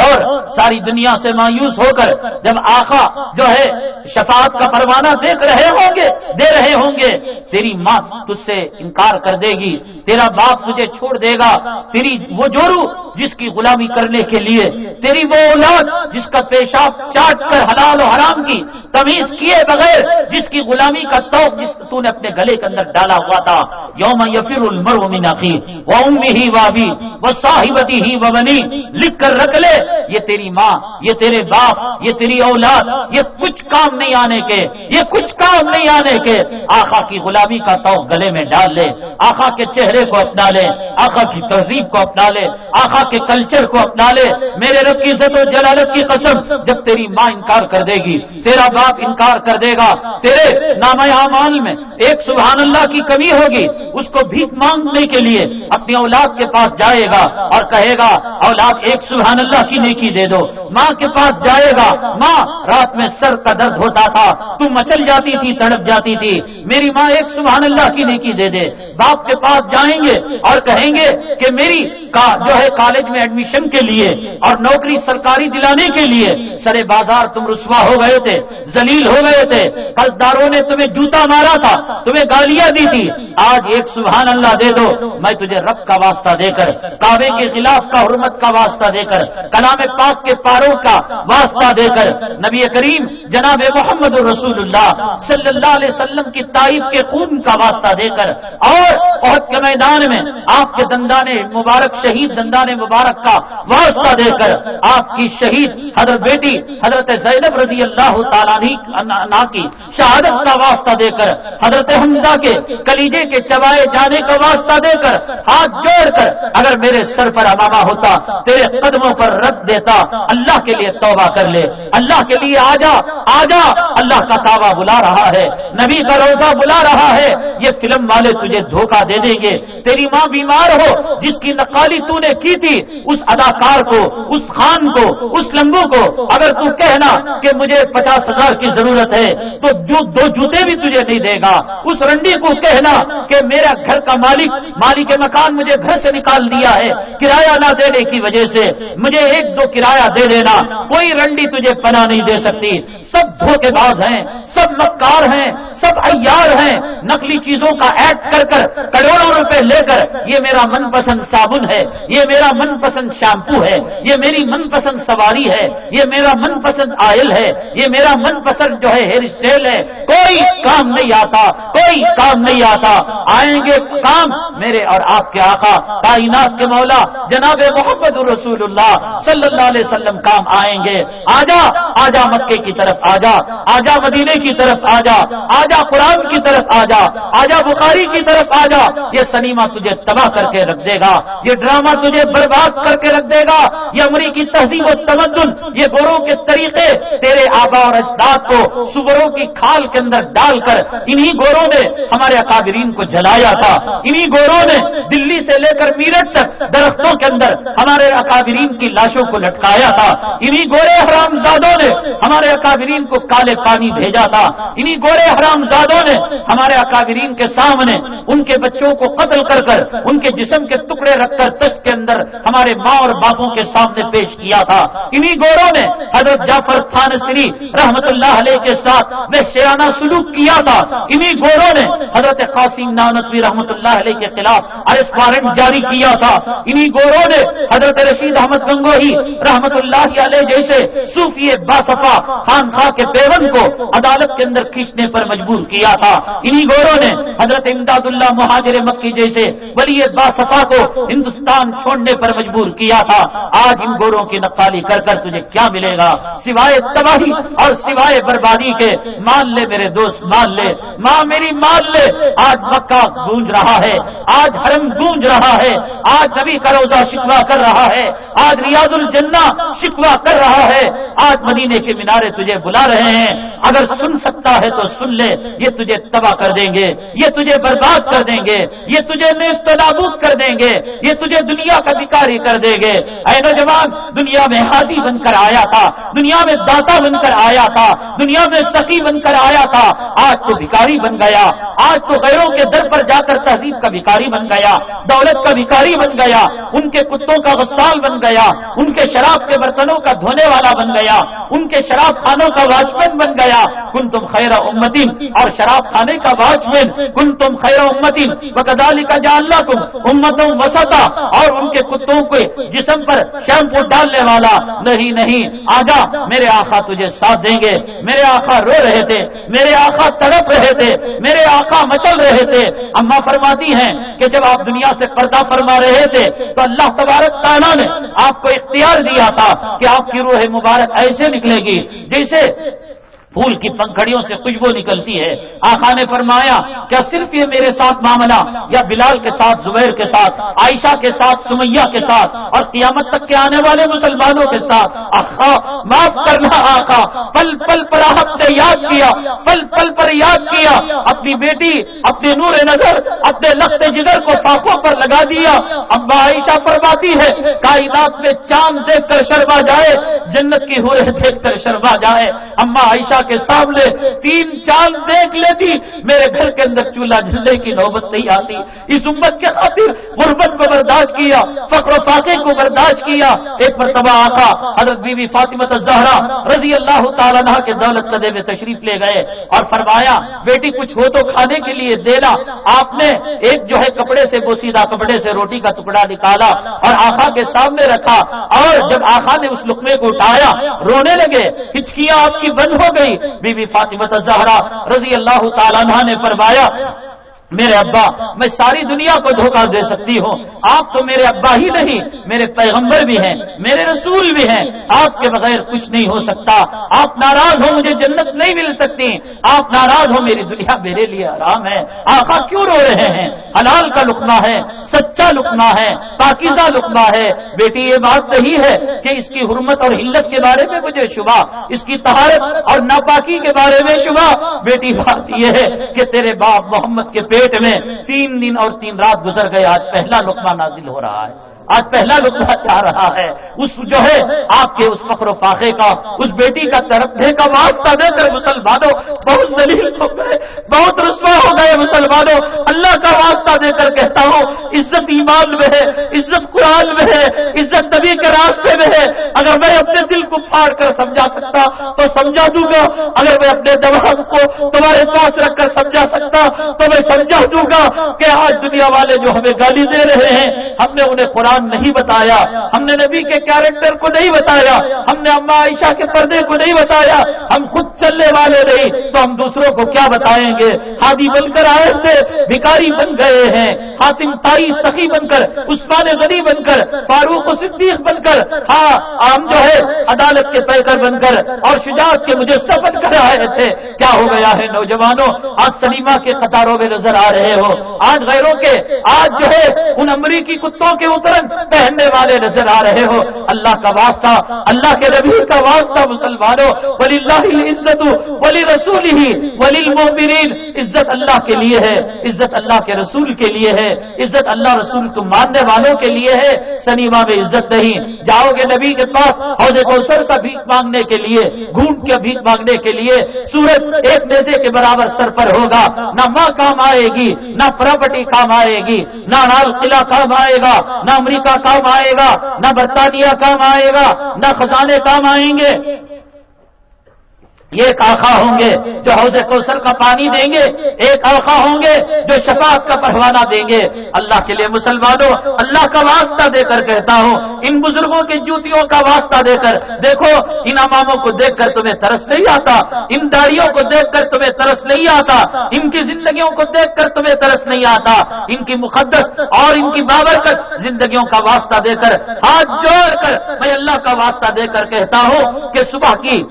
اور ساری دنیا سے مایوس ہو کر جب آقا جو ہے شفاعت کا پروانہ دیکھ رہے ہوں گے، دے رہے ہوں گے، تیری ماں تجھ سے انکار کر دے گی، تیرا باپ تجھے چھوڑ دے گا، تیری وہ جورو جس کی غلامی کرنے کے لیے تیری وہ اولاد جس کا پیشاب چاٹ کر حلال و حرام کی تمیز کیے بغیر جس کی غلامی کا توق جس تو نے اپنے گلے کے اندر ڈالا ہوا تھا، یوم یفر المر من اخی وہ امی ہی وابی وہ صاحبتی ہی وہ بنی، لکھ کر رکھ لے، یہ تیری ماں، یہ تیرے باپ، یہ تیری اولاد، یہ کچھ کام نہیں آنے کے، یہ کچھ کام نہیں آنے کے۔ آخا کی غلامی کا توق گلے میں ڈال لے آخا کے چہرے کو اپنا لے آخا کی تہذیب کو اپنا لے آخا کے کلچر کو اپنا لے۔ میرے رب کی عزت و جلالت کی قسم، جب تیری ماں انکار کر دے گی، تیرا باپ انکار کر دے گا، تیرے نام اعمال میں ایک سبحان اللہ کی کمی ہوگی، اس کو بھیک مانگنے کے لیے اپنی اولاد کے پاس جائے گا اور کہے گا، اولاد ایک سبحان اللہ کی نیکی دے دو۔ ماں کے پاس جائے گا، ماں رات میں سر کا درد ہوتا تھا، تو مچل جاتی تھی، تڑپ جاتی تھی۔ میری ماں ایک سبحان اللہ کی نیکی دے دے۔ باپ کے پاس جائیں گے اور کہیں گے کہ میری کا جو ہے کالج میں ایڈمیشن کے لیے اور نوکری سرکاری دلانے کے لیے سرے بازار تم رسوا ہو گئے تھے زلیل ہو گئے تھے قرضداروں نے تمہیں جوتا مارا تھا، تمہیں گالیاں دی تھی۔ آج ایک سبحان اللہ دے دو، میں تجھے رب کا واسطہ دے کر، کعبے کے خلاف کا حرمت کا واسطہ دے کر، کلام پاک کے پاروں کا واسطہ دے کر۔ نبی کریم جناب محمد رسول اللہ صلی اللہ علیہ وسلم کی تعریف کے خون کا واسطہ دے کر، اور بہت کے میدان میں آپ کے دندان مبارک شہید دندان مبارک کا واسطہ دے کر آپ کی شہید حضرت بیٹی حضرت زینب رضی اللہ تعالیٰ کی شہادت کا واسطہ دے کر حضرت حمزہ کے کلیجے کے چبائے جانے کا واسطہ دے کر ہاتھ جوڑ کر اگر میرے سر پر امامہ ہوتا، تیرے قدموں پر رکھ دیتا، اللہ کے لیے توبہ کر لے، اللہ کے لیے آجا آجا اللہ کا کعبہ بلا رہا ہے، نبی کا روزہ بلا رہا ہے، یہ فلم والے تجھے دھوکہ دے دیں گے، تیری ماں بیمار ہو، جس کی نقالی تو نے کی تھی، اس اداکار کو، اس خان کو، اس لمبو کو، اگر تو کہنا کہ مجھے پچاس ہزار کی ضرورت ہے، تو جو دو جوتے بھی تجھے نہیں دے گا۔ اس رنڈی کو کہنا کہ میرا گھر کا مالک مالک مکان مجھے گھر سے نکال دیا ہے، کرایہ نہ دینے کی وجہ سے مجھے ایک دو کرایہ دے دینا، کوئی رنڈی تجھے پناہ نہیں دے سکتی۔ سب دھوکے باز ہیں، سب مکار ہیں، سب ایار ہیں، نقلی چیزوں کا ایڈ کر کر کروڑوں روپے لے کر، یہ میرا من پسند صابن ہے، یہ میرا من پسند شیمپو ہے، یہ میری من پسند سواری ہے، یہ میرا من پسند آئل ہے، یہ میرا من پسند جو ہے ہیئر اسٹائل ہے۔ کوئی کام نہیں آتا، کوئی کام نہیں آتا۔ آئیں گے کام میرے اور آپ کے آقا، کائنات کے مولا، جناب محمد رسول اللہ صلی اللہ علیہ وسلم کام آئیں گے۔ آجا آجا مکے کی طرف آجا آجا مدینے کی طرف آجا آجا قرآن کی طرف آجا آجا بخاری کی طرف آجا یہ سنیما تجھے تباہ کر کے رکھ دے گا، یہ ڈرامہ تجھے برباد کر کے رکھ دے گا، یہ امریکی تہذیب و تمدن، یہ گوروں کے طریقے تیرے آبا اور اجداد کو سبروں کی کھال کے اندر ڈال کر انہی گوروں نے ہمارے اکابرین کو جلایا تھا، انہی گوروں نے دلی سے لے کر میرٹ تک درختوں کے اندر ہمارے اکابرین کی لاشوں کو لٹکایا تھا، انہی گورے حرام زادوں نے ہمارے اکابرین کو کالے پانی بھیجا تھا، انہی گورے حرام زادوں نے ہمارے اکابرین کے سامنے ان کے بچوں کو قتل کر کر ان کے جسم کے ٹکڑے رکھ کر تشت کے اندر ہمارے ماں اور باپوں کے سامنے پیش کیا تھا۔ انہی گوروں نے حضرت جعفر خان سری رحمت اللہ علیہ کے ساتھ میں شیرانہ سلوک کیا تھا۔ انہی گوروں نے حضرت قاسم نانتوی رحمت اللہ علیہ کے خلاف ارسٹ وارنٹ جاری کیا تھا۔ انہی گوروں نے حضرت رشید احمد گنگوہی رحمت اللہ علیہ جیسے صوفی باصفا خان خاں کے پیون کو عدالت کے اندر کھینچنے پر مجبور کیا تھا۔ انہی گوروں نے حضرت امداد اللہ مہاجر مکی جیسے ولی باصفا کو ہندوستان چھوڑنے پر مجبور کیا تھا۔ آج ان گوروں کی نقالی کر کر تجھے کیا ملے گا؟ سوائے تباہی اور سوائے بربادی کے۔ مان لے میرے دوست، مان لے۔ ماں میری، مان لے۔ آج مکہ گونج رہا ہے۔ آج حرم گونج رہا ہے۔ آج نبی کا روزہ شکوا کر رہا ہے۔ آج ریاض الجنہ شکوا کر رہا ہے۔ آج مدینے کے مینارے تجھے بلا رہے ہیں۔ اگر سن سکتا ہے تو سن لے۔ یہ تجھے تباہ کر دیں گے۔ یہ تجھے برباد کر دیں گے، یہ تجھے نیست نابود کر دیں گے، یہ تجھے دنیا کا بھکاری کر دیں گے۔ اے نوجوان، دنیا میں ہادی بن کر آیا تھا، دنیا میں داتا بن کر آیا تھا، دنیا میں سخی بن کر آیا تھا۔ آج تو بھکاری بن گیا، آج تو غیروں کے در پر جا کر تہذیب کا بھکاری بن گیا، دولت کا بھکاری بن گیا، ان کے کتوں کا غسال بن گیا، ان کے شراب کے برتنوں کا دھونے والا بن گیا، ان کے شراب خانوں کا واچ مین بن گیا۔ کن تم خیر امتین، اور شراب خانے کا واچ مین کن تم خیر امتین بکدالی کا جاننا تم امتوں وسطا، اور ان کے کتوں کے جسم پر شیمپو ڈالنے والا نہیں نہیں۔ آجا، میرے آقا تجھے ساتھ دیں گے۔ میرے آقا رو رہے تھے، میرے آقا تڑپ رہے تھے، میرے آقا مچل رہے تھے۔ اما فرماتی ہیں کہ جب آپ دنیا سے پردہ فرما رہے تھے، تو اللہ تبارک تعالیٰ نے آپ کو اختیار دیا تھا کہ آپ کی روح مبارک ایسے نکلے گی جیسے پھول کی پنکھڑیوں سے خوشبو نکلتی ہے۔ آخا نے فرمایا، کیا صرف یہ میرے ساتھ معاملہ، یا بلال کے ساتھ، زبیر کے ساتھ، عائشہ کے ساتھ، سمیہ کے ساتھ، اور قیامت تک کے آنے والے مسلمانوں کے ساتھ؟ آخا معاف کرنا آخا پل پل پر آپ نے یاد کیا، پل پل پر یاد کیا۔ اپنی بیٹی، اپنے نور نظر، اپنے لخت جگر کو پاپوں پر لگا دیا۔ ابا عائشہ فرماتی ہے، کائنات میں چاند دیکھ کر شرما جائے، جنت کی ہو دیکھ کر شرما جائے۔ اما عائشہ کے سامنے تین چاند دیکھ لیتی، میرے گھر کے اندر چولہا جلنے کی نوبت نہیں آتی۔ اس امت کے خاطر غربت کو برداشت کیا، فقر و فاقے کو برداشت کیا۔ ایک مرتبہ آقا حضرت بی بی فاطمت زہرا رضی اللہ تعالیٰ کے دولت قدے میں تشریف لے گئے اور فرمایا، بیٹی کچھ ہو تو کھانے کے لیے دینا۔ آپ نے ایک جو ہے کپڑے سے بوسیدہ کپڑے سے روٹی کا ٹکڑا نکالا اور آخا کے سامنے رکھا۔ اور جب آخا نے اس لقمے کو اٹھایا، رونے لگے، ہچکیاں آپ کی بند ہو گئی بی بی فاطمت زہرا رضی اللہ تعالیٰ نے فرمایا میرے ابا، میں ساری دنیا کو دھوکہ دے سکتی ہوں۔ آپ تو میرے ابا ہی نہیں، میرے پیغمبر بھی ہیں، میرے رسول بھی ہیں۔ آپ کے بغیر کچھ نہیں ہو سکتا۔ آپ ناراض ہو مجھے جنت نہیں مل سکتی۔ آپ ناراض ہو میری دنیا میرے لیے آرام ہے۔ آقا کیوں رو رہے ہیں؟ حلال کا لکما ہے، سچا لکما ہے، پاکیزہ لکما ہے۔ بیٹی، یہ بات نہیں ہے کہ اس کی حرمت اور حلت کے بارے میں مجھے شبہ، اس کی تہارت اور ناپاکی کے بارے میں شبہ۔ بیٹی، بات یہ ہے کہ تیرے باپ محمد کے پیٹ پیٹ میں تین دن اور تین رات گزر گئے، آج پہلا لقمہ نازل ہو رہا ہے۔ آج پہلا لطفہ چاہ رہا ہے۔ اس جو ہے، آپ کے اس فخر و فاقے کا، اس بیٹی کا ترقے کا واسطہ دے کر مسلمانوں بہت ذلیل ہو گئے، بہت رسوا ہو گئے مسلمانوں۔ اللہ کا واسطہ دے کر کہتا ہوں، عزت ایمان میں ہے، عزت قرآن میں ہے، عزت نبی کے راستے میں ہے۔ اگر میں اپنے دل کو پھاڑ کر سمجھا سکتا تو سمجھا دوں گا۔ اگر میں اپنے دماغ کو تمہارے پاس رکھ کر سمجھا سکتا تو میں سمجھا دوں گا کہ آج دنیا والے جو ہمیں گالی دے رہے ہیں، ہم نے انہیں قرآن قرآن نہیں بتایا، ہم نے نبی کے کیریکٹر کو نہیں بتایا، ہم نے اما عائشہ کے پردے کو نہیں بتایا، ہم خود چلنے والے نہیں، تو ہم دوسروں کو کیا بتائیں گے؟ ہادی بن کر آئے تھے، بھکاری بن گئے ہیں، حاتم تائی سخی بن کر، عثمان غنی بن کر، فاروق و صدیق بن کر ہاں ہم جو ہے، عدالت کے پیکر بن کر، اور شجاعت کے مجھے بن کر آئے تھے۔ کیا ہو گیا ہے نوجوانوں؟ آج سلیما کے قطاروں میں نظر آ رہے ہو۔ آج غیروں کے، آج جو ہے، ان امریکی کتوں کے اترن پہننے والے نظر آ رہے ہو۔ اللہ کا واسطہ، اللہ کے نبی کا واسطہ، مسلمانوں ولی اللہ عزت ولی رسول ہی ولی المومنین عزت اللہ کے لیے ہے، عزت اللہ کے رسول کے لیے ہے، عزت اللہ رسول کو ماننے والوں کے لیے ہے۔ سنیما میں عزت نہیں۔ جاؤ گے نبی کے پاس حوض کوثر کا بھیک مانگنے کے لیے، گھونٹ کے بھیک مانگنے کے لیے۔ سورج ایک نیزے کے برابر سر پر ہوگا۔ نہ ماں کام آئے گی، نہ پراپرٹی کام آئے گی، نہ لال قلعہ کام آئے گا، نہ امریکہ کا کام آئے گا، نہ برطانیہ کام آئے گا، نہ خزانے کام آئیں گے۔ ایک آخا ہوں گے جو حوض کوثر کا پانی دیں گے، ایک آخا ہوں گے جو شفاعت کا پروانہ دیں گے۔ اللہ کے لیے مسلمانوں، اللہ کا واسطہ دے کر کہتا ہوں، ان بزرگوں کی جوتیوں کا واسطہ دے کر۔ دیکھو، ان اماموں کو دیکھ کر تمہیں ترس نہیں آتا، ان داڑیوں کو دیکھ کر تمہیں ترس نہیں آتا، ان کی زندگیوں کو دیکھ کر تمہیں ترس نہیں آتا۔ ان کی مقدس اور ان کی بابرکت زندگیوں کا واسطہ دے کر، ہاتھ جوڑ کر میں اللہ کا واسطہ دے کر کہتا ہوں کہ صبح کی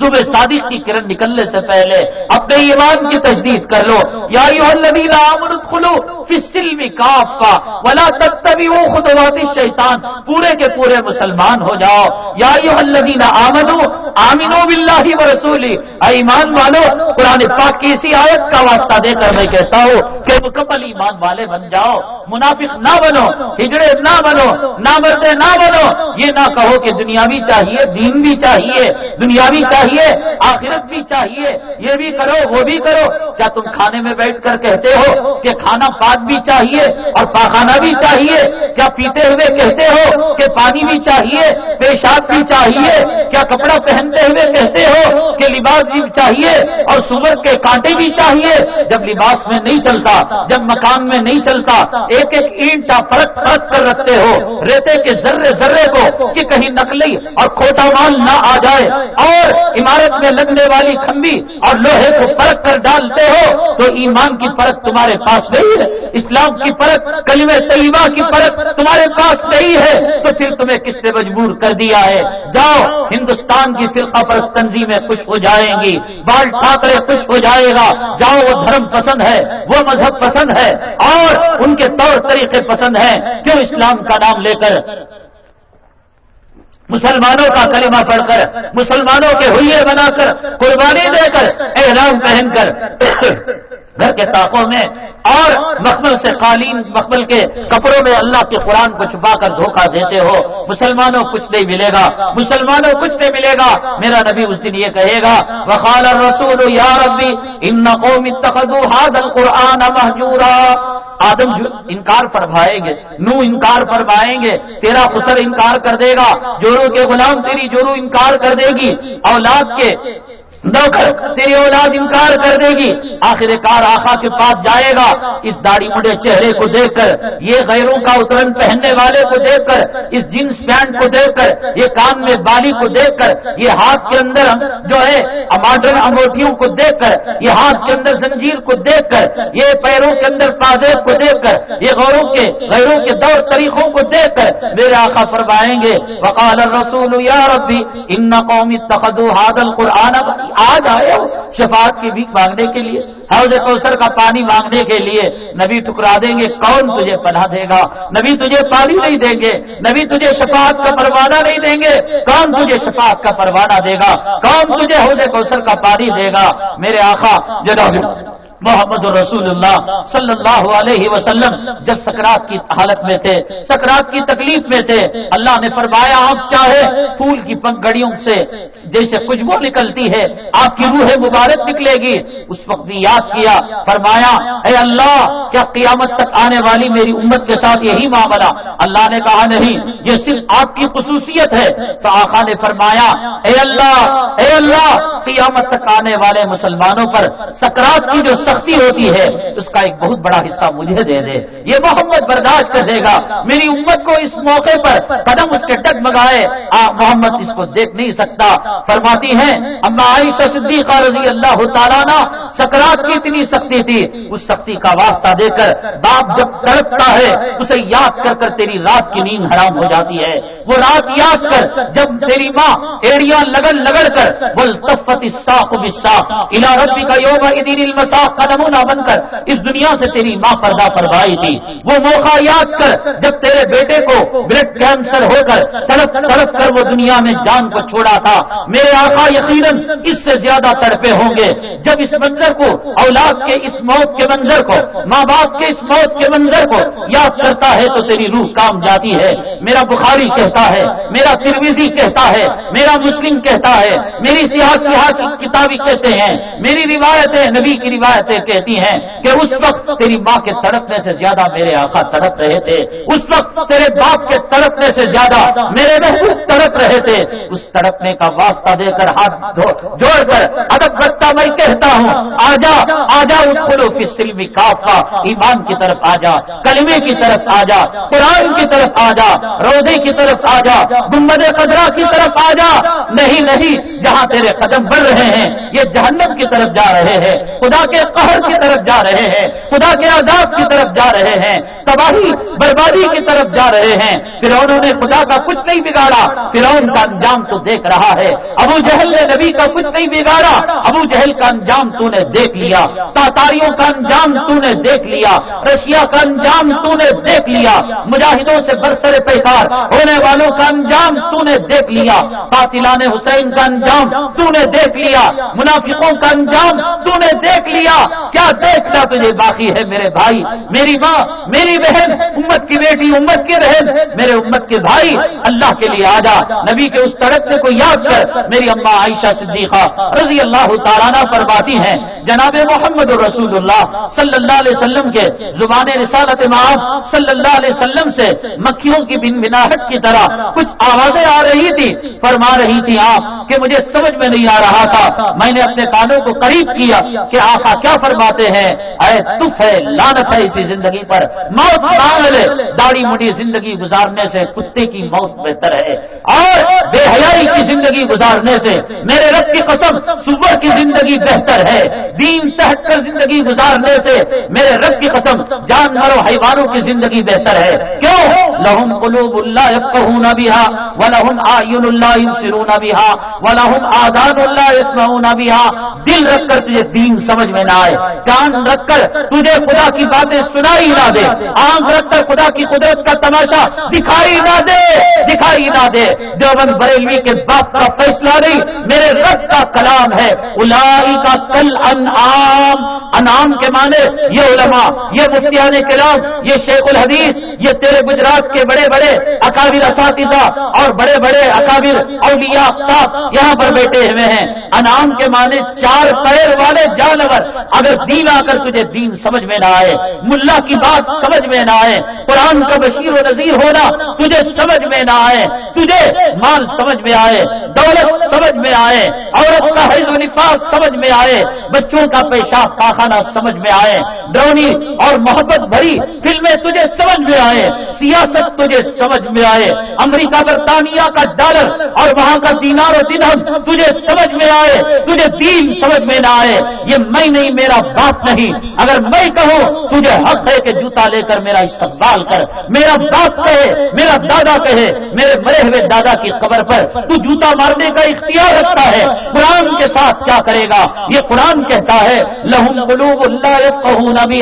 صبح صادق کی کرن نکلنے سے پہلے اپنے ایمان کی تجدید کر لو۔ یا امرت کھلو کاف کا ولا تب تبھی وہ خدواتی شیطان پورے کے پورے مسلمان ہو جاؤ۔ یا الذین آمنو آمینو بلّہ و رسولی ایمان والو، قرآن پاک کی اسی آیت کا واسطہ دے کر میں کہتا ہوں کہ مکمل ایمان والے بن جاؤ، منافق نہ بنو، ہجڑے نہ بنو نہ مرتے نہ بنو۔ یہ نہ کہو کہ دنیا بھی چاہیے، دین بھی چاہیے دنیا بھی چاہیے چاہیے، آخرت بھی چاہیے۔ یہ بھی کرو، وہ بھی کرو۔ کیا تم کھانے میں بیٹھ کر کہتے ہو کہ کھانا پاک بھی چاہیے اور پاخانہ بھی چاہیے؟ کیا پیتے ہوئے کہتے ہو کہ پانی بھی چاہیے، پیشاب بھی چاہیے؟ کیا کپڑا پہنتے ہوئے کہتے ہو کہ لباس بھی چاہیے اور سور کے کانٹے بھی چاہیے؟ جب لباس میں نہیں چلتا جب مکان میں نہیں چلتا، ایک ایک اینٹ پرت پرت کر رکھتے ہو، ریتے کے ذرے ذرے کو کہ کہیں نکلی اور کھوٹا مال نہ آ جائے۔ اور عمارت میں لگنے والی کھمبی اور لوہے کو پرکھ کر ڈالتے ہو، تو ایمان کی پرت تمہارے پاس نہیں ہے، اسلام کی پرت کلیم طیبہ کی پرت تمہارے پاس نہیں ہے۔ تو پھر تمہیں کس نے مجبور کر دیا ہے؟ جاؤ، ہندوستان کی فرقہ پرست تنظیمیں خوش ہو جائیں گی، بال ٹھاکرے خوش ہو جائے گا۔ جاؤ، وہ دھرم پسند ہے، وہ مذہب پسند ہے اور ان کے طور طریقے پسند ہیں۔ کیوں اسلام کا نام لے کر مسلمانوں کا کلمہ پڑھ کر، مسلمانوں کے ہوئے بنا کر، قربانی دے کر، احرام پہن کر۔ گھر کے طاقوں میں اور مخمل سے قالین، مخمل کے کپڑوں میں اللہ کے قرآن کو چھپا کر دھوکہ دیتے ہو۔ مسلمانوں کچھ نہیں ملے گا۔ مسلمانوں کچھ نہیں ملے گا۔ میرا نبی اس دن یہ کہے گا، وقال الرسول یا ربی ان قوم اتخذوا هذا القرآن محجورا آدم جو انکار فرمائیں گے، نو انکار فرمائیں گے، تیرا خسر انکار کر دے گا۔ جورو کے غلام تیری جورو انکار کر دے گی۔ اولاد کے نوکر تیری اولاد انکار کر دے گی، آخر کار آخا کے پاس جائے گا۔ اس داڑھی مڑے چہرے کو دیکھ کر، یہ غیروں کا اترن پہننے والے کو دیکھ کر، اس جینس پینٹ کو دیکھ کر، یہ کان میں بالی کو دیکھ کر، یہ ہاتھ کے اندر جو ہے ماڈرن انگوٹھیوں کو دیکھ کر، یہ ہاتھ کے اندر زنجیر کو دیکھ کر، یہ پیروں کے اندر پازیب کو دیکھ کر، یہ غوروں کے، غیروں کے دور طریقوں کو دیکھ کر میرے آخا فرمائیں گے، وقال الرسول یا ربی ان قومی تخدو حادل قرآن آج آئے ہو شفاعت کی بھیک مانگنے کے لیے؟ حوض کوثر کا پانی مانگنے کے لیے نبی ٹکرا دیں گے، کون تجھے پناہ دے گا؟ نبی تجھے پانی نہیں دیں گے، نبی تجھے شفاعت کا پروانہ نہیں دیں گے۔ کون تجھے شفاعت کا پروانہ دے گا؟ کون تجھے حوض کوثر کا پانی دے گا؟ میرے آخا جناب محمد رسول اللہ صلی اللہ علیہ وسلم جب سکرات کی حالت میں تھے، سکرات کی تکلیف میں تھے، اللہ نے فرمایا، آپ چاہے پھول کی پنکھڑیوں سے، جیسے خوشبو نکلتی ہے، آپ کی روح مبارک نکلے گی۔ اس وقت بھی یاد کیا، فرمایا، اے اللہ، کیا قیامت تک آنے والی میری امت کے ساتھ یہی معاملہ؟ اللہ نے کہا، نہیں، یہ صرف آپ کی خصوصیت ہے۔ تو آخا نے فرمایا، اے اللہ اے اللہ، قیامت تک آنے والے مسلمانوں پر سکرات کی جو سختی ہوتی ہے، اس کا ایک بہت بڑا حصہ مجھے دے دے۔ یہ محمد برداشت کر دے گا۔ میری امت کو اس موقع پر قدم اس کے ڈگمگائے محمد اس کو دیکھ نہیں سکتا۔ فرماتی ہیں، اما عائشہ صدیقہ رضی اللہ تعالیٰ نا سکرات کی اتنی سختی تھی۔ اس سختی کا واسطہ دے کر باپ جب تڑپتا ہے، اسے یاد کر کر تیری رات کی نیند حرام ہو جاتی ہے۔ وہ رات یاد کر جب تیری ماں ایڑیاں لگڑ لگڑ کر بول تفت اساق بساق الا ربی کا یوم دین المساق کا نمونہ بن کر اس دنیا سے تیری ماں پردہ پروائی تھی۔ وہ موقع یاد کر جب تیرے بیٹے کو بلڈ کینسر ہو کر تڑپ تڑپ کر وہ دنیا میں جان کو چھوڑا تھا۔ میرے آقا یقیناً اس سے زیادہ تڑپے ہوں گے۔ جب اس منظر کو اولاد کے اس موت کے منظر کو، ماں باپ کے اس موت کے منظر کو یاد کرتا ہے تو تیری روح کام جاتی ہے۔ میرا بخاری کہتا ہے، میرا ترویزی کہتا ہے، میرا مسلم کہتا ہے۔ میری سیاح سیاح کی کتابی کہتے ہیں۔ میری روایتیں، نبی کی روایت روایتیں کہتی ہیں کہ اس وقت تیری ماں کے تڑپنے سے زیادہ میرے آقا تڑپ رہے تھے، اس وقت تیرے باپ کے تڑپنے سے زیادہ میرے محبوب تڑپ رہے تھے۔ اس تڑپنے کا واسطہ دے کر ہاتھ جوڑ کر ادب بستا میں کہتا ہوں، آجا آجا اٹھو کی سلمی کاف کا ایمان کی طرف آ جا کلمے کی طرف آ جا قرآن کی طرف آ جا روزے کی طرف آ جا گمبد قدرا کی طرف آ جا نہیں نہیں، جہاں تیرے قدم بڑھ رہے ہیں، یہ جہنم کی طرف جا رہے ہیں۔ خدا کے قہر کی طرف جا رہے ہیں، خدا کے عذاب کی طرف جا رہے ہیں، تباہی، بربادی کی طرف جا رہے ہیں۔ پھر انہوں نے خدا کا کچھ نہیں بگاڑا پھر کا انجام تو دیکھ رہا ہے۔ ابو جہل نے نبی کا کچھ نہیں بگاڑا، ابو جہل کا انجام تو نے دیکھ لیا۔ تاتاریوں کا انجام تو نے دیکھ لیا۔ رشیا کا انجام تو نے دیکھ لیا۔ مجاہدوں سے برسر پیکار، ہونے والوں کا انجام تو نے دیکھ لیا۔ قاتلان حسین کا انجام تو نے دیکھ لیا۔ منافقوں کا انجام تو نے دیکھ لیا۔ کیا دیکھنا تجھے باقی ہے میرے بھائی؟ میری ماں، میری بہن، امت کی بیٹی، امت کی بہن، میرے امت کے بھائی، اللہ کے لیے آ جا نبی کے اس تڑکنے کو یاد کر، میری اما عائشہ صدیقہ رضی اللہ تعالیٰ فرماتی ہیں، جناب محمد رسول اللہ صلی اللہ علیہ وسلم کے زبان رسالت معاف صلی اللہ علیہ وسلم سے مکھیوں کی بن بناہٹ کی طرح کچھ آوازیں آ رہی تھی۔ فرما رہی تھی آپ کہ مجھے سمجھ میں نہیں آ رہا تھا۔ میں نے اپنے کانوں کو قریب کیا کہ آقا کیا فرماتے ہیں، اے تف ہے لانت ہے اسی زندگی پر. موت داڑھی مڑی زندگی گزارنے سے کتے کی موت بہتر ہے۔ اور بے حیائی کی زندگی گزارنے سے میرے رب کی قسم صبح کی زندگی بہتر ہے۔ دین سہٹ کر زندگی گزارنے سے میرے رب کی قسم جانوروں، حیوانوں کی زندگی بہتر ہے۔ کیوں؟ لہم قلوب اللہ کہوں نہ و لہم آئین اللہ سرون بھی و لہم آزاد اللہ اسمعون بھی دل رکھ کر تجھے دین سمجھ میں نہ آئے کان رکھ کر تجھے خدا کی باتیں سنائی نہ دے۔ آنکھ رکھ کر خدا کی قدرت کا تماشا دکھائی نہ دے۔ دکھائی نہ دے۔ دیوبند بریلوی کے باپ کا فیصلہ نہیں، میرے رب کا کلام ہے۔ الائی کا کل انعام انعام کے معنی یہ علماء، یہ مفتیان کرام، یہ شیخ الحدیث، یہ تیرے گجرات کے بڑے بڑے اکابر اساتذہ اور بڑے بڑے اکابر اولیاء افتاب یہاں پر بیٹھے ہوئے ہیں۔ انعام کے معنی چار پیر والے جانور۔ اگر دین آ کر تجھے دین سمجھ میں نہ آئے ملا کی بات سمجھ میں نہ آئے قرآن کا بشیر و نذیر ہونا تجھے سمجھ میں نہ آئے تجھے مال سمجھ میں آئے دولت سمجھ میں آئے عورت کا حیض و نفاس سمجھ میں آئے بچوں کا پیشاب پاخانہ سمجھ میں آئے ڈرونی اور محبت بھری فلمیں تجھے سمجھ میں آئے سیاست تجھے سمجھ میں آئے امریکہ برطانیہ کا ڈالر اور وہاں کا دینار و دن تجھے سمجھ میں آئے تجھے دین سمجھ میں نہ آئے یہ میں نہیں میرا باپ نہیں۔ اگر میں کہوں، تجھے حق ہے کہ جوتا لے کر میرا استقبال کر۔ میرا باپ کہے، میرا دادا کہے، میرے مرے ہوئے دادا کی قبر پر۔ تو جوتا مارنے کا اختیار رکھتا ہے۔ قرآن کے ساتھ کیا کرے گا؟ یہ قرآن کہتا ہے، لہم قلوب اللہ نبی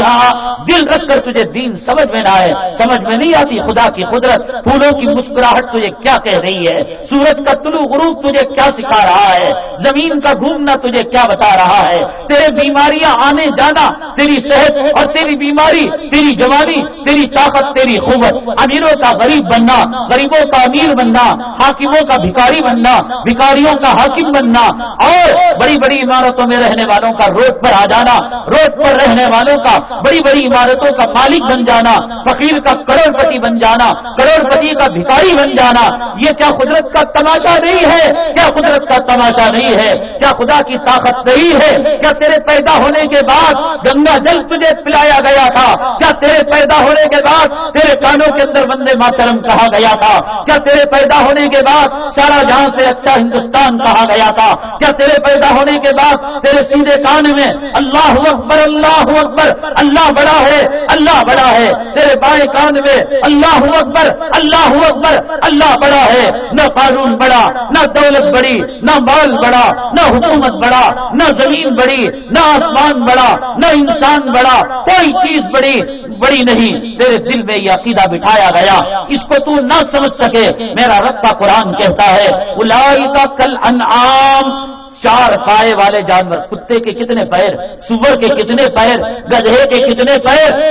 دل رکھ کر تجھے دین سمجھ میں نہ آئے۔ سمجھ میں نہیں آتی خدا کی قدرت۔ پھولوں کی مسکراہٹ تجھے کیا کہہ رہی ہے؟ سورج کا طلوع غروب تجھے کیا سکھا رہا ہے؟ زمین کا گھومنا تجھے کیا بتا رہا ہے؟ تیرے بیماریاں آنے جانا، تیری صحت اور تیری بیماری، تیری جوانی، تیری طاقت، تیری قوت۔ امیروں کا غریب بننا، غریبوں کا امیر بننا، حاکموں کا بھکاری بننا، بھکاریوں کا حاکم بننا۔ اور بڑی بڑی عمارتوں میں رہنے والوں کا روڈ پر آ جانا، روڈ پر رہنے والوں کا بڑی بڑی عمارتوں کا مالک بن جانا، فقیر کا کروڑ پتی بن جانا کروڑ پتی کا بھکاری بن جانا۔ یہ کیا قدرت کا تماشا نہیں ہے؟ کیا قدرت کا تماشا نہیں ہے؟ کیا خدا کی طاقت نہیں ہے؟ کیا تیرے پیدا ہونے کے بعد گنگا جل تجھے پلایا گیا تھا۔ کیا تیرے پیدا ہونے کے بعد تیرے کانوں کے اندر بندے ماترم کہا گیا تھا؟ کیا تیرے پیدا ہونے کے بعد سارا جہاں سے اچھا ہندوستان کہا گیا تھا؟ کیا تیرے پیدا ہونے کے بعد تیرے سیدھے کان میں اللہ اکبر اللہ اکبر، اللہ بڑا ہے، اللہ بڑا ہے۔ تیرے بائیں کان میں اللہ اکبر اللہ اکبر، اللہ بڑا ہے۔ نہ قانون بڑا، نہ دولت بڑی، نہ مال بڑا، نہ حکومت بڑا، نہ زمین بڑی، نہ آسمان بڑا، نہ انسان بڑا، کوئی چیز بڑی بڑی نہیں۔ تیرے دل میں یہ عقیدہ بٹھایا گیا۔ اس کو تو نہ سمجھ سکے۔ میرا رب کا قرآن کہتا ہے الائی کا کل انعام چار پائے والے جانور، کتے کے کتنے پیر، سور کے کتنے پیر، گدھے کے کتنے پیر۔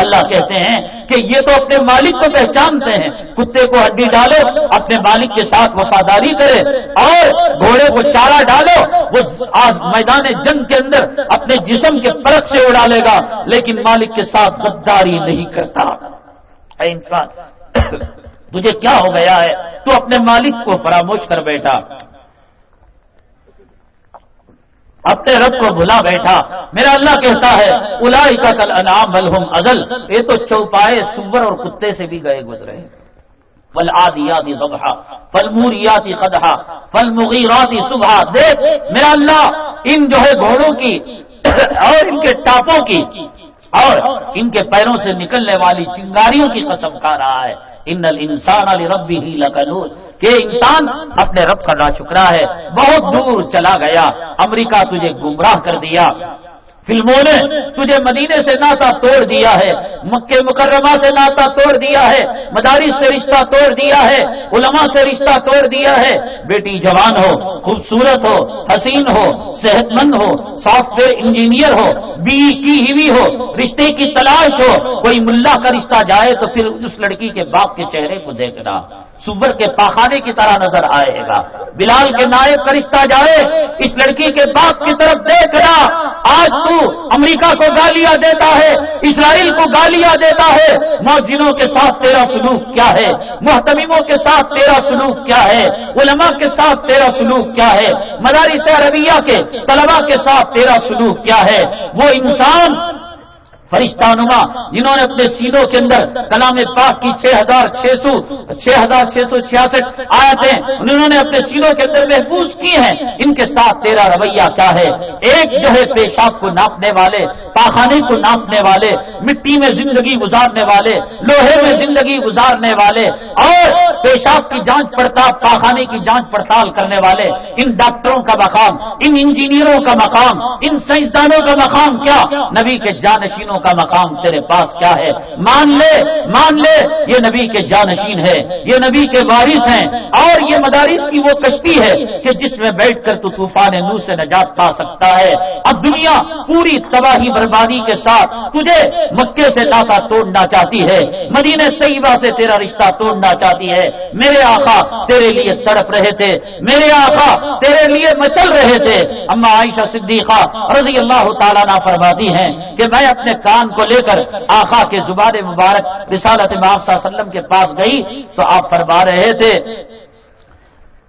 اللہ کہتے ہیں کہ یہ تو اپنے مالک کو پہچانتے ہیں۔ کتے کو ہڈی ڈالو، اپنے مالک کے ساتھ وفاداری کرے اور گھوڑے کو چارہ ڈالو، وہ آج میدان جنگ کے اندر اپنے جسم کے پرک سے اڑا لے گا، لیکن مالک کے ساتھ غداری نہیں کرتا۔ اے انسان، تجھے کیا ہو گیا ہے؟ تو اپنے مالک کو فراموش کر بیٹھا اپنے رب کو بھلا بیٹھا۔ میرا اللہ کہتا ہے الائی کا کل انعام بلحم ازل۔ یہ تو چوپائے سور اور کتے سے بھی گئے گزرے۔ پل آدی بگہا پل موریاتی قدحا پل مغیراتی صبح دیکھ، میرا اللہ ان جو ہے گھوڑوں کی اور ان کے ٹاپوں کی اور ان کے پیروں سے نکلنے والی چنگاریوں کی قسم کھا رہا ہے۔ ان انسان علی ربی ہی لکنور کہ انسان اپنے رب کا نا چکرا ہے، بہت دور چلا گیا، امریکہ تجھے گمراہ کر دیا، فلموں نے تجھے مدینے سے ناتا توڑ دیا ہے مکے مکرمہ سے ناتا توڑ دیا ہے، مدارس سے رشتہ توڑ دیا ہے، علماء سے رشتہ توڑ دیا ہے۔ بیٹی جوان ہو، خوبصورت ہو، حسین ہو صحت مند ہو سافٹ ویئر انجینئر ہو بی کی ہوئی ہو، رشتے کی تلاش ہو، کوئی ملا کا رشتہ جائے تو پھر اس لڑکی کے باپ کے چہرے کو دیکھنا۔ سور کے پاخانے کی طرح نظر آئے گا۔ بلال کے نائب کا رشتہ جائے اس لڑکی کے باپ کی طرف دیکھ رہا آج تو امریکہ کو گالیاں دیتا ہے، اسرائیل کو گالیاں دیتا ہے۔ موجودوں کے ساتھ تیرا سلوک کیا ہے؟ محتمیموں کے ساتھ تیرا سلوک کیا ہے؟ علماء کے ساتھ تیرا سلوک کیا ہے؟ مدارس عربیہ کے طلبا کے ساتھ تیرا سلوک کیا ہے؟ وہ انسان فرشتہ نما، جنہوں نے اپنے سینوں کے اندر کلام پاک کی چھ ہزار چھ سو، چھ ہزار چھ سو چھیاسٹھ آیتیں، انہوں نے اپنے سینوں کے اندر محفوظ کی ہیں۔ ان کے ساتھ تیرا رویہ کیا ہے؟ ایک جو ہے پیشاب کو ناپنے والے، پاخانے کو ناپنے والے، مٹی میں زندگی گزارنے والے، لوہے میں زندگی گزارنے والے، اور پیشاب کی جانچ پڑتال، پاخانے کی جانچ پڑتال کرنے والے۔ ان ڈاکٹروں کا مقام، ان انجینئروں کا مقام، ان سائنسدانوں کا مقام کیا؟ نبی کے جانشینوں کا مقام تیرے پاس کیا ہے؟ مان لے مان لے، یہ نبی کے جانشین ہے یہ نبی کے وارث ہیں، اور یہ مدارس کی وہ کشتی ہے کہ جس میں بیٹھ کر تو طوفان نو سے نجات پا سکتا ہے۔ اب دنیا پوری تباہی بربادی کے ساتھ تجھے مکے سے ناتا توڑنا چاہتی ہے، مدینہ طیبہ سے تیرا رشتہ توڑنا چاہتی ہے۔ میرے آقا تیرے لیے تڑپ رہے تھے، میرے آقا تیرے لیے مچل رہے تھے۔ اما عائشہ صدیقہ رضی اللہ تعالیٰ نہ فرماتی ہیں کہ میں اپنے شیطان کو لے کر آخا کے زبان مبارک رسالت صلی اللہ علیہ وسلم کے پاس گئی تو آپ فرما رہے تھے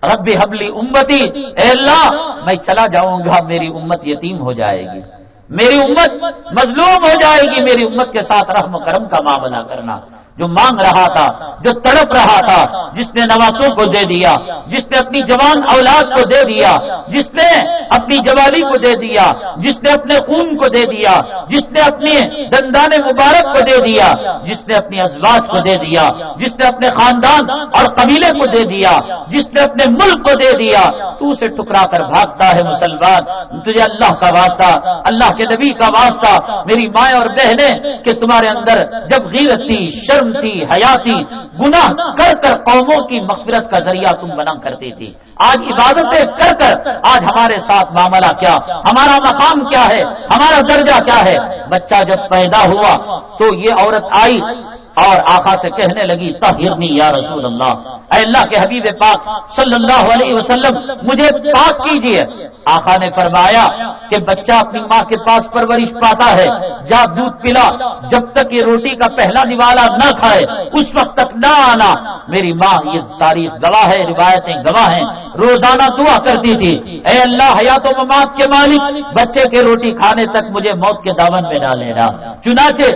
رب حبلی امتی، اے اللہ، میں چلا جاؤں گا، میری امت یتیم ہو جائے گی۔ میری امت مظلوم ہو جائے گی، میری امت کے ساتھ رحم و کرم کا معاملہ کرنا۔ جو مانگ رہا تھا، جو تڑپ رہا تھا، جس نے نوازوں کو دے دیا، جس نے اپنی جوان اولاد کو دے دیا، جس نے اپنی جوالی کو دے دیا، جس نے اپنے خون کو دے دیا، جس نے اپنے دندان مبارک کو دے دیا، جس نے اپنی ازواج کو دے دیا، جس نے اپنے خاندان اور قبیلے کو دے دیا، جس نے اپنے ملک کو دے دیا۔ تو اسے ٹکرا کر بھاگتا ہے مسلمان۔ تجھے اللہ کا واسطہ، اللہ کے نبی کا واسطہ۔ میری مائیں اور بہنیں، کہ تمہارے اندر جب غیرت تھی شرم تھی حیاتی گناہ کر کر قوموں کی مغفرت کا ذریعہ تم بنا کرتی تھی آج عبادتیں کر کر آج ہمارے ساتھ معاملہ کیا، ہمارا مقام کیا ہے، ہمارا درجہ کیا ہے؟ بچہ جب پیدا ہوا تو یہ عورت آئی اور آقا سے کہنے لگی تہرنی یا رسول اللہ. اے اللہ کے حبیب پاک صلی اللہ علیہ وسلم، مجھے پاک کیجیے آقا نے فرمایا کہ بچہ اپنی ماں کے پاس پرورش پاتا ہے، جا دودھ پلا، جب تک یہ روٹی کا پہلا نوالا نہ کھائے، اس وقت تک نہ آنا۔ میری ماں یہ تاریخ گواہ ہے، روایتیں گواہ ہیں۔ روزانہ دعا کرتی تھی۔ اے اللہ، حیات و مماد کے مالک، بچے کے روٹی کھانے تک مجھے موت کے دامن میں ڈالے لینا۔ چنانچہ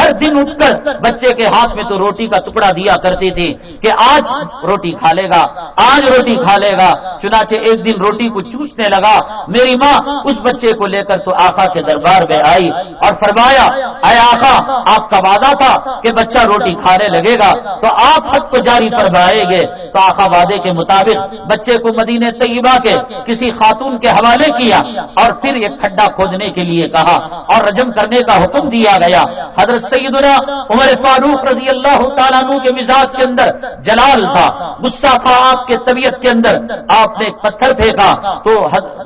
ہر دن اٹھ کر بچے کے ہاتھ میں تو روٹی کا ٹکڑا دیا کرتی تھی کہ آج روٹی کھا لے گا، آج روٹی کھا لے گا۔ چنانچہ ایک دن روٹی کو چوسنے لگا۔ میری ماں اس بچے کو لے کر تو آقا کے دربار میں آئی اور فرمایا، اے آقا، آپ کا وعدہ تھا کہ بچہ روٹی کھانے لگے گا۔ تو آپ حد کو جاری فرمائیں گے تو آقا وعدے کے مطابق بچے کو مدینہ طیبہ کے کسی خاتون کے حوالے کیا اور پھر ایک کھڈا کھودنے کے لیے کہا اور رجم کرنے کا حکم دیا گیا۔ حضرت سیدنا عمر فاروق رضی اللہ تعالیٰ عنہ کے مزاج کے اندر جلال تھا، غصہ تھا آپ کے طبیعت کے اندر۔ آپ نے پتھر پھینکا تو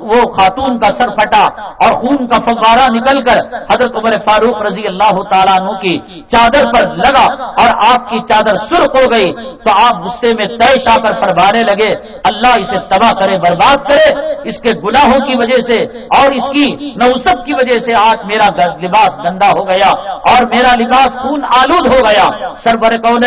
وہ خاتون کا سر پھٹا اور خون کا فوارہ نکل کر حضرت عمر فاروق رضی اللہ تعالیٰ عنہ کی چادر پر لگا اور آپ کی چادر سرخ ہو گئی تو آپ غصے میں طے آ کر فرمانے لگے، اللہ اسے تباہ کرے، برباد کرے، اس کے گناہوں کی وجہ سے اور اس کی نوسب کی وجہ سے آج میرا لباس گندا ہو گیا اور میرا لباس خون آلود ہو گیا۔ سربر کو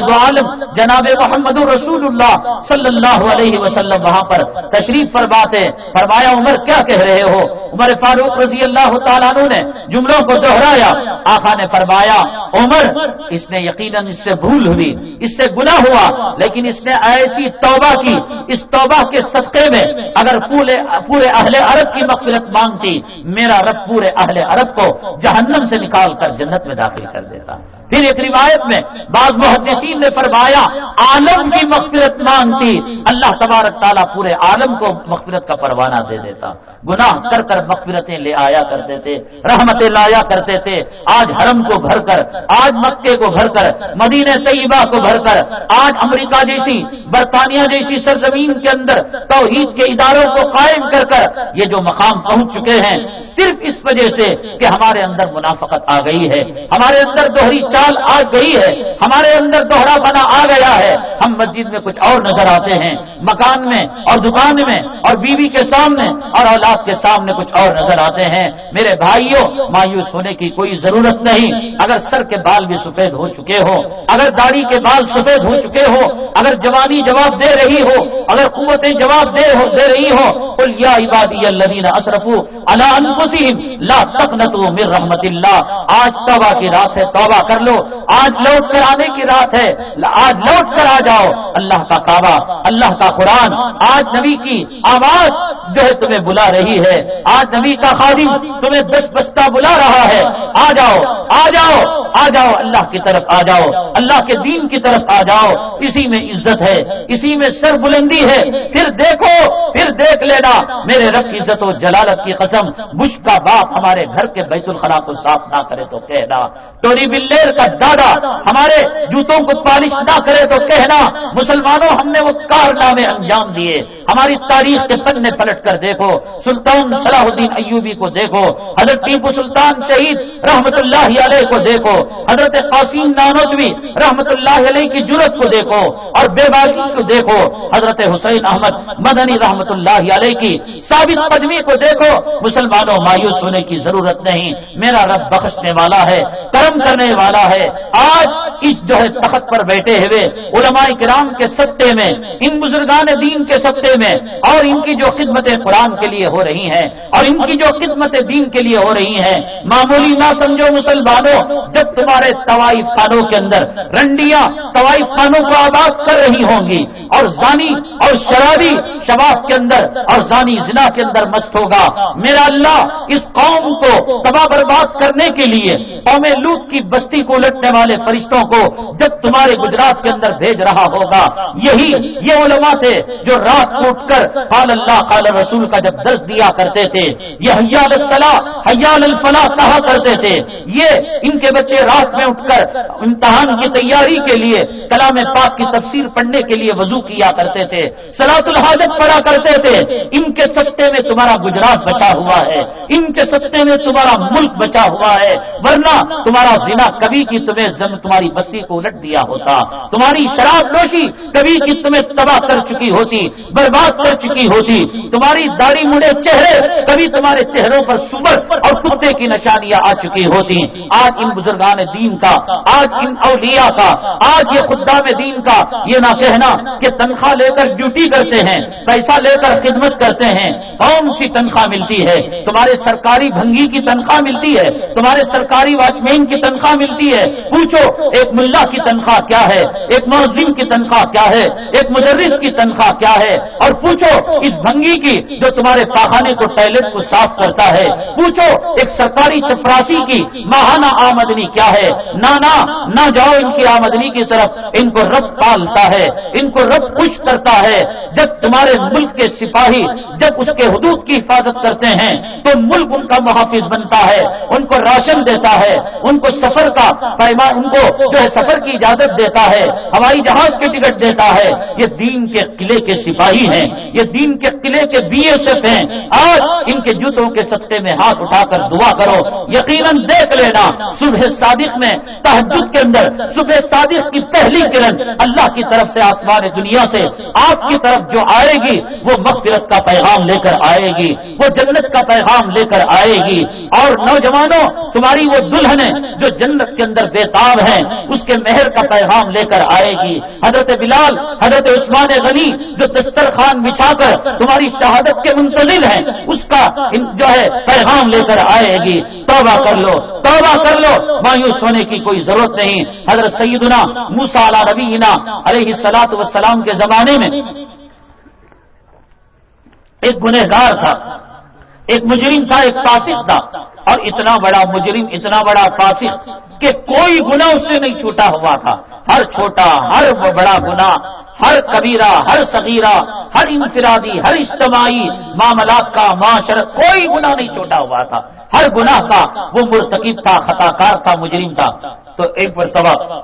دو عالم، جناب محمد رسول اللہ صلی اللہ علیہ وسلم، وہاں پر تشریف پر بات ہے فرمایا، عمر، کیا کہہ رہے ہو؟ عمر فاروق رضی اللہ تعالیٰ عنہ نے جملوں کو دہرایا۔ آخا نے فرمایا، عمر، اس نے یقیناً اس سے بھول ہوئی، اس سے گناہ ہوا، لیکن اس نے ایسی توبہ کی۔ اس توبہ کے صدقے میں اگر پورے پورے اہل عرب کی مغفرت مانگتی، میرا رب پورے اہل عرب کو جہنم سے نکال کر جنت میں داخل کر دیتا۔ پھر ایک روایت میں بعض محدثین نے فرمایا، عالم کی مغفرت مانگتی، اللہ تبارک تعالیٰ پورے عالم کو مغفرت کا پروانہ دے دیتا۔ گناہ کر کر مغفرتیں لے آیا کرتے تھے، رحمتیں لایا کرتے تھے۔ آج حرم کو بھر کر، آج مکے کو بھر کر، مدینہ طیبہ کو بھر کر، آج امریکہ جیسی، برطانیہ جیسی سرزمین کے اندر توحید کے اداروں کو قائم کر کر یہ جو مقام پہنچ چکے ہیں، صرف اس وجہ سے کہ ہمارے اندر منافقت آ گئی ہے۔ ہمارے اندر دوہری چال آ گئی ہے۔ ہمارے اندر دوہرا بنا آ گیا ہے۔ ہم مسجد میں کچھ اور نظر آتے ہیں۔ مکان میں اور دکان میں اور بیوی کے سامنے اور اولاد کے سامنے کچھ اور نظر آتے ہیں۔ میرے بھائیوں، مایوس ہونے کی کوئی ضرورت نہیں۔ اگر سر کے بال بھی سفید ہو چکے ہو اگر داڑھی کے بال سفید ہو چکے ہو اگر جوانی جواب دے رہی ہو، اگر قوتیں جواب دے رہی ہو یا عبادی الذین اشرفوا علی انفسہم لا تقنطوا من رحمت اللہ۔ آج توبہ کی رات ہے، توبہ کر لو۔ آج لوٹ کر آنے کی رات ہے۔ آج لوٹ کر آ جاؤ۔ اللہ کا کعبہ، اللہ کا قرآن۔ آج نبی کی آواز جو ہے تمہیں بلا رہے رہی ہے۔ آج نبی کا خادم تمہیں دس بستہ بلا رہا ہے۔ آ جاؤ آ جاؤ آ جاؤ، اللہ کی طرف آ جاؤ۔ اللہ کے دین کی طرف آ جاؤ۔ اسی میں عزت ہے، اسی میں سر بلندی ہے۔ پھر دیکھو، پھر دیکھ لینا۔ میرے رب کی عزت و جلالت کی قسم، بش کا باپ ہمارے گھر کے بیت الخلا کو صاف نہ کرے تو کہنا۔ ٹوری بلیر کا دادا ہمارے جوتوں کو پالش نہ کرے تو کہنا۔ مسلمانوں، ہم نے وہ کارنامے انجام دیے۔ ہماری تاریخ کے پنے پلٹ کر دیکھو۔ سلطان صلاح الدین ایوبی کو دیکھو، حضرت ٹیپو سلطان شہید رحمت اللہ علیہ کو دیکھو، حضرت قاسم نانوتوی رحمت اللہ علیہ کی جرت کو دیکھو اور بے بازی کو دیکھو، حضرت حسین احمد مدنی رحمت اللہ علیہ کی ثابت قدمی کو دیکھو، مسلمانوں مایوس ہونے کی ضرورت نہیں، میرا رب بخشنے والا ہے، کرم کرنے والا ہے۔ آج اس جو ہے تخت پر بیٹھے ہوئے علماء کرام کے سطح میں، ان بزرگان دین کے سطح میں اور ان کی جو خدمتیں قرآن کے لیے ہو رہی ہیں اور ان کی جو خدمت دین کے لیے ہو رہی ہیں، معمولی نہ سمجھو مسلمانوں، جب تمہارے طوائف خانوں کے اندر رنڈیاں طوائف خانوں کو آباد کر رہی ہوں گی اور زانی اور شرابی شباب کے اندر اور زانی زنا کے اندر مست ہوگا۔ میرا اللہ اس قوم کو تباہ برباد کرنے کے لیے قوم لوٹ کی بستی کو الٹنے والے فرشتوں کو جب تمہارے گجرات کے اندر بھیج رہا ہوگا۔ یہی یہ علماء تھے جو رات اٹھ کر قال اللہ قال رسول کا جب درس دیا کرتے تھے، یہ حیال الصلاح، حیال الفلاح کہا کرتے تھے۔ یہ ان کے بچے رات میں اٹھ کر امتحان کی تیاری کے لیے، کلام پاک کی تفسیر پڑھنے کے لیے وضو کیا کرتے تھے سلاط الحاجت پڑھا کرتے تھے۔ ان کے سطح میں تمہارا گجرات بچا ہوا ہے، ان کے سطح میں تمہارا ملک بچا ہوا ہے۔ ورنہ تمہارا زنا کبھی کی تمہیں تمہاری بستی کو الٹ دیا ہوتا، تمہاری شراب نوشی کبھی کی تمہیں تباہ کر چکی ہوتی، برباد کر چکی ہوتی، تمہاری داڑھی مڑے چہرے کبھی تمہارے چہروں پر سبر اور کتے کی نشانیاں آ چکی ہوتی ہیں۔ آج ان بزرگان دین کا، آج ان اولیاء کا، آج یہ خدام دین کا۔ یہ نہ کہنا کہ تنخواہ لے کر ڈیوٹی کرتے ہیں، پیسہ لے کر خدمت کرتے ہیں۔ کون سی تنخواہ ملتی ہے؟ تمہارے سرکاری بھنگی کی تنخواہ ملتی ہے، تمہارے سرکاری واچ مین کی تنخواہ ملتی ہے۔ پوچھو، ایک ملا کی تنخواہ کیا ہے؟ ایک مؤذن کی تنخواہ کیا ہے؟ ایک مدرس کی تنخواہ کیا ہے؟ اور پوچھو، اس بھنگی کی جو تمہارے پاخانے کو ٹائلٹ کو صاف کرتا ہے۔ پوچھو، ایک سرکاری چپراسی کی ماہانہ آمدنی کیا ہے؟ نانا نہ جاؤ ان کی آمدنی کی طرف۔ ان کو رب پالتا ہے، ان کو رب خوش کرتا ہے۔ جب تمہارے ملک کے سپاہی جب اس کے حدود کی حفاظت کرتے ہیں تو ملک ان کا محافظ بنتا ہے، ان کو راشن دیتا ہے، ان کو سفر کا پیمان ان کو جو ہے سفر کی اجازت دیتا ہے، ہوائی جہاز کی ٹکٹ دیتا ہے۔ یہ دین کے قلعے کے سپاہی ہیں، یہ دین کے قلعے کے بی ایس ایف ہیں۔ آج ان کے جوتوں کے سطح میں ہاتھ اٹھا کر دعا کرو۔ یقیناً دیکھ لینا صبح صادق میں تحجد کے اندر، صبح صادق کی پہلی کرن اللہ کی طرف سے آسمان دنیا سے، آپ کی طرف جو آئے گی، وہ مغفرت کا پیغام لے کر آئے گی، وہ جنت کا پیغام لے کر آئے گی۔ اور نوجوانوں، تمہاری وہ دلہن جو جنت کے اندر بےتاب ہیں، اس کے مہر کا پیغام لے کر آئے گی۔ حضرت بلال، حضرت عثمان غنی جو دسترخوان بچھا کر تمہاری شہادت کے منتظر ہیں، اس کا جو ہے، پیغام لے کر آئے گی۔ توبہ کر لو، توبہ کر لو، مایوس ہونے کی کوئی ضرورت نہیں۔ حضرت سیدنا موسا ربینا علیہ سلاط وسلام کے زمانے میں ایک گنہگار تھا، ایک مجرم تھا، ایک فاسق تھا۔ اور اتنا بڑا مجرم، اتنا بڑا فاسق کہ کوئی گنا اس سے نہیں چھوٹا ہوا تھا۔ ہر چھوٹا، ہر بڑا گنا ہر کبیرہ، ہر صغیرہ، ہر انفرادی، ہر اجتماعی معاملات کا معاشرت کوئی گنا نہیں چھوٹا ہوا تھا۔ ہر گناہ کا وہ مرتکب تھا خطا کار تھا، مجرم تھا۔ تو ایک مرتبہ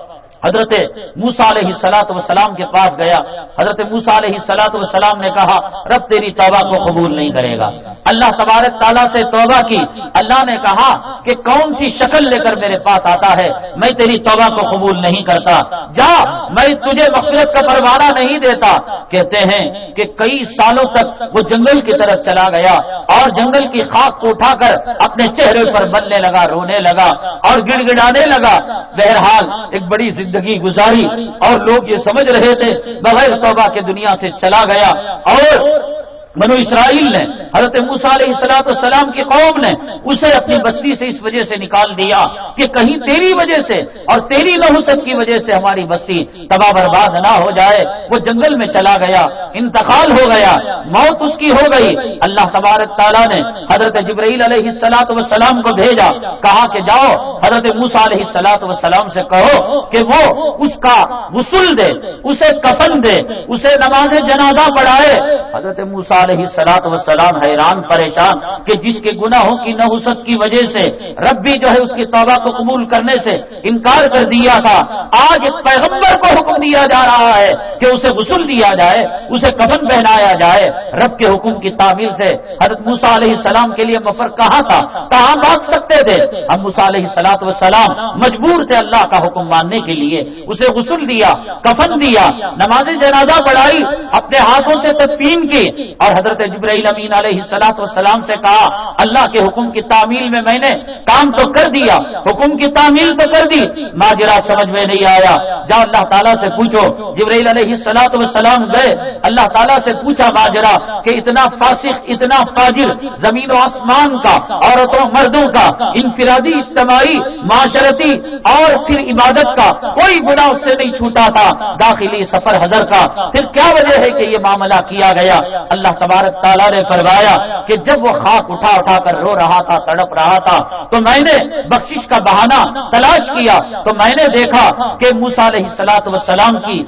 حضرت موسا علیہ سلاط وسلام کے پاس گیا۔ حضرت موسا علیہ سلاط وسلام نے کہا، رب تیری توبہ کو قبول نہیں کرے گا۔ اللہ تبارک تعالیٰ سے توبہ کی۔ اللہ نے کہا کہ کون سی شکل لے کر میرے پاس آتا ہے؟ میں تیری توبہ کو قبول نہیں کرتا۔ جا، میں تجھے مغفرت کا پروانہ نہیں دیتا۔ کہتے ہیں کہ کئی سالوں تک وہ جنگل کی طرف چلا گیا اور جنگل کی خاک کو اٹھا کر اپنے چہرے پر بننے لگا، رونے لگا اور گڑ گڑانے لگا۔ بہرحال ایک بڑی زندگی زندگی گزاری اور لوگ یہ سمجھ رہے تھے بغیر توبہ کے دنیا سے چلا گیا اور بنو اسرائیل نے، حضرت علیہ السلاط السلام کی قوم نے اسے اپنی بستی سے اس وجہ سے نکال دیا کہ کہیں تیری وجہ سے اور تیری نحوست کی وجہ سے ہماری بستی تباہ برباد نہ ہو جائے، وہ جنگل میں چلا گیا، انتقال ہو گیا، موت اس کی ہو گئی۔ اللہ تبارک تعالیٰ نے حضرت جبرائیل علیہ السلاط وسلام کو بھیجا، کہا کہ جاؤ، حضرت موسا علیہ السلاط وسلام سے کہو کہ وہ اس کا غسل دے، اسے کفن دے، اسے نماز جنازہ پڑھائے۔ حضرت موسا علیہ سلاط وسلام حیران پریشان کہ جس کے گناہوں کی نحوست کی وجہ سے رب بھی جو ہے اس کی توبہ کو قبول کرنے سے انکار کر دیا تھا، آج پیغمبر کو حکم دیا جا رہا ہے کہ اسے غسل دیا جائے، اسے کفن پہنایا جائے۔ رب کے حکم کی تعمیل سے حضرت موسا علیہ السلام کے لیے مفر کہاں تھا؟ کہاں بھاگ سکتے تھے؟ ہم موسا علیہ سلاط وسلام مجبور تھے اللہ کا حکم ماننے کے لیے، اسے غسل دیا، کفن دیا نماز جنازہ پڑھائی اپنے ہاتھوں سے تدفین کی اور حضرت جبرائیل امین علیہ السلاط وسلام سے کہا، اللہ کے حکم کی تعمیل میں میں نے کام تو کر دیا، حکم کی تعمیل تو کر دی، ماجرا سمجھ میں نہیں آیا۔ جا اللہ تعالیٰ سے پوچھو، جبرائیل علیہ سلاط وسلام گئے، اللہ تعالیٰ سے پوچھا ماجرا کہ اتنا فاسق، اتنا فاجر زمین و آسمان کا، عورتوں، مردوں کا، انفرادی، اجتماعی، معاشرتی اور پھر عبادت کا کوئی گنا اس سے نہیں چھوٹا تھا، داخلی سفر حضر کا۔ پھر کیا وجہ ہے کہ یہ معاملہ کیا گیا؟ اللہ تبارک تعالیٰ نے فرمایا کہ جب وہ خاک اٹھا اٹھا کر رو رہا تھا، تڑپ رہا تھا، تو میں نے بخشش کا بہانہ تلاش کیا۔ تو میں نے دیکھا کہ موسا علیہ سلاط وسلام کی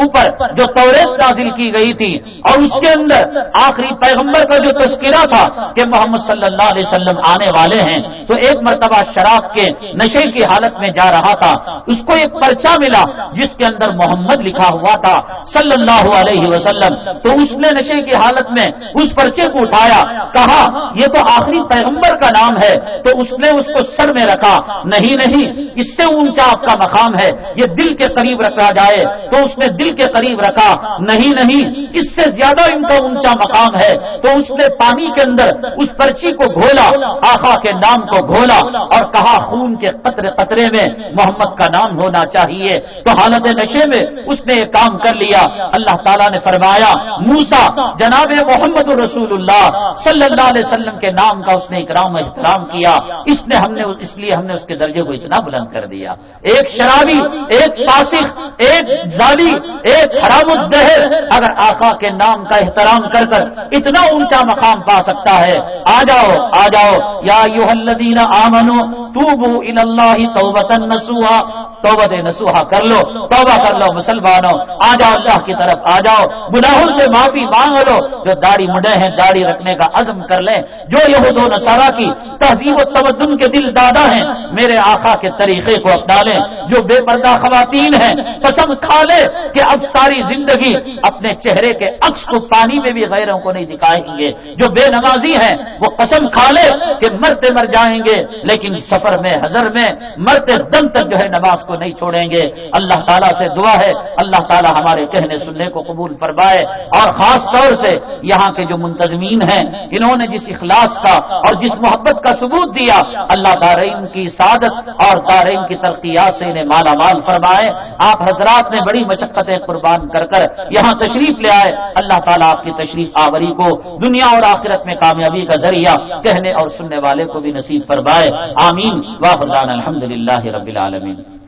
اوپر جو توریت نازل کی گئی تھی اور اس کے اندر آخری پیغمبر کا جو تذکرہ تھا کہ محمد صلی اللہ علیہ وسلم آنے والے ہیں، تو ایک مرتبہ شراب کے نشے کی حالت میں جا رہا تھا۔ اس کو ایک پرچہ ملا جس کے اندر محمد لکھا ہوا تھا صلی اللہ علیہ وسلم۔ تو اس نے نشے کی حالت میں اس پرچے کو اٹھایا، کہا، یہ تو آخری پیغمبر کا نام ہے، تو اس نے اس کو سر میں رکھا۔ نہیں نہیں، اس سے اونچا آپ کا مقام ہے، یہ دل کے قریب رکھا جائے۔ تو اس نے دل کے قریب رکھا۔ نہیں نہیں، اس سے زیادہ ان کا اونچا مقام ہے۔ تو اس نے پانی کے اندر اس پرچی کو گھولا آخا کے نام کو گھولا اور کہا، خون کے قطرے قطرے میں محمد کا نام ہونا چاہیے۔ تو حالت نشے میں اس نے یہ کام کر لیا۔ اللہ تعالیٰ نے فرمایا موسا جناب محمد رسول اللہ صلی اللہ علیہ وسلم کے نام کا اس نے اکرام احترام کیا۔ اس نے ہم نے اس لیے ہم نے اس کے درجے کو اتنا بلند کر دیا۔ ایک شرابی، ایک فاسق، ایک زالی ایک حرام الدہر۔ اگر آقا کے نام کا احترام کر کر اتنا اونچا مقام پا سکتا ہے، آ جاؤ آ جاؤ۔ یا یو الذین آمنو توبو ان اللہ توبتا نسوہا توبہ نسوہا کر لو، توبہ کر لو مسلمانوں، آ جاؤ اللہ کی طرف، آ جاؤ۔ گناہوں سے معافی مانگ لو۔ جو داڑھی مڈے ہیں، داڑھی رکھنے کا عزم کر لیں۔ جو یہود و نصارہ کی تہذیب و تمدن کے دل دادا ہیں، میرے آقا کے طریقے کو اپنا لیں۔ جو بے پردہ خواتین ہیں، قسم کھا لے کہ اب ساری زندگی اپنے چہرے کے عکس کو پانی میں بھی غیروں کو نہیں دکھائیں گے۔ جو بے نمازی ہیں، وہ قسم کھا لے کہ مرتے مر جائیں گے، لیکن سفر میں، حضر میں مرتے دم تک جو ہے نماز کو نہیں چھوڑیں گے۔ اللہ تعالیٰ سے دعا ہے۔ اللہ تعالیٰ ہمارے کہنے سننے کو قبول فرمائے۔ اور خاص طور سے یہاں کے جو منتظمین ہیں، انہوں نے جس اخلاص کا اور جس محبت کا ثبوت دیا، اللہ دارئین کی سعادت اور دارئین کی ترقیات سے انہیں مالا مال فرمائے۔ آپ حضرات نے بڑی مشقتیں قربان کر کر یہاں تشریف لے آئے۔ اللہ تعالیٰ آپ کی تشریف آوری کو دنیا اور آخرت میں کامیابی کا ذریعہ کہنے اور سننے والے کو بھی نصیب فرمائے۔ آمین۔ واخردان الحمد للہ رب العالمین۔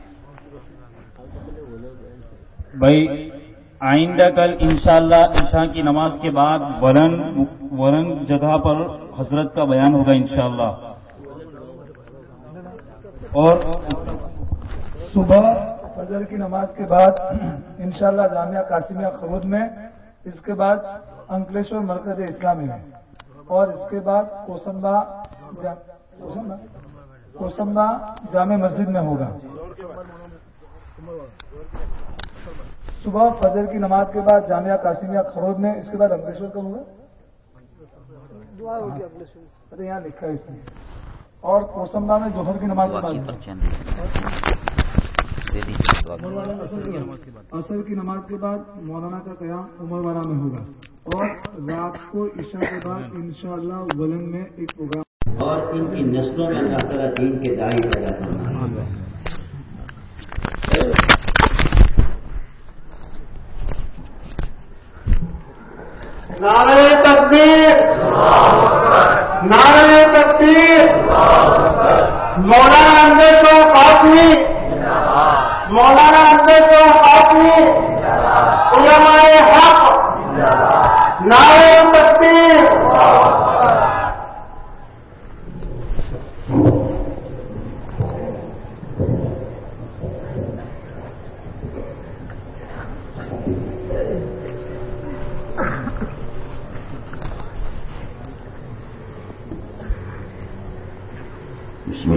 بھائی، آئندہ کل انشاءاللہ عشاء کی نماز کے بعد ورن ورن جگہ پر حضرت کا بیان ہوگا انشاءاللہ۔ اور صبح فجر کی نماز کے بعد انشاءاللہ جامعہ قاسمیہ خرود میں، اس کے بعد انکلیشور مرکز اسلامی میں، اور اس کے بعد کوسمبا کوسمبا جامع مسجد میں ہوگا۔ صبح فجر کی نماز کے بعد جامعہ قاسمیہ خرود میں اس کے بعد انکلیشور کا ہوگا ارے یہاں لکھا ہے اس میں۔ اور کوسمبا میں جوہر کی نماز کے بعد۔ اصل کی نماز کے بعد۔ مولانا کا قیام عمر والا میں ہوگا۔ اور رات کو عشاء کے بعد انشاءاللہ ولن میں ایک پروگرام۔ اور ان کی نسلوں میں اللہ تعالیٰ دین کے دائی پیدا کرنا نعرہ تقدیر نعرہ تقدیر مولانا اندر کو قاسمی مولانا اندر کو قاسمی علماء حق۔ نعرہ تقدیر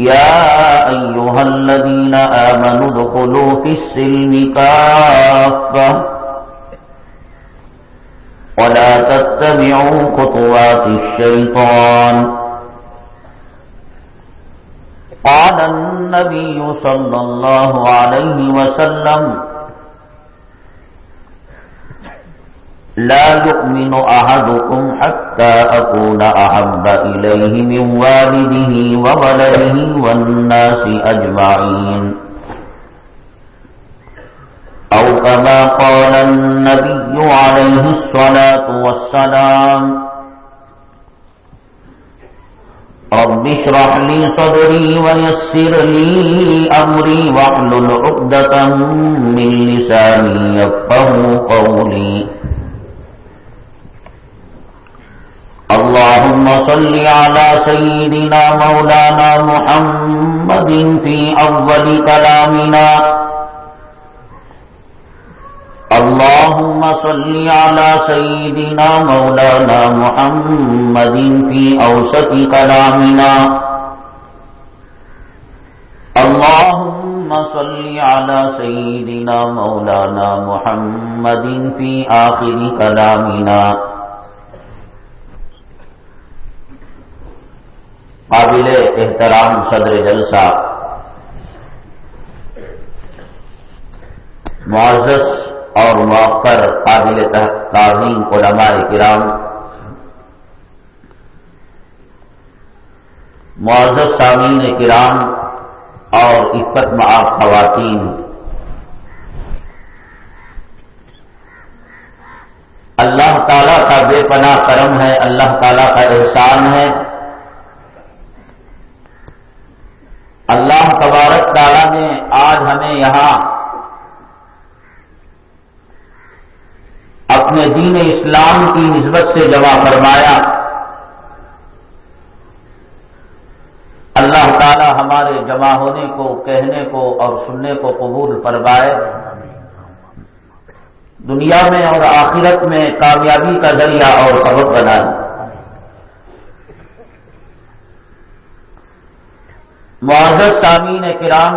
يا أيها الذين آمنوا ادخلوا في السلم كافة. ولا تتبعوا خطوات الشيطان. قال النبي صلى الله عليه وسلم لا يؤمن أحدكم حتى أكون أحب إليه من والده وولده والناس أجمعين. أو كما قال النبي عليه الصلاة والسلام رب اشرح لي صدري ويسر لي أمري واحلل عقدة من لساني يفقه قولي. اللهم صل على سيدنا مولانا محمد في أول كلامنا. اللهم صل على سيدنا مولانا محمد في أوسط كلامنا. اللهم صل على سيدنا مولانا محمد في آخر كلامنا. قابل احترام صدر جلسہ معزز اور موقر قابل تعظیم علماء کرام۔ معزز سامعین کرام اور عفت معاف خواتین۔ اللہ تعالیٰ کا بے پناہ کرم ہے، اللہ تعالیٰ کا احسان ہے۔ اللہ تبارک تعالیٰ نے آج ہمیں یہاں اپنے دین اسلام کی نسبت سے جمع فرمایا۔ اللہ تعالی ہمارے جمع ہونے کو، کہنے کو اور سننے کو قبول فرمائے۔ دنیا میں اور آخرت میں کامیابی کا ذریعہ اور سبب بنائے۔ معزز سامعین کرام،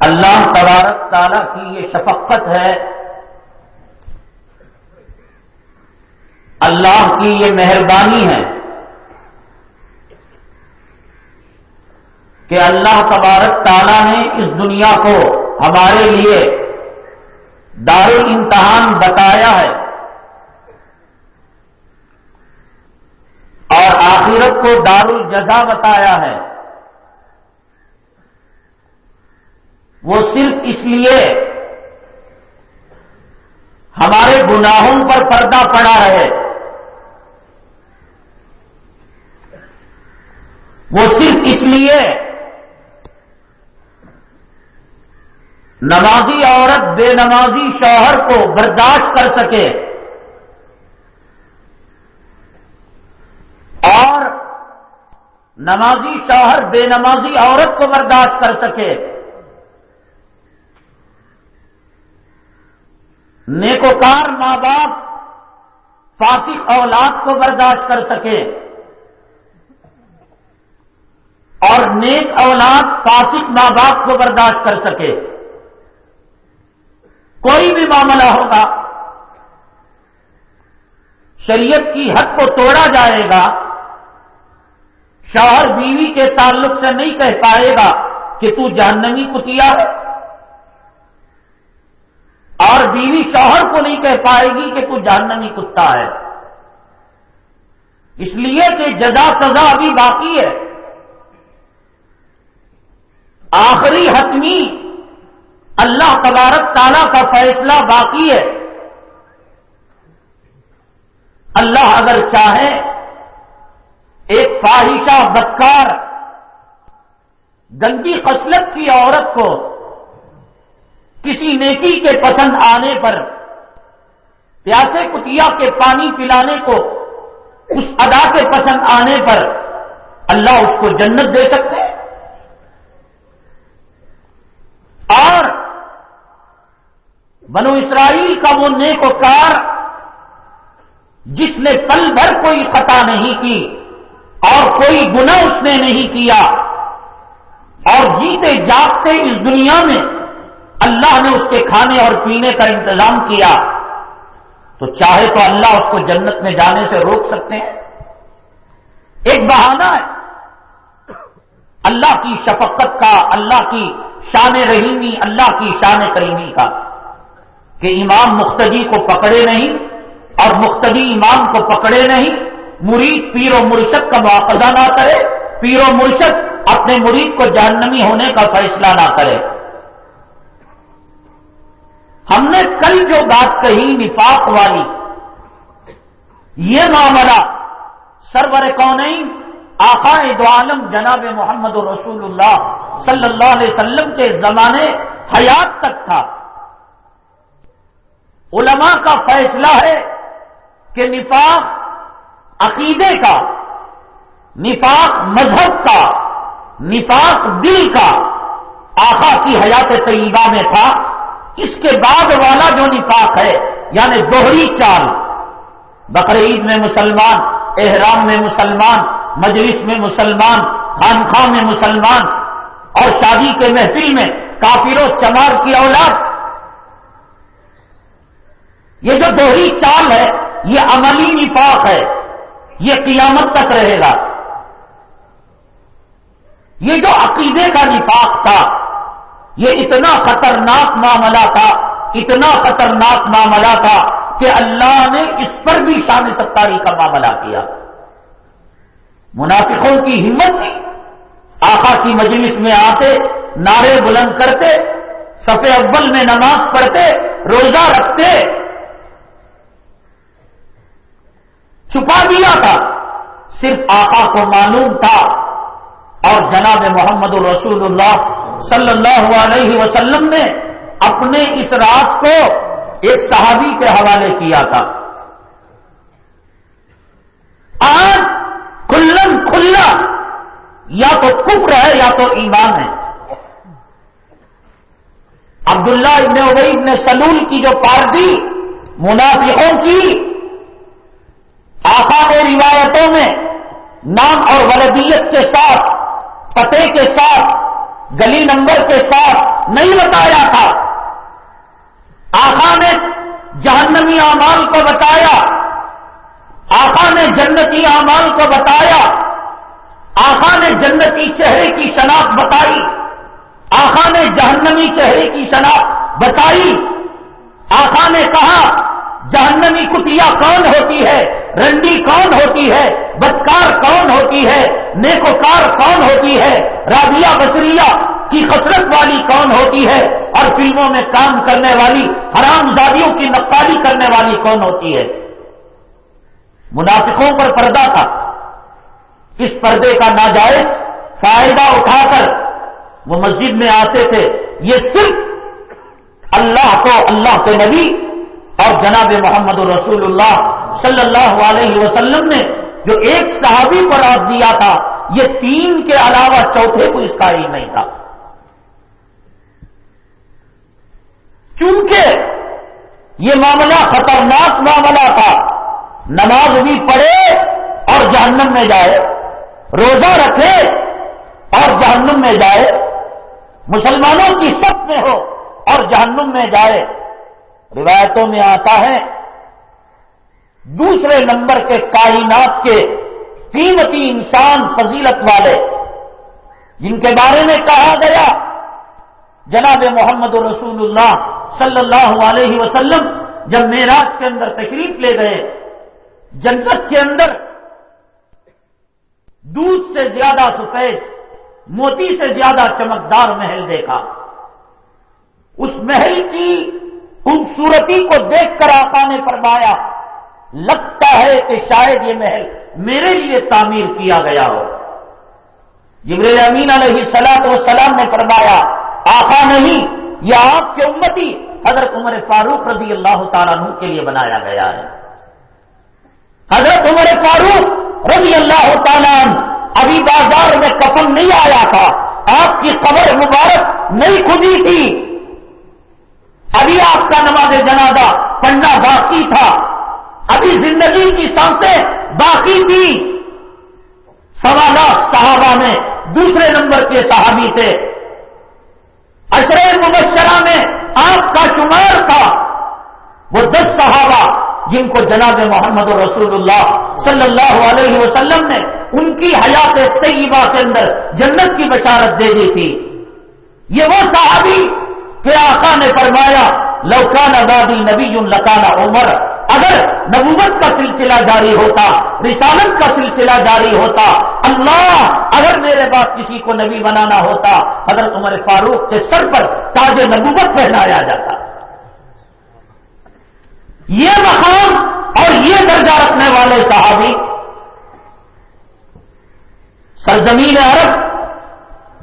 اللہ تبارک تعالیٰ کی یہ شفقت ہے، اللہ کی یہ مہربانی ہے کہ اللہ تبارک تعالیٰ نے اس دنیا کو ہمارے لیے دار امتحان بتایا ہے۔ اور آخرت کو دار الجزا بتایا ہے۔ وہ صرف اس لیے ہمارے گناہوں پر پردہ پڑا رہے وہ صرف اس لیے نمازی عورت بے نمازی شوہر کو برداشت کر سکے۔ اور نمازی شوہر بے نمازی عورت کو برداشت کر سکے۔ نیکوکار ماں باپ فاسق اولاد کو برداشت کر سکے۔ اور نیک اولاد فاسق ماں باپ کو برداشت کر سکے۔ کوئی بھی معاملہ ہوگا، شریعت کی حد کو توڑا جائے گا۔ شوہر بیوی کے تعلق سے نہیں کہہ پائے گا کہ تو جہنمی کتیا ہے۔ اور بیوی شوہر کو نہیں کہہ پائے گی کہ تو جہنمی کتا ہے۔ اس لیے کہ جزا سزا ابھی باقی ہے۔ آخری حتمی اللہ تبارک تعالیٰ کا فیصلہ باقی ہے۔ اللہ اگر چاہے ایک فاحشہ بدکار گندی خصلت کی عورت کو کسی نیکی کے پسند آنے پر پیاسے کتیا کے پانی پلانے کو اس ادا کے پسند آنے پر اللہ اس کو جنت دے سکتے اور بنو اسرائیل کا وہ نیک و کار جس نے پل بھر کوئی خطا نہیں کی اور کوئی گنا اس نے نہیں کیا۔ اور جیتے جاگتے اس دنیا میں اللہ نے اس کے کھانے اور پینے کا انتظام کیا۔ تو چاہے تو اللہ اس کو جنت میں جانے سے روک سکتے ہیں۔ ایک بہانہ ہے۔ اللہ کی شفقت کا، اللہ کی شان رحیمی، اللہ کی شان کریمی کا۔ کہ امام مختدی کو پکڑے نہیں اور مختدی امام کو پکڑے نہیں مرید پیر و مرشد کا مواخذہ نہ کرے، پیر و مرشد اپنے مرید کو جہنمی ہونے کا فیصلہ نہ کرے۔ ہم نے کل جو بات کہی نفاق والی، یہ معاملہ سرور کون آقا دو عالم جناب محمد رسول اللہ صلی اللہ علیہ وسلم کے زمانے حیات تک تھا۔ علماء کا فیصلہ ہے کہ نفاق عقیدے کا، نفاق مذہب کا، نفاق دل کا آقا کی حیات طیبہ میں تھا، اس کے بعد والا جو نفاق ہے یعنی دوہری چال، بقرعید میں مسلمان، احرام میں مسلمان، مجلس میں مسلمان خانخواہ میں مسلمان، اور شادی کے محفل میں کافر و چمار کی اولاد۔ یہ جو دوہری چال ہے، یہ عملی نفاق ہے۔ یہ قیامت تک رہے گا۔ یہ جو عقیدے کا نفاق تھا، یہ اتنا خطرناک معاملہ تھا، اتنا خطرناک معاملہ تھا کہ اللہ نے اس پر بھی شان ستاری کا معاملہ کیا۔ منافقوں کی ہمت تھی۔ آقا کی مجلس میں آتے، نعرے بلند کرتے سفید اول میں نماز پڑھتے، روزہ رکھتے چھپا دیا تھا۔ صرف آقا کو معلوم تھا۔ اور جناب محمد الرسول اللہ صلی اللہ علیہ وسلم نے اپنے اس راز کو ایک صحابی کے حوالے کیا تھا۔ آج کلن کھلا یا تو کفر ہے یا تو ایمان ہے۔ عبداللہ ابن ابئی ابن سلول کی جو پارٹی منافقوں کی آقا روایتوں میں نام اور ولدیت کے ساتھ، پتے کے ساتھ، گلی نمبر کے ساتھ نہیں بتایا تھا۔ آقا نے جہنمی اعمال کو بتایا۔ آقا نے جنتی اعمال کو بتایا۔ آقا نے جنتی چہرے کی شناخت بتائی۔ آقا نے جہنمی چہرے کی شناخت بتائی۔ آقا نے کہا، جہنمی کتیا کون ہوتی ہے؟ رنڈی کون ہوتی ہے؟ بدکار کون ہوتی ہے؟ نیکوکار کون ہوتی ہے؟ رابعہ بصریہ کی خسرت والی کون ہوتی ہے؟ اور فلموں میں کام کرنے والی، حرام زادیوں کی نقالی کرنے والی کون ہوتی ہے؟ منافقوں پر پردہ تھا۔ اس پردے کا ناجائز فائدہ اٹھا کر وہ مسجد میں آتے تھے۔ یہ صرف اللہ کو، اللہ کے نبی اور جناب محمد رسول اللہ صلی اللہ علیہ وسلم نے جو ایک صحابی پر آپ دیا تھا، یہ تین کے علاوہ چوتھے کو اس کا ہی نہیں تھا۔ چونکہ یہ معاملہ خطرناک معاملہ تھا، نماز بھی پڑھے اور جہنم میں جائے، روزہ رکھے اور جہنم میں جائے، مسلمانوں کی سب میں ہو اور جہنم میں جائے۔ روایتوں میں آتا ہے، دوسرے نمبر کے کائنات کے قیمتی انسان فضیلت والے، جن کے بارے میں کہا گیا، جناب محمد رسول اللہ صلی اللہ علیہ وسلم جب میراج کے اندر تشریف لے گئے، جنت کے اندر دودھ سے زیادہ سفید، موتی سے زیادہ چمکدار محل دیکھا۔ اس محل کی خوبصورتی کو دیکھ کر آقا نے فرمایا، لگتا ہے کہ شاید یہ محل میرے لیے تعمیر کیا گیا ہو۔ جبریل امین علیہ سلاد و سلام نے فرمایا، آقا نہیں، یہ آپ کے امتی حضرت عمر فاروق رضی اللہ تعالیٰ عنہ کے لیے بنایا گیا ہے۔ حضرت عمر فاروق رضی اللہ تعالیٰ ابھی بازار میں کفن نہیں آیا تھا، آپ کی قبر مبارک نہیں کھدی تھی۔ ابھی آپ کا نماز جنازہ پڑھنا باقی تھا۔ ابھی زندگی کی سانسیں باقی تھی۔ سوا لاکھ صحابہ میں دوسرے نمبر کے صحابی تھے۔ اشرے مبشرہ میں آپ کا شمار تھا۔ وہ دس صحابہ جن کو جناب محمد رسول اللہ صلی اللہ علیہ وسلم نے ان کی حیات طیبہ کے اندر جنت کی بشارت دے دی تھی۔ یہ وہ صحابی کہ آقا نے فرمایا لوکان آبادی نبی لکانا عمر، اگر نبوت کا سلسلہ جاری ہوتا، رسالت کا سلسلہ جاری ہوتا، اللہ اگر میرے پاس کسی کو نبی بنانا ہوتا اگر عمر فاروق کے سر پر تاج نبوت پہنایا جاتا۔ یہ مقام اور یہ درجہ رکھنے والے صحابی، سرزمین عرب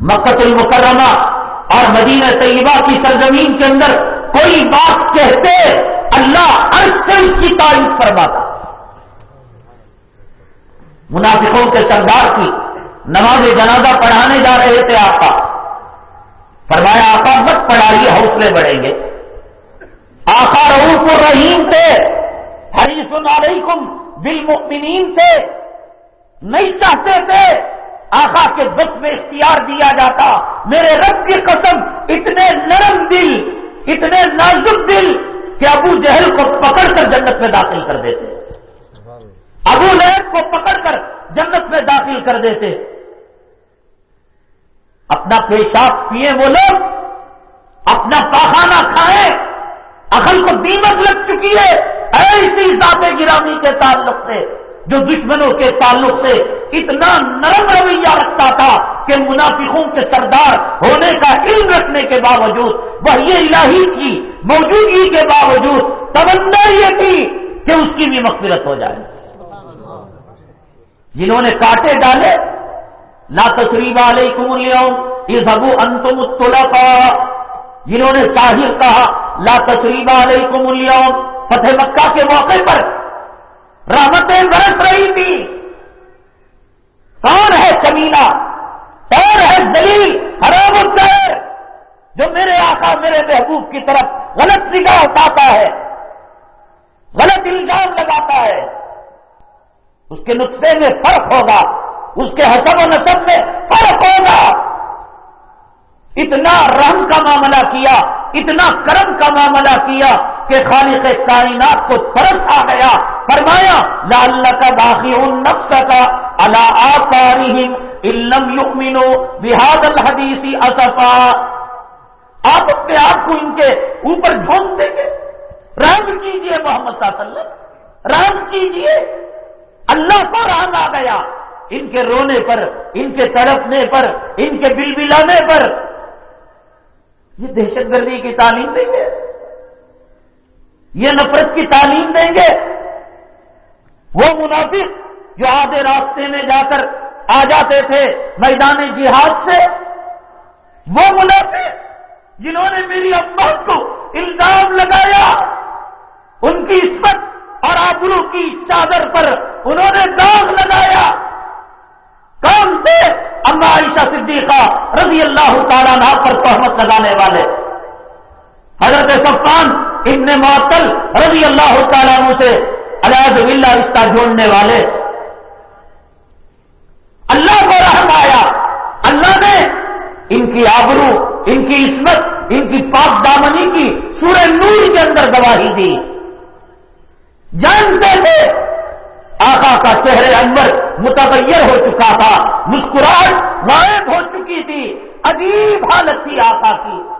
مکت المکرمہ اور مدینہ طیبہ کی سرزمین کے اندر کوئی بات کہتے اللہ ہر سے اس کی تعریف فرماتا۔ منافقوں کے سردار کی نماز جنازہ پڑھانے جا رہے تھے آپ کا فرمایا، آقا، مت پڑھائیے، حوصلے بڑھیں گے۔ آقا رعوف الرحیم تھے، حریص علیکم بالمؤمنین تھے، نہیں چاہتے تھے آقا کے بس میں اختیار دیا جاتا۔ میرے رب کی قسم، اتنے نرم دل، اتنے نازک دل کہ ابو جہل کو پکڑ کر جنت میں داخل کر دیتے۔ ابو لہب کو پکڑ کر جنت میں داخل کر دیتے۔ اپنا پیشاب پیے وہ لوگ، اپنا پاخانہ کھائیں عقل کو دیمک لگ چکی ہے۔ ایسی ذات گرامی کے تعلق سے۔ جو دشمنوں کے تعلق سے اتنا نرم رویہ رکھتا تھا کہ منافقوں کے سردار ہونے کا علم رکھنے کے باوجود وہ یہ الہی کی موجودگی کے باوجود تمنا یہ تھی کہ اس کی بھی مغفرت ہو جائے۔ جنہوں نے کاٹے ڈالے، لا تصریف علیکم اليوم، اذهبوا انتم الطلقاء جنہوں نے ساحل کہا، لا تصریب علیکم اليوم، فتح مکہ کے موقع پر رحمتیں برس رہی تھی۔ کون ہے کمینا کون ہے زلیل حرام الدیر جو میرے آقا، میرے محبوب کی طرف غلط نگاہ اٹھاتا ہے، غلط الزام لگاتا ہے۔ اس کے نسخے میں فرق ہوگا، اس کے حسب و نصب میں فرق ہوگا۔ اتنا رحم کا معاملہ کیا، اتنا کرم کا معاملہ کیا کہ خالق کائنات کو ترس آ گیا۔ فرمایا لال کا باقی نفس کا اللہ آکارہم علم یؤمنو بحاد الحدیثی اصفا آپ اپنے آپ کو ان کے اوپر جھونک دیں گے۔ رحم کیجیے محمد صلی اللہ علیہ وسلم۔ رحم کیجیے۔ اللہ کو رحم آ گیا۔ ان کے رونے پر، ان کے تڑپنے پر، ان کے بل بلانے پر۔ یہ دہشت گردی کی تعلیم دیں گے یہ نفرت کی تعلیم دیں گے۔ وہ منافق جو آدھے راستے میں جا کر آ جاتے تھے میدان جہاد سے، وہ منافق جنہوں نے میری ابا کو الزام لگایا، ان کی عصمت اور آبرو کی چادر پر انہوں نے داغ لگایا۔ کون تھے؟ اما عائشہ صدیقہ رضی اللہ تعالیٰ نا پر تہمت لگانے والے۔ حضرت سفان ابن معطل رضی اللہ تعالیٰ عنہ سے علیہ اللہ رشتہ جوڑنے والے۔ اللہ کو رحم آیا۔ اللہ نے ان کی آبرو، ان کی عصمت، ان کی پاک دامنی کی سورہ نور کے اندر گواہی دی۔ جانتے تھے، آقا کا چہرے انور متغیر ہو چکا تھا مسکراہٹ غائب ہو چکی تھی، عجیب حالت تھی آقا کی۔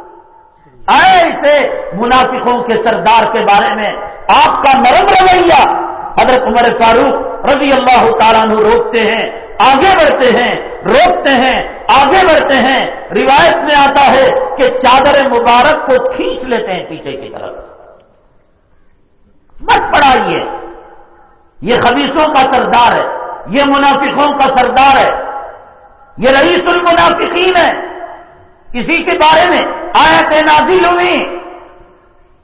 ایسے منافقوں کے سردار کے بارے میں آپ کا نرم رویہ حضرت عمر فاروق رضی اللہ تعالیٰ عنہ روکتے ہیں، آگے بڑھتے ہیں، روکتے ہیں، آگے بڑھتے ہیں۔ روایت میں آتا ہے کہ چادر مبارک کو کھینچ لیتے ہیں پیچھے کی طرف۔ مت پڑھائیے۔ یہ خبیصوں کا سردار ہے، یہ منافقوں کا سردار ہے۔ یہ رئیس المنافقین ہے۔ کسی کے بارے میں آیت نازل ہوئی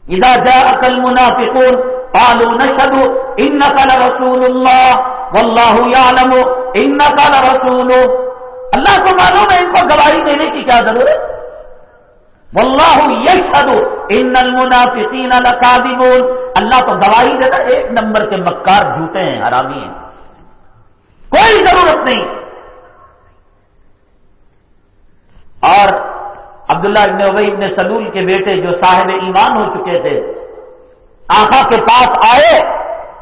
اذا جاءك المنافقون قالوا نشهد انك لرسول الله، والله يعلم انك لرسول۔ اللہ کو معلوم ہے ان کو گواہی دینے کی کیا ضرورت؟ واللہ یشهد ان المنافقین لکاذبون اللہ تو گواہی دیتا ایک نمبر کے مکار جھوٹے ہیں، حرامی ہیں۔ کوئی ضرورت نہیں۔ اور عبداللہ ابن ابئی ابن سلول کے بیٹے جو صاحب ایمان ہو چکے تھے، آقا کے پاس آئے،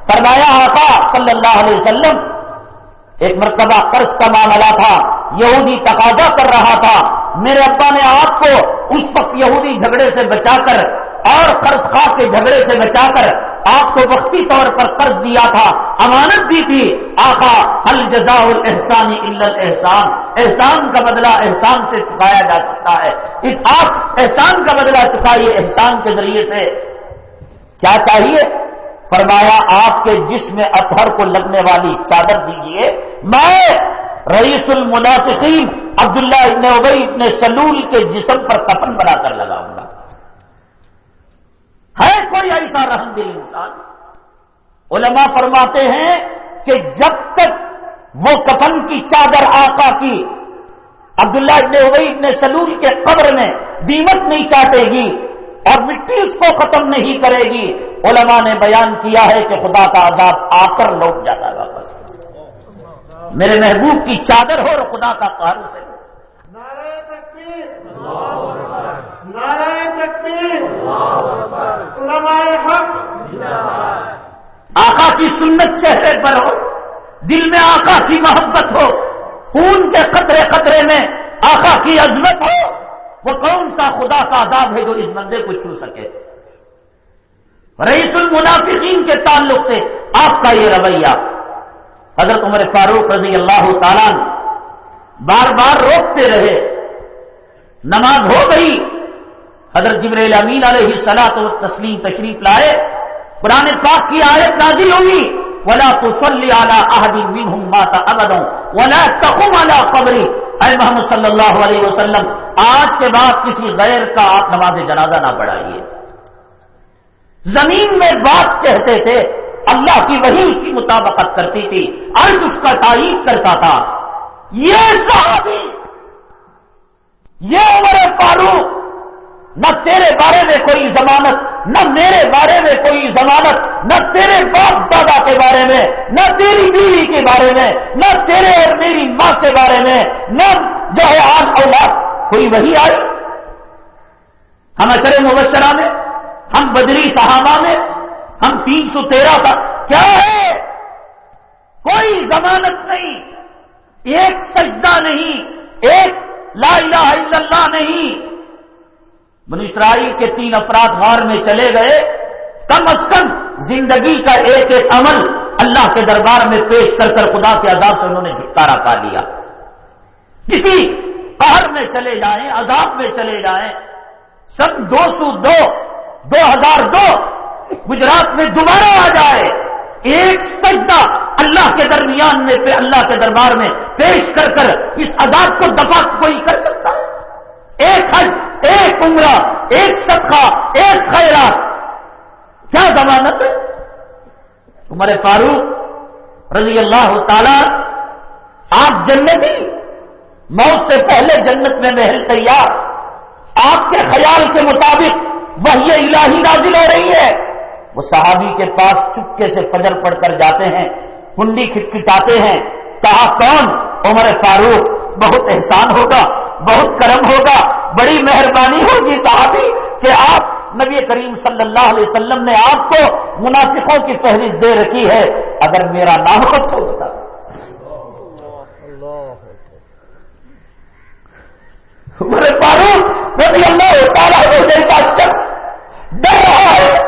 فرمایا، آقا صلی اللہ علیہ وسلم، ایک مرتبہ قرض کا معاملہ تھا، یہودی تقاضا کر رہا تھا، میرے ابا نے آپ کو اس وقت یہودی جھگڑے سے بچا کر اور قرض خواہ کے جھگڑے سے بچا کر آپ کو وقتی طور پر قرض دیا تھا، امانت دی تھی۔ آقا حل جزا الحسانی علت احسان احسان کا بدلہ احسان سے چکایا جا سکتا ہے۔ اس آپ احسان کا بدلہ چکائیے احسان کے ذریعے سے۔ کیا چاہیے؟ فرمایا، آپ کے جسم اطہر کو لگنے والی چادر دیجیے میں رئیس المنافقین عبداللہ ابن ابئی ابن سلول کے جسم پر کفن بنا کر لگاؤں۔ گا ہے کوئی ایسا رحم دل انسان؟ علماء فرماتے ہیں کہ جب تک وہ کفن کی چادر آقا کی عبداللہ ابن ابئی ابن سلول کے قبر میں دیمت نہیں چاٹے گی اور مٹی اس کو ختم نہیں کرے گی، علماء نے بیان کیا ہے کہ خدا کا عذاب آ کر لوٹ جاتا ہے واپس۔ میرے محبوب کی چادر ہو اور خدا کا قہر سے۔ آقا کی سنت چہرے پر ہو، دل میں آقا کی محبت ہو، خون کے قطرے قطرے میں آقا کی عظمت ہو، وہ کون سا خدا کا عذاب ہے جو اس بندے کو چھو سکے؟ رئیس المنافقین کے تعلق سے آپ کا یہ رویہ۔ حضرت عمر فاروق رضی اللہ تعالیٰ بار بار روکتے رہے۔ نماز ہو گئی۔ حضرت جبریل امین علیہ سلا تو تسلیم تشریف لائے۔ قرآن پاک کی آیت نازل ہوئی۔ ولا تو سلی اعلیٰ احدی ماتا ابدوں ولا تقم اعلیٰ قبری اے محمد صلی اللہ علیہ وسلم، آج کے بعد کسی غیر کا آپ نماز جنازہ نہ پڑھائیے۔ زمین میں بات کہتے تھے، اللہ کی وہی اس کی مطابقت کرتی تھی عرض اس کا تعریف کرتا تھا۔ یہ صحابی یہ عمر فاروق، نہ تیرے بارے میں کوئی ضمانت، نہ میرے بارے میں کوئی ضمانت، نہ تیرے باپ دادا کے بارے میں، نہ تیری بیوی کے بارے میں، نہ تیرے اور میری ماں کے بارے میں، نہ جو ہے آج اولاد، کوئی وہی آئی؟ ہم اچرے مبشرہ میں، ہم بدری صحابہ میں، ہم تین سو تیرہ کیا ہے؟ کوئی ضمانت نہیں، ایک سجدہ نہیں، ایک لا الہ الا اللہ نہیں۔ بن اسرائیل کے تین افراد غار میں چلے گئے۔ کم از کم زندگی کا ایک ایک عمل اللہ کے دربار میں پیش کر کر خدا کے عذاب سے انہوں نے چھٹکارا پا لیا۔ کسی قہر میں چلے جائیں، عذاب میں چلے جائیں۔ سن دو سو دو دو ہزار دو، گجرات میں دوبارہ آ جائے۔ ایک سجدہ اللہ کے درمیان میں اللہ کے دربار میں پیش کر کر اس عذاب کو دفاع کوئی کر سکتا؟ ہے ایک حج، ایک عمرہ، ایک صدقہ، ایک خیرات۔ کیا ضمانت ہے؟ عمر فاروق رضی اللہ تعالی، آپ جنتی؟ موت سے پہلے جنت میں محل تیار۔ آپ کے خیال کے مطابق وہی الہی نازل ہو رہی ہے۔ وہ صحابی کے پاس چپکے سے فجر پڑھ کر جاتے ہیں کنڈی کھٹکھٹاتے ہیں، کہا کون؟ عمر فاروق، بہت احسان ہوگا، بہت کرم ہوگا، بڑی مہربانی ہوگی صحابی کہ آپ نبی کریم صلی اللہ علیہ وسلم نے آپ کو منافقوں کی فہرست دے رکھی ہے، اگر میرا نام ہو تو بتا عمر فاروق رضی اللہ تعالیٰ کا شخص ڈر رہا ہے۔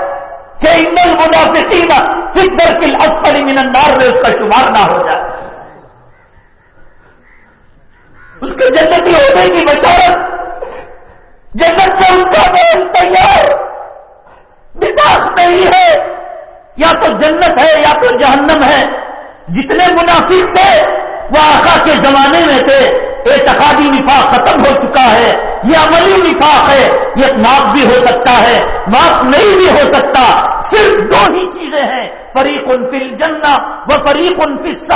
کہ انڈل منافقین فکر کی اسکری من النار میں اس کا شمار نہ ہو جائے۔ اس کے جنتی ہونے کی بشارت جنت میں اس کا محل تیار مساخ نہیں ہے۔ یا تو جنت ہے یا تو جہنم ہے۔ جتنے منافق تھے وہ آقا کے زمانے میں تھے۔ اعتقادی نفاق ختم ہو چکا ہے، یہ عملی نفاق ہے، یہ معاف بھی ہو سکتا ہے، معاف نہیں بھی ہو سکتا، صرف دو ہی چیزیں ہیں فریق ان فل جنہ وہ فریق ان فل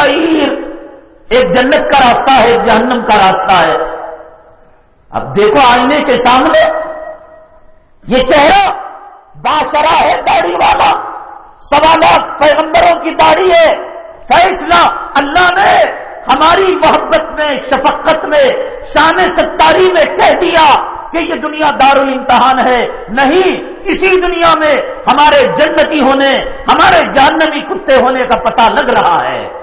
ایک جنت کا راستہ ہے، ایک جہنم کا راستہ ہے۔ اب دیکھو آئینے کے سامنے، یہ چہرہ باشرا ہے داڑھی والا۔ سوالات پیغمبروں کی داڑھی ہے، فیصلہ اللہ نے ہماری محبت میں، شفقت میں، شان ستاری میں کہہ دیا کہ یہ دنیا دار الامتحان ہے۔ نہیں، اسی دنیا میں ہمارے جنتی ہونے، ہمارے جاننی کتے ہونے کا پتہ لگ رہا ہے۔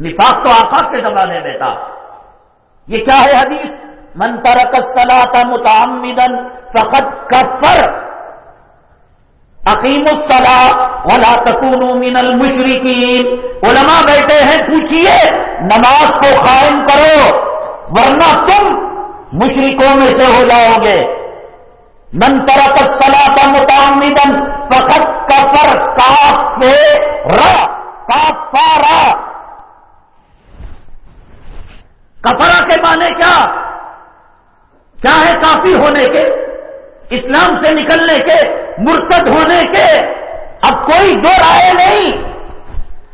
نفاق تو آقا کے زمانے میں تھا۔ یہ کیا ہے حدیث؟ من ترک الصلاة متعمدا فقد کفر۔ عقیم الصلاة ولا تکونوا من المشرکین علماء بیٹھے ہیں، پوچھئے، نماز کو قائم کرو، ورنہ تم مشرکوں میں سے ہو جاؤ گے۔ من ترک الصلاة متعمدا فقد کفر کافر کافارا کفرا کے معنی کیا؟ کیا ہے کافی ہونے کے؟ اسلام سے نکلنے کے، مرتد ہونے کے؟ اب کوئی دو رائے نہیں۔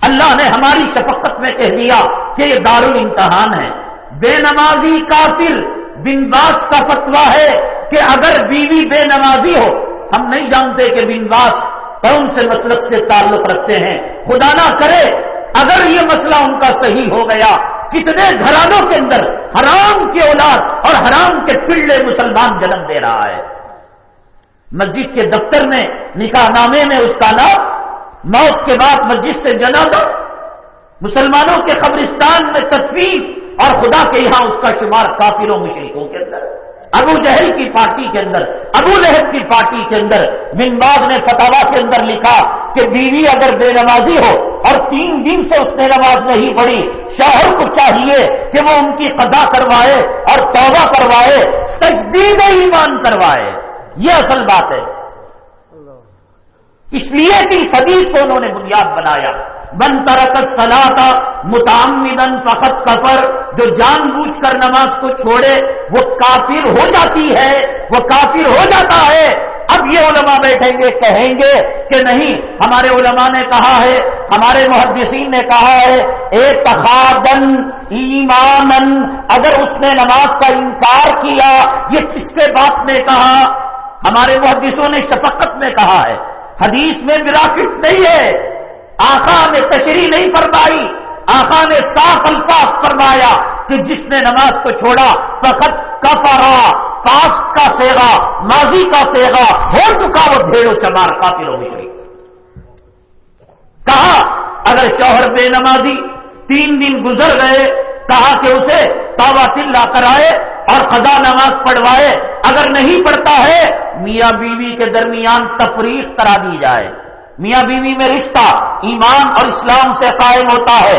اللہ نے ہماری شفقت میں کہہ دیا کہ یہ دار امتحان ہے۔ بے نمازی کافر بن باس کا فتوا ہے کہ اگر بیوی بے نمازی ہو، ہم نہیں جانتے کہ بن باس کون سے مسلک سے تعلق رکھتے ہیں۔ خدا نہ کرے، اگر یہ مسئلہ ان کا صحیح ہو گیا، کتنے گھرانوں کے اندر حرام کی اولاد اور حرام کے پلڑے مسلمان جنم دے رہا ہے۔ مسجد کے دفتر میں، نکاح نامے میں اس کا نام، موت کے بعد مسجد سے جنازہ، مسلمانوں کے قبرستان میں تصویر اور خدا کے یہاں اس کا شمار کافروں مشرقوں کے اندر، ابو جہل کی پارٹی کے اندر، ابو لہب کی پارٹی کے اندر باغ نے فتوا کے اندر لکھا کہ بیوی اگر بے نمازی ہو اور تین دن سے اس نے نماز نہیں پڑھی، شوہر کو چاہیے کہ وہ ان کی قضا کروائے اور توبہ کروائے تجدید ایمان کروائے۔ یہ اصل بات ہے۔ اس لیے کہ اس حدیث کو انہوں نے بنیاد بنایا۔ بن ترک سلا کا متعمدن فقط کفر، جو جان بوجھ کر نماز کو چھوڑے، وہ کافر ہو جاتی ہے، وہ کافر ہو جاتا ہے۔ اب یہ علماء بیٹھیں گے، کہیں گے کہ نہیں، ہمارے علماء نے کہا ہے، ہمارے محدثین نے کہا ہے، اے ایمانن اگر اس نے نماز کا انکار کیا، یہ کس کے بات نے کہا؟ ہمارے محدثوں نے شفقت میں کہا ہے، حدیث میں مراکٹ نہیں ہے، آقا نے تشریح نہیں فرمائی، آقا نے صاف الفاظ فرمایا کہ جس نے نماز کو چھوڑا، فقط کفرا پاس کا سیگا ماضی کا سیگا ہو چکا وہ بھیڑو چمار کافی مشری کہا، اگر شوہر بے نمازی تین دن گزر گئے کہا کہ اسے تابا تلا کرائے اور قضا نماز پڑھوائے۔ اگر نہیں پڑھتا ہے، میاں بیوی کے درمیان تفریح کرا دی جائے۔ میاں بیوی میں رشتہ، ایمان اور اسلام سے قائم ہوتا ہے۔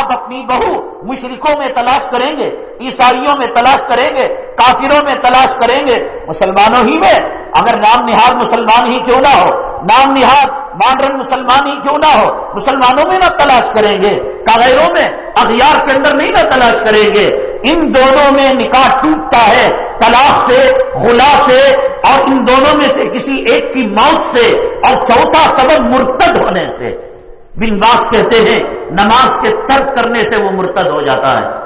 آپ اپنی بہو مشرقوں میں تلاش کریں گے، عیسائیوں میں تلاش کریں گے، کافروں میں تلاش کریں گے۔ مسلمانوں ہی میں، اگر نام نہاد مسلمان ہی کیوں نہ ہو؟ نام نہاد ماڈرن مسلمان ہی کیوں نہ ہو؟ مسلمانوں میں نہ تلاش کریں گے۔ کاغیروں میں، اغیار کے اندر نہیں نہ تلاش کریں گے۔ ان دونوں میں نکاح ٹوٹتا ہے۔ طلاق سے خلا سے، اور ان دونوں میں سے کسی ایک کی موت سے، اور چوتھا سبب مرتد ہونے سے۔ بن باس کہتے ہیں، نماز کے ترک کرنے سے وہ مرتد ہو جاتا ہے۔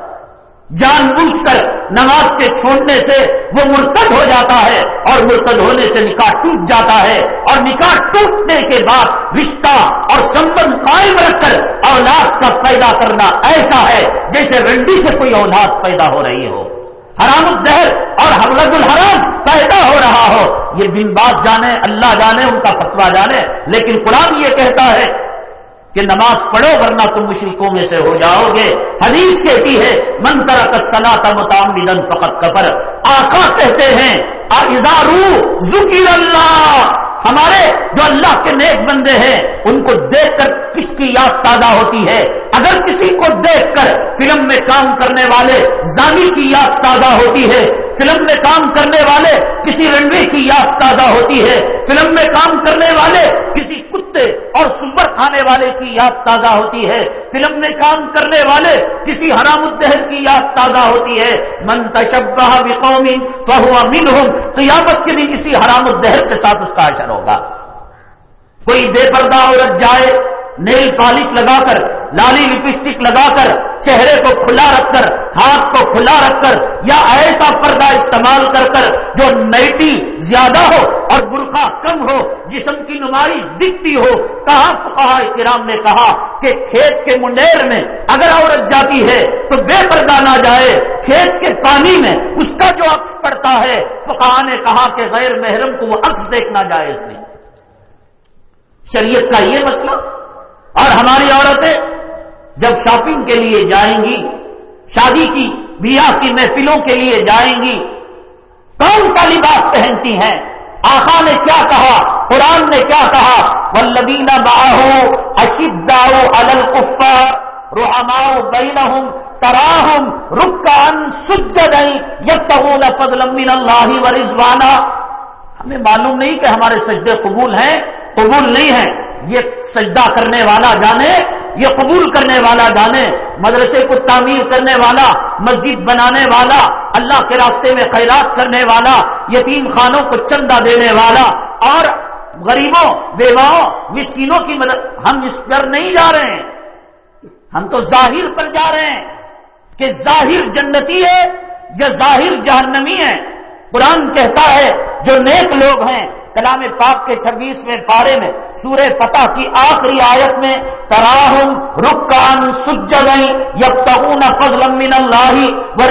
جان بوجھ کر نماز کے چھوڑنے سے وہ مرتد ہو جاتا ہے اور مرتد ہونے سے نکاح ٹوٹ جاتا ہے اور نکاح ٹوٹنے کے بعد رشتہ اور سمبند قائم رکھ کر اولاد کا پیدا کرنا ایسا ہے جیسے رنڈی سے کوئی اولاد پیدا ہو رہی ہو۔ حرام الدہر اور حملت الحرام پیدا ہو رہا ہو۔ یہ بن بات جانے، اللہ جانے، ان کا فتوا جانے، لیکن قرآن یہ کہتا ہے کہ نماز پڑھو ورنہ تم مشرقوں میں سے ہو جاؤ گے۔ حدیث کہتی ہے، من کا سلا کا متام فقط کفر آقا کہتے ہیں ذکر اللہ ہمارے جو اللہ کے نیک بندے ہیں، ان کو دیکھ کر کس کی یاد تازہ ہوتی ہے؟ اگر کسی کو دیکھ کر فلم میں کام کرنے والے زانی کی یاد تازہ ہوتی ہے، فلم میں کام کرنے والے کسی رنوے کی یاد تازہ ہوتی ہے، فلم میں کام کرنے والے کسی کتے اور سمبر کھانے والے کی یاد تازہ ہوتی ہے، فلم میں کام کرنے والے کسی حرام الدہر کی یاد تازہ ہوتی ہے۔ من تشبہ بقوم فہو منہم، قیامت کے بھی کسی حرام الدہر کے ساتھ اس کا اشر ہوگا۔ کوئی بے پردہ عورت جائے نیل پالش لگا کر لالی لپسٹک لگا کر چہرے کو کھلا رکھ کر ہاتھ کو کھلا رکھ کر یا ایسا پردہ استعمال کر کر جو نیٹی زیادہ ہو اور برقع کم ہو، جسم کی نمائش دکھتی ہو۔ کہاں کہا کرام نے کہا کہ کھیت کے منڈیر میں اگر عورت جاتی ہے تو بے پردہ نہ جائے، کھیت کے پانی میں اس کا جو عکس پڑتا ہے فقہ نے کہا کہ غیر محرم کو وہ عکس دیکھنا جائز نہیں۔ شریعت کا یہ مسئلہ اور ہماری عورتیں جب شاپنگ کے لیے جائیں گی، شادی کی، بیاہ کی محفلوں کے لیے جائیں گی، کون سا لباس پہنتی ہیں؟ آخا نے کیا کہا؟ قرآن نے کیا کہا؟ ولبینہ باہو اشداؤ الفا روحماؤ بینہم تراہم رکان سجد یتقون فضل من اللہ و ہمیں معلوم نہیں کہ ہمارے سجدے قبول ہیں، قبول نہیں ہیں۔ یہ سجدہ کرنے والا جانے، یہ قبول کرنے والا جانے، مدرسے کو تعمیر کرنے والا، مسجد بنانے والا، اللہ کے راستے میں خیرات کرنے والا، یتیم خانوں کو چندہ دینے والا، اور غریبوں، بیواؤں، مسکینوں کی مدد، ہم اس پر نہیں جا رہے ہیں۔ ہم تو ظاہر پر جا رہے ہیں کہ ظاہر جنتی ہے یا ظاہر جہنمی ہے۔ قرآن کہتا ہے، جو نیک لوگ ہیں کلام پاک کے چھبیسویں پارے میں سورہ فتح کی آخری آیت میں، تراہم رکان سجن یبتغون فضلا من اللہ و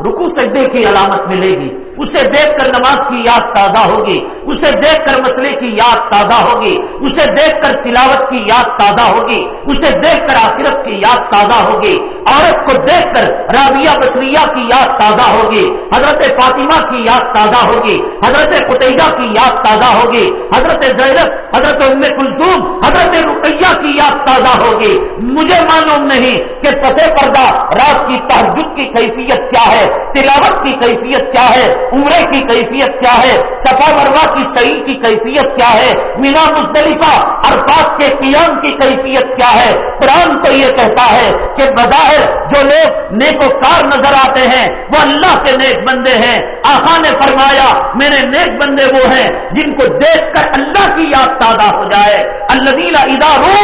رکو سجدے کی علامت ملے گی۔ اسے دیکھ کر نماز کی یاد تازہ ہوگی۔ اسے دیکھ کر مسئلے کی یاد تازہ ہوگی۔ اسے دیکھ کر تلاوت کی یاد تازہ ہوگی۔ اسے دیکھ کر آخرت کی یاد تازہ ہوگی۔ عورت کو دیکھ کر رابعہ بصریہ کی یاد تازہ ہوگی۔ حضرت فاطمہ کی یاد تازہ ہوگی۔ حضرت قطعہ کی یاد تازہ ہوگی۔ حضرت زیرت حضرت ام کلثوم، حضرت رقیہ کی یاد تازہ ہوگی۔ مجھے معلوم نہیں کہ پسے پردہ رات کی تحجد کی کیفیت کیا ہے۔ تلاوت کی کیفیت کیا ہے، عمرے کی کیفیت کیا ہے، صفا مروا کی صحیح کی کیفیت کیا ہے، مینا مصطلفہ عرفات کے قیام کی کیفیت کیا ہے، قرآن تو یہ کہتا ہے کہ بظاہر جو لوگ نیک و کار نظر آتے ہیں، وہ اللہ کے نیک بندے ہیں آخا نے فرمایا، میرے نیک بندے وہ ہیں جن کو دیکھ کر اللہ کی یاد تازہ ہو جائے اللہ ادا ادارو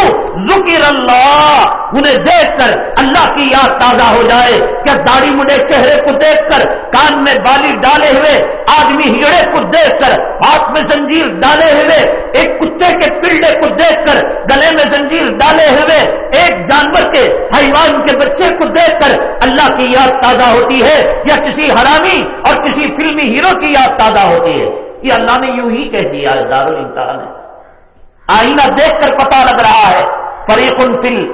ذکر اللہ، انہیں دیکھ کر اللہ کی یاد تازہ ہو جائے، کیا داڑھی مڈے چہرے کو دیکھ کر کان میں بالی ڈالے ہوئے، آدمی ہیڑے کو دیکھ کر، ہاتھ میں زنجیر ڈالے ہوئے، ایک کتے کے پلڈے کو دیکھ کر، گلے میں زنجیر ڈالے ہوئے، ایک جانور کے، حیوان کے بچے کو دیکھ کر اللہ کی یاد تازہ ہوتی ہے، یا کسی حرامی اور کسی فلمی ہیرو کی یاد تازہ ہوتی ہے۔ یہ اللہ نے یوں ہی کہہ دیا دار الامتحان ہے۔ آئینہ دیکھ کر پتا لگ رہا ہے فریق فل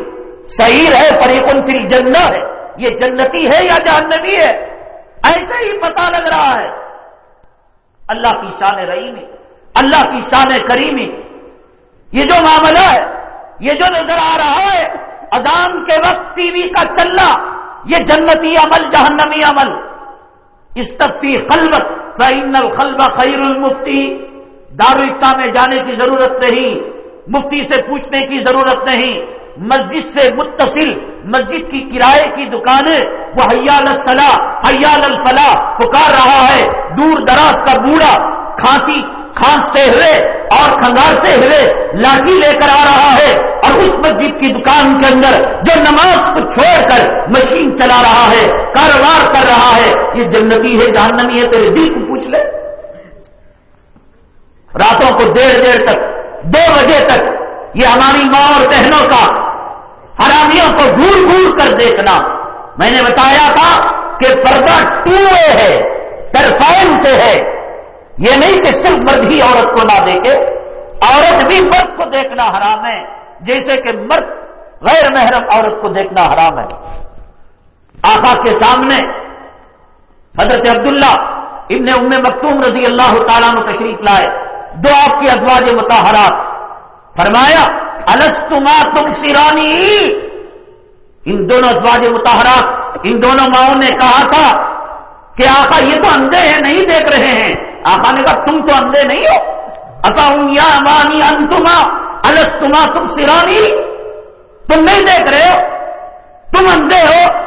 صحیح ہے فریق فل جنہ ہے۔ یہ جنتی ہے یا جہنمی ہے؟ ایسے ہی پتا لگ رہا ہے۔ اللہ کی شان رحیمی، اللہ کی شان کریمی۔ یہ جو معاملہ ہے، یہ جو نظر آ رہا ہے، اذان کے وقت ٹی وی کا چلنا، یہ جنتی عمل، جہنمی عمل۔ استفتی خلبت فعین الخلبہ خیر المفتی دارالفتہ میں جانے کی ضرورت نہیں، مفتی سے پوچھنے کی ضرورت نہیں، مسجد سے متصل مسجد کی کرائے کی دکانیں، وہ حیال الصلاح، حیال الفلاح، پکار رہا ہے، دور دراز کا بوڑھا، کھانسی، کھانستے ہوئے اور کھنگارتے ہوئے لاٹھی لے کر آ رہا ہے اور اس مسجد کی دکان کے اندر جو نماز کو چھوڑ کر مشین چلا رہا ہے، کاروبار کر رہا ہے، یہ جنتی ہے، جہنمی ہے، تیرے دل کو پوچھ لے۔ راتوں کو دیر دیر تک، دو بجے تک یہ ہماری ماں اور بہنوں کا حرامیوں کو گور گور کر دیکھنا۔ میں نے بتایا تھا کہ پردہ ٹو وے ہے طرفین سے ہے۔ یہ نہیں کہ صرف مرد ہی عورت کو نہ دیکھے، عورت بھی مرد کو دیکھنا حرام ہے، جیسے کہ مرد غیر محرم عورت کو دیکھنا حرام ہے۔ آقا کے سامنے حضرت عبداللہ ابن ام مکتوم رضی اللہ تعالیٰ نے تشریف لائے، دو آپ کی ازواج متحرات فرمایا السطما تم سیرانی. ان دونوں ازواج متحرات ان دونوں ماؤں نے کہا تھا کہ آقا یہ تو اندھے ہیں، نہیں دیکھ رہے ہیں۔ آقا نے کہا، تم تو اندھے نہیں ہو۔ اصا یا امانی انتما السطما تم سیرانی۔ تم نہیں دیکھ رہے ہو، تم اندھے ہو۔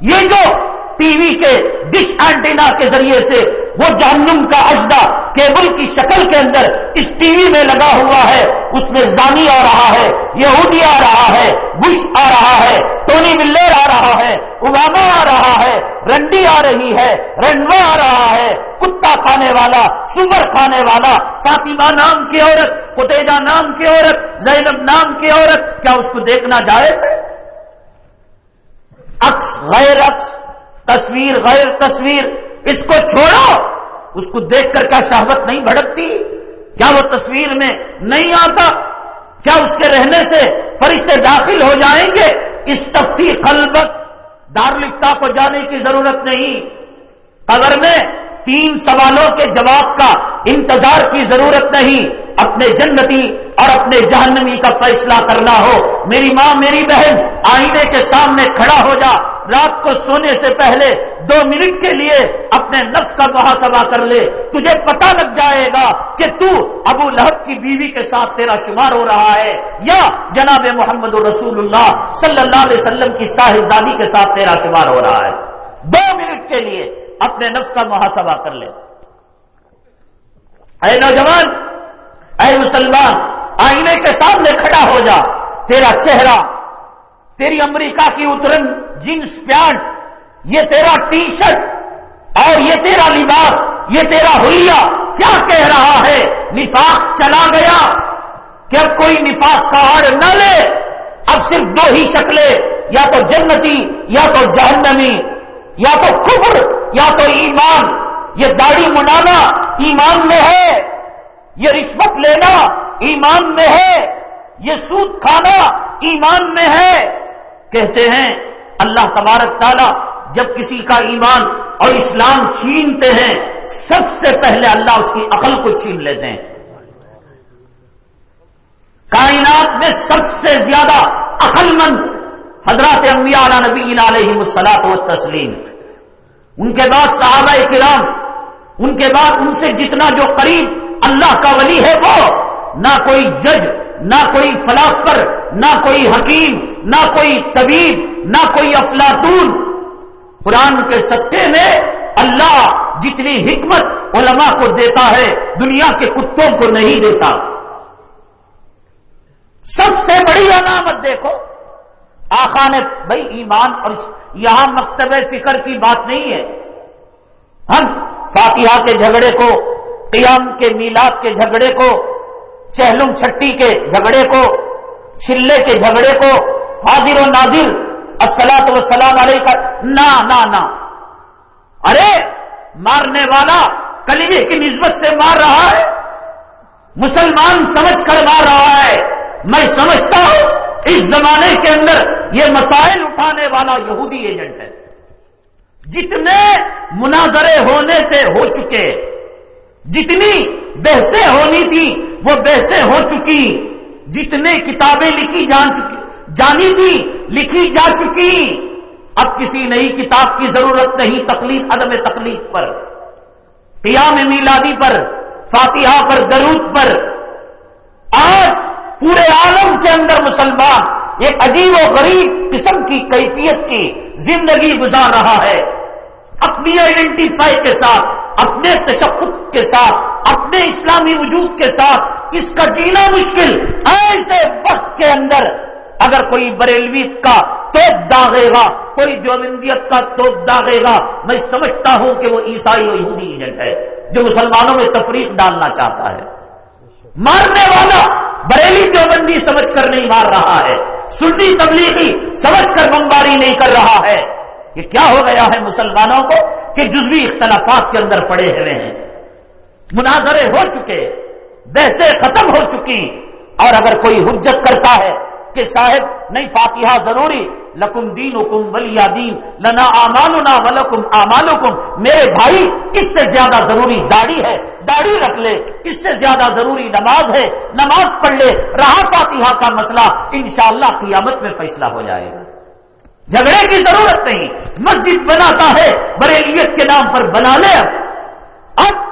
یہ جو ٹی وی کے ڈش اینٹینا کے ذریعے سے وہ جہنم کا اجدا کیبل کی شکل کے اندر اس ٹی وی میں لگا ہوا ہے، اس میں زانی آ رہا ہے، یہودی آ رہا ہے، بش آ رہا ہے، ٹونی ملر آ رہا ہے، اوباما آ رہا ہے، رنڈی آ رہی ہے رنڈوا آ رہا ہے، کتا کھانے والا سور کھانے والا، فاطمہ نام کی عورت کتےجا نام کی عورت، زینب نام کی عورت، کیا اس کو دیکھنا جائز ہے؟ عکس غیر عکس، تصویر غیر تصویر، اس کو چھوڑو۔ اس کو دیکھ کر کیا شہوت نہیں بھڑکتی؟ کیا وہ تصویر میں نہیں آتا؟ کیا اس کے رہنے سے فرشتے داخل ہو جائیں گے؟ اس تفتی قلبت دارلکتا کو جانے کی ضرورت نہیں۔ قبر میں تین سوالوں کے جواب کا انتظار کی ضرورت نہیں۔ اپنے جنتی اور اپنے جہنمی کا فیصلہ کرنا ہو۔ میری ماں، میری بہن، آئینے کے سامنے کھڑا ہو جا۔ رات کو سونے سے پہلے دو منٹ کے لیے اپنے نفس کا محاسبہ کر لے، تجھے پتا لگ جائے گا کہ تو ابو لہب کی بیوی کے ساتھ تیرا شمار ہو رہا ہے یا جناب محمد رسول اللہ صلی اللہ علیہ وسلم کی دانی کے ساتھ تیرا شمار ہو رہا ہے۔ دو منٹ کے لیے اپنے نفس کا محاسبہ کر لے۔ اے نوجوان، اے مسلمان، آئینے کے سامنے کھڑا ہو جا، تیرا چہرہ، تیری امریکہ کی اترن جینس پینٹ یہ تیرا ٹی شرٹ اور یہ تیرا لباس، یہ تیرا ہولیا، کیا کہہ رہا ہے؟ نفاق چلا گیا کہ اب کوئی نفاق کا آڑ نہ لے، اب صرف دو ہی شکلیں، یا تو جنتی، یا تو جہنمی، یا تو کفر، یا تو ایمان۔ یہ داڑھی منانا ایمان میں ہے، یہ رشوت لینا ایمان میں ہے، یہ سود کھانا ایمان میں ہے۔ کہتے ہیں اللہ تبارک تعالیٰ جب کسی کا ایمان اور اسلام چھینتے ہیں، سب سے پہلے اللہ اس کی عقل کو چھین لیتے ہیں۔ کائنات میں سب سے زیادہ عقل مند حضرات انبیاء علیہ نبی علیہ مسلاط و تسلیم ان کے بعد صحابہ کرام، ان کے بعد ان سے جتنا جو قریب اللہ کا ولی ہے وہ، نہ کوئی جج، نہ کوئی فلاسفر، نہ کوئی حکیم نہ کوئی طبیب، نہ کوئی افلاطون۔ قرآن کے سطح میں اللہ جتنی حکمت علماء کو دیتا ہے، دنیا کے کتوں کو نہیں دیتا۔ سب سے بڑی علامت دیکھو آخا نے بھائی ایمان اور یہاں مکتب فکر کی بات نہیں ہے۔ ہم فاتحہ کے جھگڑے کو، قیام کے میلاد کے جھگڑے کو، چہلم چھٹی کے جھگڑے کو چلے کے جھگڑے کو حاضر و نازر السلاط وسلام علیہ کا نہ نہ نہ ارے، مارنے والا کلیمے کی نسبت سے مار رہا ہے۔ مسلمان سمجھ کر مار رہا ہے۔ میں سمجھتا ہوں، اس زمانے کے اندر یہ مسائل اٹھانے والا یہودی ایجنٹ ہے۔ جتنے مناظرے ہونے سے ہو چکے، جتنی بحثیں ہونی تھی، وہ بحثیں ہو چکی۔ جتنے کتابیں لکھی جان چکی جانی تھی لکھی جا چکی۔ اب کسی نئی کتاب کی ضرورت نہیں تکلیف عدم تکلیف پر۔ قیام میلادی پر، فاتحہ پر، درود پر۔ آج پورے عالم کے اندر مسلمان ایک عجیب و غریب قسم کی کیفیت کی زندگی گزار رہا ہے۔ اپنی آئیڈینٹیفائی کے ساتھ، اپنے تشخص کے ساتھ، اپنے اسلامی وجود کے ساتھ، اس کا جینا مشکل ایسے وقت کے اندر اگر کوئی بریلوی کا توپ داغے گا، کوئی دیوبندیت کا توپ داغے گا، میں سمجھتا ہوں کہ وہ عیسائی و یہودی ایجنٹ ہے، جو مسلمانوں میں تفریق ڈالنا چاہتا ہے۔ مارنے والا بریلی دیوبندی سمجھ کر نہیں مار رہا ہے، سنی تبلیغی سمجھ کر بمباری نہیں کر رہا ہے۔ یہ کیا ہو گیا ہے مسلمانوں کو کہ جزوی اختلافات کے اندر پڑے ہوئے ہیں۔ مناظرے ہو چکے بحثیں ختم ہو چکی، اور اگر کوئی حجت کرتا ہے کہ صاحب، نہیں، فاتحہ ضروری. لکم دین حکم ولیا دین. لنا آماننا ولکم آمانکم میرے بھائی، اس سے زیادہ ضروری داڑھی ہے. داڑھی رکھ لے. اس سے زیادہ ضروری نماز ہے. نماز پڑھ لے. رہا فاتحہ کا مسئلہ انشاءاللہ قیامت میں فیصلہ ہو جائے گا. جھگڑے کی ضرورت نہیں. مسجد بناتا ہے. بریلیت کے نام پر بنا لے. اب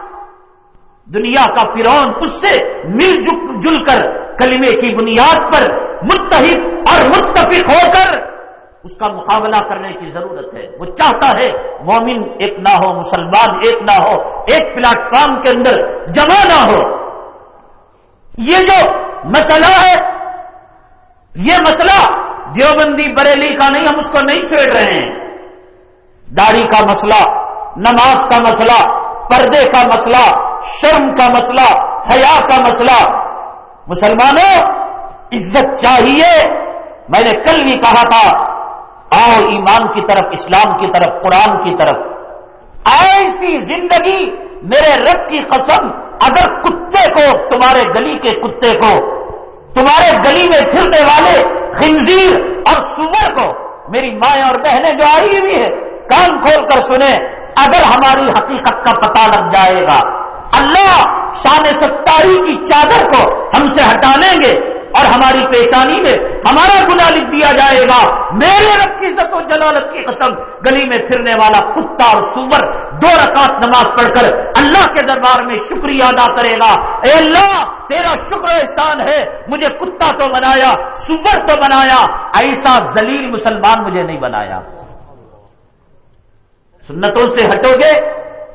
دنیا کا فرون اس سے مل جل کر کلمے کی بنیاد پر متحد اور متفق ہو کر اس کا مقابلہ کرنے کی ضرورت ہے۔ وہ چاہتا ہے مومن ایک نہ ہو، مسلمان ایک نہ ہو، ایک پلیٹ فارم کے اندر جمع نہ ہو۔ یہ جو مسئلہ ہے، یہ مسئلہ دیوبندی بریلی کا نہیں، ہم اس کو نہیں چھیڑ رہے ہیں۔ داڑھی کا مسئلہ، نماز کا مسئلہ، پردے کا مسئلہ، شرم کا مسئلہ، حیا کا مسئلہ۔ مسلمانوں عزت چاہیے۔ میں نے کل بھی کہا تھا، آؤ ایمان کی طرف، اسلام کی طرف، قرآن کی طرف۔ ایسی زندگی میرے رب کی قسم، اگر کتے کو، تمہارے گلی کے کتے کو، تمہارے گلی میں پھرنے والے خنزیر اور سور کو، میری مائیں اور بہنیں جو آئی ہوئی ہے کان کھول کر سنیں، اگر ہماری حقیقت کا پتہ لگ جائے گا۔ اللہ شان ستاری کی چادر کو ہم سے ہٹا لیں گے۔ اور ہماری پیشانی میں ہمارا گنا لکھ دیا جائے گا۔ میرے رب کی عزت و جلالت کی قسم، گلی میں پھرنے والا کتا اور سور دو رکعت نماز پڑھ کر اللہ کے دربار میں شکریہ ادا کرے گا۔ اے اللہ، تیرا شکر احسان ہے۔ مجھے کتا تو بنایا، سور تو بنایا۔ ایسا ذلیل مسلمان مجھے نہیں بنایا۔ سنتوں سے ہٹو گے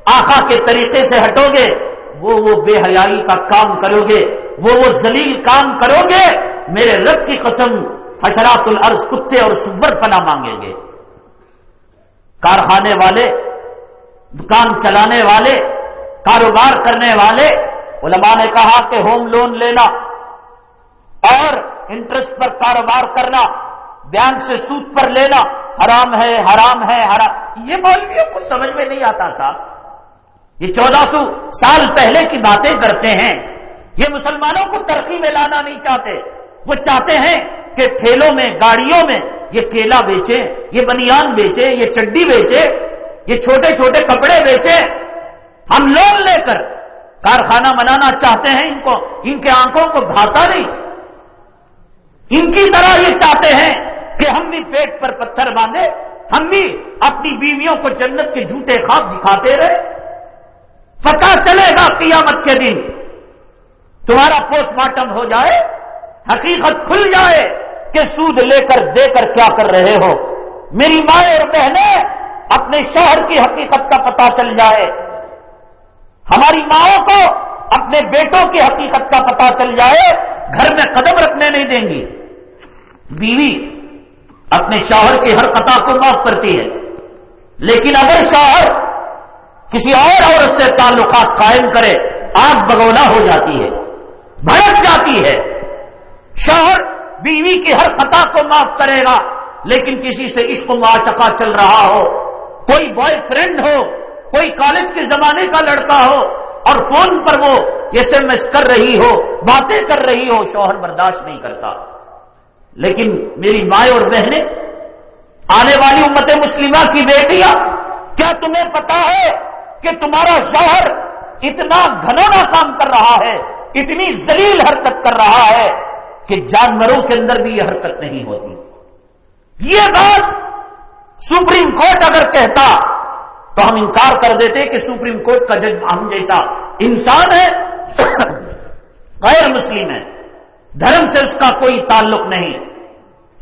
آخا کے طریقے سے ہٹو گے۔ وہ وہ بے حیائی کا کام کرو گے، وہ وہ ذلیل کام کرو گے، میرے رب کی قسم حشرات الارض کتے اور سبر پنا مانگیں گے۔ کارخانے والے، دکان چلانے والے، کاروبار کرنے والے، علماء نے کہا کہ ہوم لون لینا اور انٹرسٹ پر کاروبار کرنا، بینک سے سود پر لینا، حرام ہے حرام ہے، حرام۔ یہ مولویوں کو سمجھ میں نہیں آتا صاحب۔ یہ چودہ سو سال پہلے کی باتیں کرتے ہیں۔ یہ مسلمانوں کو ترقی میں لانا نہیں چاہتے۔ وہ چاہتے ہیں کہ ٹھیلوں میں، گاڑیوں میں یہ کیلا بیچے یہ بنیان بیچے یہ چڈی بیچے یہ چھوٹے چھوٹے کپڑے بیچے ہم لون لے کر کارخانہ بنانا چاہتے ہیں، ان کو، ان کے آنکھوں کو بھاتا نہیں۔ ان کی طرح یہ چاہتے ہیں کہ ہم بھی پیٹ پر پتھر باندھے، ہم بھی اپنی بیویوں کو جنت کے جھوٹے خواب دکھاتے رہے۔ پتا چلے گا قیامت کے دن۔ تمہارا پوسٹ مارٹم ہو جائے، حقیقت کھل جائے کہ سود لے کر دے کر کیا کر رہے ہو۔ میری مائیں اور بہنیں اپنے شوہر کی حقیقت کا پتا چل جائے۔ ہماری ماؤں کو اپنے بیٹوں کی حقیقت کا پتا چل جائے۔ گھر میں قدم رکھنے نہیں دیں گی۔ بیوی اپنے شوہر کی ہر قطع کو معاف کرتی ہے۔ لیکن اگر شوہر کسی اور عورت سے تعلقات قائم کرے، آگ بگونا ہو جاتی ہے، بھڑک جاتی ہے۔ شوہر بیوی کی ہر خطا کو معاف کرے گا، لیکن کسی سے عشق معاشقہ چل رہا ہو، کوئی بوائے فرینڈ ہو، کوئی کالج کے زمانے کا لڑکا ہو، اور فون پر وہ ایس ایم ایس کر رہی ہو، باتیں کر رہی ہو، شوہر برداشت نہیں کرتا۔ لیکن میری مائیں اور بہنیں، آنے والی امت مسلمہ کی بیٹیاں، کیا تمہیں پتا ہے کہ تمہارا شوہر اتنا گھنونا کام کر رہا ہے، اتنی زلیل حرکت کر رہا ہے کہ جانوروں کے اندر بھی یہ حرکت نہیں ہوتی۔ یہ بات سپریم کورٹ اگر کہتا تو ہم انکار کر دیتے کہ سپریم کورٹ کا جج ہم جیسا انسان ہے، غیر مسلم ہے۔ دھرم سے اس کا کوئی تعلق نہیں۔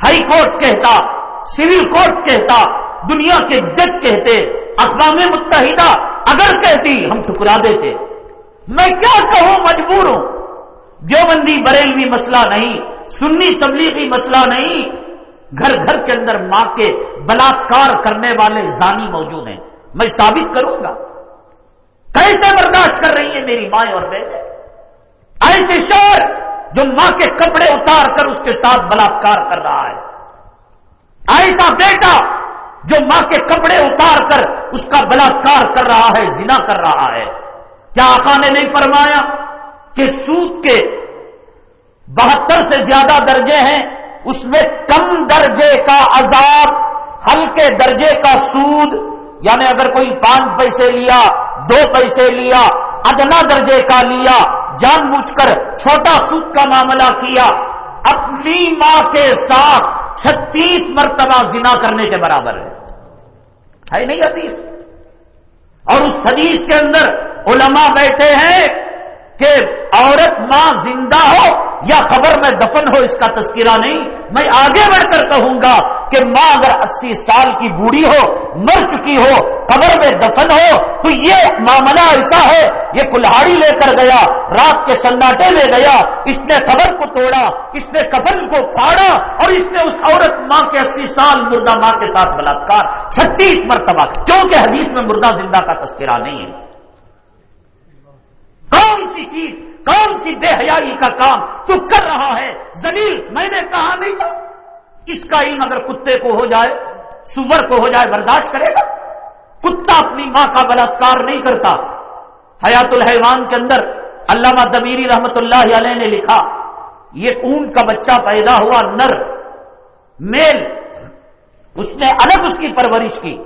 ہائی کورٹ کہتا، سول کورٹ کہتا، دنیا کے جج کہتے، اقوام متحدہ اگر کہتی ہم ٹکرا دیتے، میں کیا کہوں مجبور ہوں؟ دیوبندی بریلوی مسئلہ نہیں، سنی تبلیغی مسئلہ نہیں، گھر گھر کے اندر ماں کے بلاکار کرنے والے زانی موجود ہیں۔ میں ثابت کروں گا۔ کیسے برداشت کر رہی ہے میری ماں اور بیٹے؟ ایسے شور جو ماں کے کپڑے اتار کر اس کے ساتھ بلاکار کر رہا ہے۔ ایسا بیٹا جو ماں کے کپڑے اتار کر اس کا بلاکار کر رہا ہے، زنا کر رہا ہے۔ کیا آقا نے نہیں فرمایا کہ سود کے بہتر سے زیادہ درجے ہیں؟ اس میں کم درجے کا عذاب، ہلکے درجے کا سود یعنی اگر کوئی پانچ پیسے لیا، دو پیسے لیا، ادنا درجے کا لیا، جان بوجھ کر چھوٹا سود کا معاملہ کیا، اپنی ماں کے ساتھ چھتیس مرتبہ زنا کرنے کے برابر ہے۔ ہے نہیں حدیث؟ اور اس حدیث کے اندر علماء بیٹھے ہیں کہ عورت ماں زندہ ہو یا خبر میں دفن ہو اس کا تذکرہ نہیں، میں آگے بڑھ کر کہوں گا کہ ماں اگر اسی سال کی بوڑھی ہو، مر چکی ہو، قبر میں دفن ہو، تو یہ معاملہ ایسا ہے، یہ کلہاڑی لے کر گیا، رات کے سناٹے لے گیا، اس نے قبر کو توڑا، اس نے کفن کو پھاڑا، اور اس نے اس عورت ماں کے اسی سال مردہ ماں کے ساتھ بلاکار چھتیس مرتبہ، کیونکہ حدیث میں مردہ زندہ کا تذکرہ نہیں ہے۔ کون سی چیز کون سی بے حیائی کا کام تو کر رہا ہے؟ زلیل میں نے کہا نہیں تھا۔ اس کا علم اگر کتے کو ہو جائے، سور کو ہو جائے، برداشت کرے گا۔ کتا اپنی ماں کا بلاکار نہیں کرتا۔ حیات الحیوان کے اندر علامہ دمیری رحمت اللہ علیہ نے لکھا، یہ اون کا بچہ پیدا ہوا نر، میل۔ اس نے الگ اس کی پرورش کی۔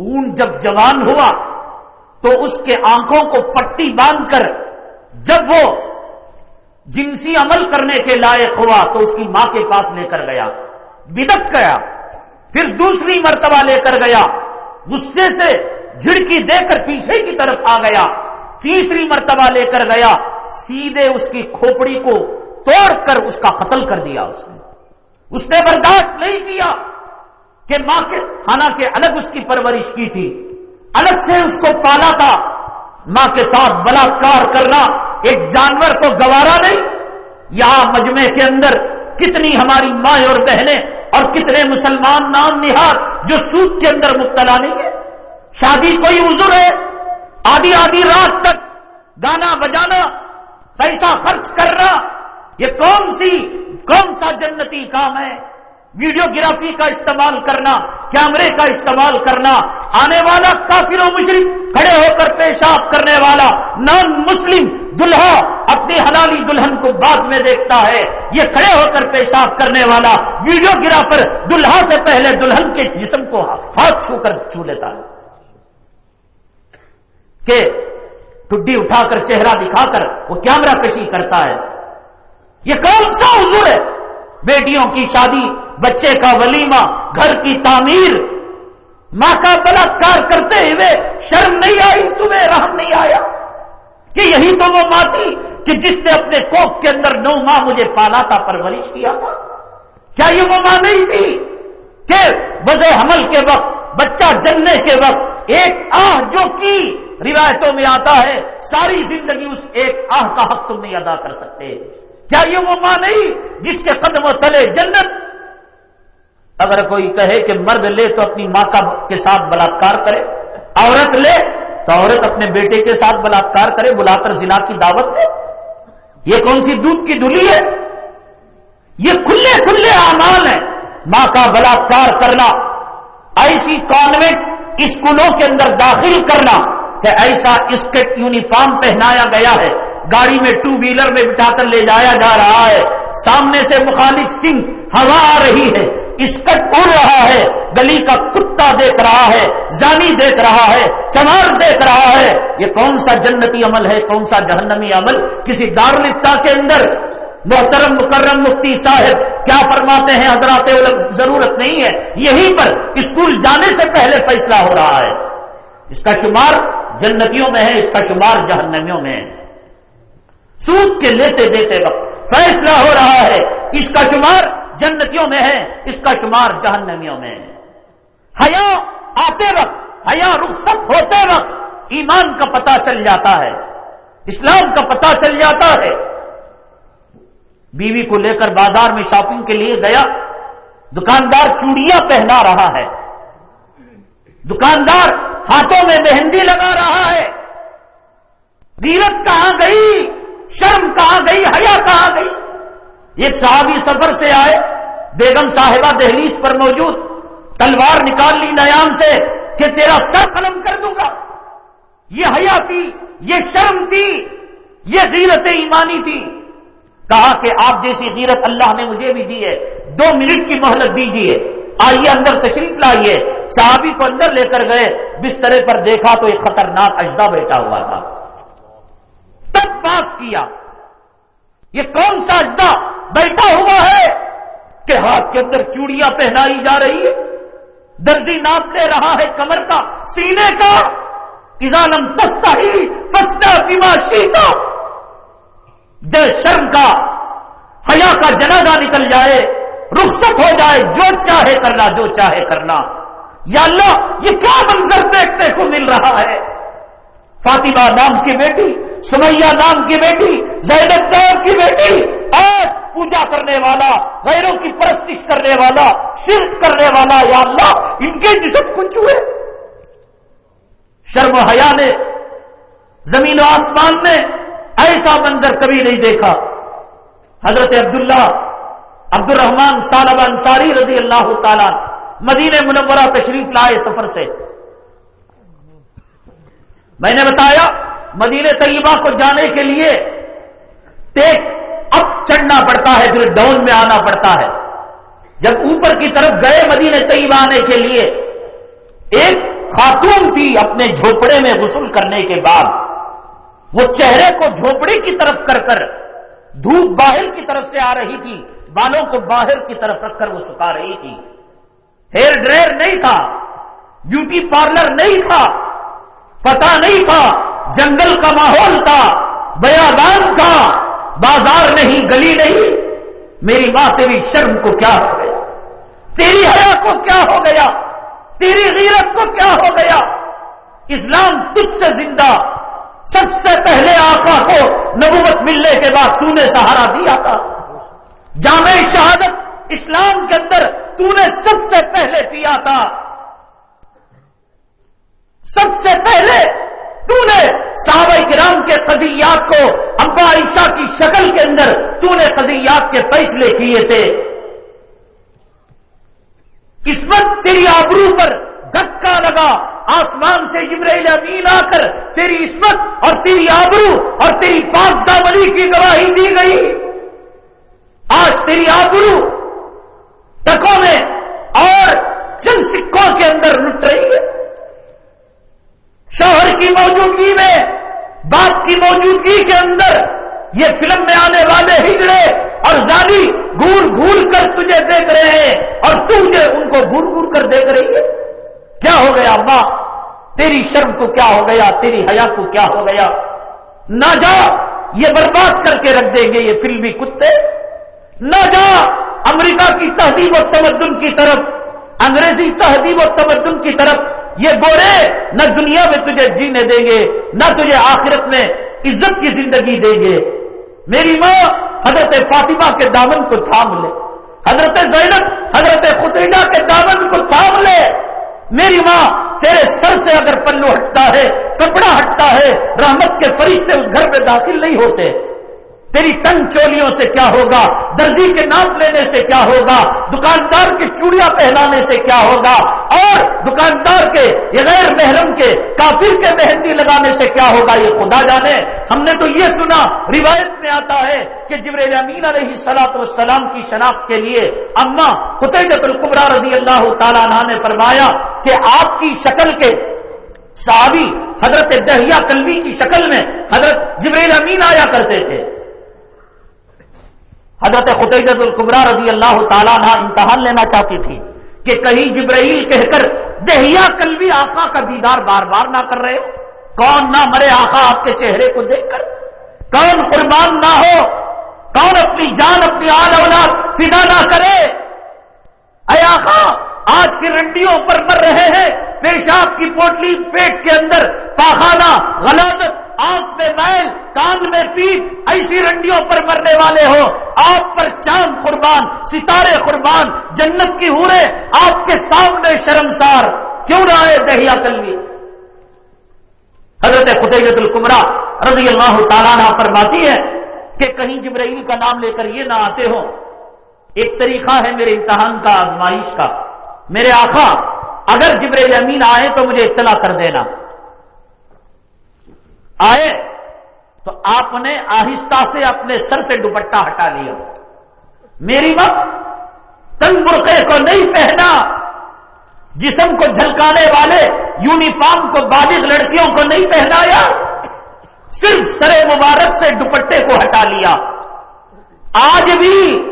اون جب جوان ہوا تو اس کے آنکھوں کو پٹی باندھ کر جب وہ جنسی عمل کرنے کے لائق ہوا تو اس کی ماں کے پاس لے کر گیا بدک گیا، پھر دوسری مرتبہ لے کر گیا، غصے سے جھڑکی دے کر پیچھے کی طرف آ گیا، تیسری مرتبہ لے کر گیا، سیدھے اس کی کھوپڑی کو توڑ کر اس کا قتل کر دیا اس نے۔ اس نے برداشت نہیں کیا کہ ماں کے خانہ کے الگ اس کی پرورش کی تھی، الگ سے اس کو پالا تھا، ماں کے ساتھ بلاکار کرنا ایک جانور کو گوارا نہیں؟ یہاں مجمع کے اندر کتنی ہماری ماں اور بہنیں اور کتنے مسلمان نام نہاد جو سود کے اندر مبتلا نہیں ہے شادی کوئی عذر ہے؟ آدھی آدھی رات تک گانا بجانا، پیسہ خرچ کرنا، یہ کون سی، کون سا جنتی کام ہے؟ ویڈیوگرافی کا استعمال کرنا، کیمرے کا استعمال کرنا، آنے والا کافر و مشرق کھڑے ہو کر پیشاب کرنے والا نان مسلم دلہا اپنی حلالی دلہن کو بعد میں دیکھتا ہے۔ یہ کھڑے ہو کر پیشاب کرنے والا ویڈیوگرافر دلہا سے پہلے دلہن کے جسم کو ہاتھ چھو کر چھو لیتا ہے۔ کہ ٹڈی اٹھا کر چہرہ دکھا کر وہ کیمرہ کشی کرتا ہے۔ یہ کون سا حضور ہے؟ بیٹیوں کی شادی، بچے کا ولیمہ، گھر کی تعمیر۔ ماں کا بلاکار کرتے ہوئے شرم نہیں آئی، تمہیں رحم نہیں آیا۔ کہ یہی تو وہ ماں تھی کہ جس نے اپنے کوک کے اندر نو ماں مجھے پالا تھا پرورش کیا تھا۔ کیا یہ وہ ماں نہیں تھی کہ وز حمل کے وقت، بچہ جننے کے وقت ایک آہ جو کی روایتوں میں آتا ہے، ساری زندگی اس ایک آہ کا حق تم نہیں ادا کر سکتے۔ کیا یہ وہ ماں نہیں جس کے قدم و تلے جنت؟ اگر کوئی کہے کہ مرد لے تو اپنی ماں کا کے ساتھ بلاکار کرے، عورت لے تو عورت اپنے بیٹے کے ساتھ بلاکار کرے، بلا کر ضلع کی دعوت دے۔ یہ کون سی دودھ کی دلی ہے؟ یہ کھلے کھلے اعمال ہیں۔ ماں کا بلاکار کرنا، ایسی کانوینٹ اسکولوں کے اندر داخل کرنا کہ ایسا اسکٹ یونیفارم پہنایا گیا ہے۔ گاڑی میں ٹو ویلر میں بٹھا کر لے جایا جا رہا ہے۔ سامنے سے مخالف سنگھ ہوا آ رہی ہے۔ اسکٹ اڑ رہا ہے۔ گلی کا کتا دیکھ رہا ہے۔ زانی دیکھ رہا ہے۔ چمار دیکھ رہا ہے۔ یہ کون سا جنتی عمل ہے؟ کون سا جہنمی عمل؟ کسی دارالفتا کے اندر؟ محترم مکرم مفتی صاحب، کیا فرماتے ہیں؟ حضرات ضرورت نہیں ہے۔ یہیں پر اسکول جانے سے پہلے فیصلہ ہو رہا ہے۔ اس کا شمار جنتیوں میں ہے، اس کا شمار جہنمیوں میں ہے۔ سود کے لیتے دیتے وقت فیصلہ ہو رہا ہے، اس کا شمار جنتیوں میں ہے، اس کا شمار جہنمیوں میں ہے۔ حیا آتے وقت، حیا رخصت ہوتے وقت ایمان کا پتہ چل جاتا ہے، اسلام کا پتہ چل جاتا ہے۔ بیوی کو لے کر بازار میں شاپنگ کے لیے گیا، دکاندار چوڑیاں پہنا رہا ہے۔ دکاندار ہاتھوں میں مہندی لگا رہا ہے۔ دیرت کہاں گئی؟ شرم کہاں گئی، حیا کہاں گئی۔ ایک صحابی سفر سے آئے، بیگم صاحبہ دہلیز پر موجود۔ تلوار نکال لی نیام سے کہ تیرا سر قلم کر دوں گا۔ یہ حیا تھی، یہ شرم تھی، یہ غیرت ایمانی تھی کہا کہ آپ جیسی غیرت اللہ نے مجھے بھی دی ہے۔ دو منٹ کی مہلت دیجیے آئیے اندر تشریف لائیے۔ صحابی کو اندر لے کر گئے، بسترے پر دیکھا تو ایک خطرناک اجدا بیٹھا ہوا تھا۔ تب بات کیا۔ یہ کون سا اجدا بیٹھا ہوا ہے کہ ہاتھ کے اندر چوڑیاں پہنائی جا رہی ہے درزی ناپ لے رہا ہے کمر کا، سینے کا۔ کسانم پستا ہی پستا پیما سیتا دل شرم کا، حیا کا جنازہ نکل جائے، رخصت ہو جائے، جو چاہے کرنا، جو چاہے کرنا۔ یا اللہ، یہ کیا منظر دیکھنے کو مل رہا ہے؟ فاطمہ نام کی بیٹی سمیہ نام کی بیٹی زینب نام کی بیٹی اور پوجا کرنے والا، غیروں کی پرستش کرنے والا، شرک کرنے والا، یا اللہ، ان کے جسم کچھ ہوئے شرم و حیا نے، زمین و آسمان میں ایسا منظر کبھی نہیں دیکھا۔ حضرت عبداللہ عبد الرحمان صالب انصاری رضی اللہ تعالی مدینہ منورہ تشریف لائے سفر سے۔ میں نے بتایا مدینہ طیبہ کو جانے کے لیے ٹیک اب چڑھنا پڑتا ہے، پھر ڈاؤن میں آنا پڑتا ہے۔ جب اوپر کی طرف گئے مدینہ طیبہ آنے کے لیے، ایک خاتون تھی اپنے جھوپڑے میں غسل کرنے کے بعد۔ وہ چہرے کو جھوپڑی کی طرف کر کر دھوپ باہر کی طرف سے آ رہی تھی، بالوں کو باہر کی طرف رکھ کر وہ سکھا رہی تھی۔ ہیئر ڈرائر نہیں تھا، بیوٹی پارلر نہیں تھا پتا نہیں تھا جنگل کا ماحول تھا، بیابان تھا، بازار نہیں، گلی نہیں۔ میری ماں تیری شرم کو کیا ہو گیا؟ تیری حیا کو کیا ہو گیا؟ تیری غیرت کو کیا ہو گیا؟ اسلام تجھ سے زندہ، سب سے پہلے آقا کو نبوت ملنے کے بعد تو نے سہارا دیا تھا۔ جامع شہادت اسلام کے اندر تو نے سب سے پہلے پیا تھا۔ سب سے پہلے تو نے صحابہ کرام کے قضیات کو ابا عیشا کی شکل کے اندر تو نے قضیات کے فیصلے کیے تھے۔ اس وقت تیری آبرو پر دھکا لگا، آسمان سے جبریل امین آ کر تیری عصمت اور تیری آبرو اور تیری پاک دامنی کی گواہی دی گئی۔ آج تیری آبرو ٹکوں میں اور چند سکوں کے اندر لٹ رہی ہے۔ شوہر کی موجودگی میں، باپ کی موجودگی کے اندر یہ فلم میں آنے والے ہجڑے اور زادی گور گور کر تجھے دیکھ رہے ہیں اور تجھے ان کو گور گور کر دیکھ رہی ہے۔ کیا ہو گیا ماں؟ تیری شرم کو کیا ہو گیا؟ تیری حیا کو کیا ہو گیا؟ نہ جا، یہ برباد کر کے رکھ دیں گے یہ فلمی کتے۔ نہ جا، امریکہ کی تہذیب و تمدن کی طرف، انگریزی تہذیب و تمدن کی طرف یہ گورے نہ دنیا میں تجھے جینے دیں گے، نہ تجھے آخرت میں عزت کی زندگی دیں گے۔ میری ماں حضرت فاطمہ کے دامن کو تھام لے، حضرت زینب، حضرت خطیجہ کے دامن کو تھام لے۔ میری ماں تیرے سر سے اگر پلو ہٹتا ہے، کپڑا ہٹتا ہے، رحمت کے فرشتے اس گھر میں داخل نہیں ہوتے۔ تیری تن چولیوں سے کیا ہوگا؟ درزی کے نام لینے سے کیا ہوگا؟ دکاندار کے چوڑیاں پہنانے سے کیا ہوگا؟ اور دکاندار کے یہ غیر محرم کے کافر کے مہندی لگانے سے کیا ہوگا؟ یہ خدا جانے۔ ہم نے تو یہ سنا، روایت میں آتا ہے کہ جبریل امین علیہ سلاط والسلام کی شناخت کے لیے اما قطعت القبرا رضی اللہ تعالیٰ عنہ نے فرمایا کہ آپ کی شکل کے صحابی حضرت دہیا کلوی کی شکل میں حضرت جبریل امین آیا کرتے تھے۔ حضرت خطیجت القبرا رضی اللہ تعالیٰ نہ امتحان لینا چاہتی تھی کہ کہیں جبرائیل کہہ کر دہیا کلوی آقا کا دیدار بار بار نہ کر رہے کون نہ مرے آقا آپ کے چہرے کو دیکھ کر۔ کون قربان نہ ہو۔ کون اپنی جان، اپنی آل اولاد فدا نہ کرے۔ اے آقا، آج کی رنڈیوں پر مر رہے ہیں۔ پیشاب کی پوٹلی پیٹ کے اندر، پاخانہ غلط آنکھ میں میل کان میں پیپ ایسی رنڈیوں پر مرنے والے ہو۔ آپ پر چاند قربان، ستارے قربان، جنت کی ہورے آپ کے سامنے شرمسار۔ کیوں نہ آئے دہیا کلوی حضرت خطیت القمرا رضی اللہ تعالیٰ نہ فرماتی ہے کہ کہیں جبرائیل کا نام لے کر یہ نہ آتے ہو ایک طریقہ ہے میرے امتحان کا، آزمائش کا۔ میرے آخا اگر جبرائیل امین آئے تو مجھے اطلاع کر دینا۔ آئے تو آپ نے آہستہ سے اپنے سر سے دوپٹہ ہٹا لیا۔ میری وقت تن برقے کو نہیں پہنا۔ جسم کو جھلکانے والے یونیفارم کو بالغ لڑکیوں کو نہیں پہنایا۔ صرف سر مبارک سے دوپٹے کو ہٹا لیا۔ آج بھی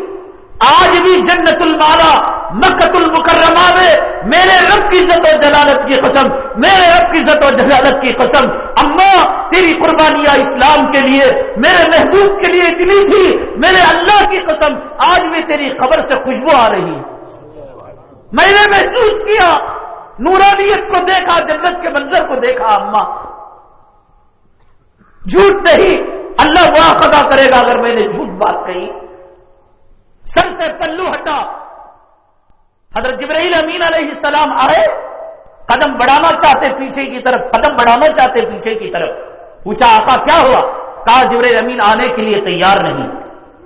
آج بھی جنت المالا مکت المکرمہ میں میرے رب کی عزت و جلالت کی قسم، میرے رب کی عزت و جلالت کی قسم۔ اما، تیری قربانیاں اسلام کے لیے، میرے محبوب کے لیے اتنی تھی، میرے اللہ کی قسم، آج بھی تیری خبر سے خوشبو آ رہی۔ میں نے محسوس کیا، نورانیت کو دیکھا، جنت کے منظر کو دیکھا، اما۔ جھوٹ نہیں، اللہ وہ قضا کرے گا اگر میں نے جھوٹ بات کہی۔ سر سے پلو ہٹا۔ حضرت جبرائیل امین علیہ السلام آئے، قدم بڑھانا چاہتے پیچھے کی طرف، قدم بڑھانا چاہتے پیچھے کی طرف۔ پوچھا، آقا، کیا ہوا؟ کہا، جبرائیل امین آنے کے لیے تیار نہیں۔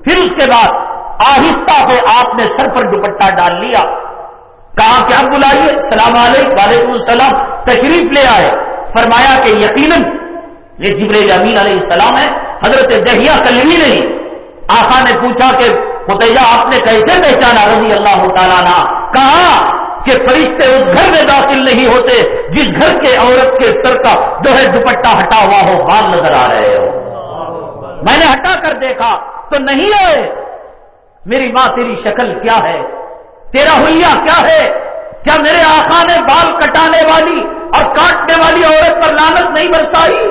پھر اس کے بعد آہستہ سے آپ نے سر پر دوپٹہ ڈال لیا۔ کہا کیا بلائیے، السلام علیکم، وعلیکم السلام، تشریف لے آئے۔ فرمایا کہ یقیناً یہ جبرائیل امین علیہ السلام ہے حضرت دہیا کلوی نہیں آقا نے پوچھا کہ خطیجہ آپ نے کیسے پہچانا رضی اللہ تعالیٰ نے کہا کہ فرشتے اس گھر میں داخل نہیں ہوتے، جس گھر کے عورت کے سر کا جو ہے دوپٹہ ہٹا ہوا ہو، بال نظر آ رہے ہو میں نے ہٹا کر دیکھا تو نہیں آئے۔ میری ماں تیری شکل کیا ہے؟ تیرا ہولیا کیا ہے؟ کیا میرے آخا نے بال کٹانے والی اور کاٹنے والی عورت پر لانت نہیں برسائی؟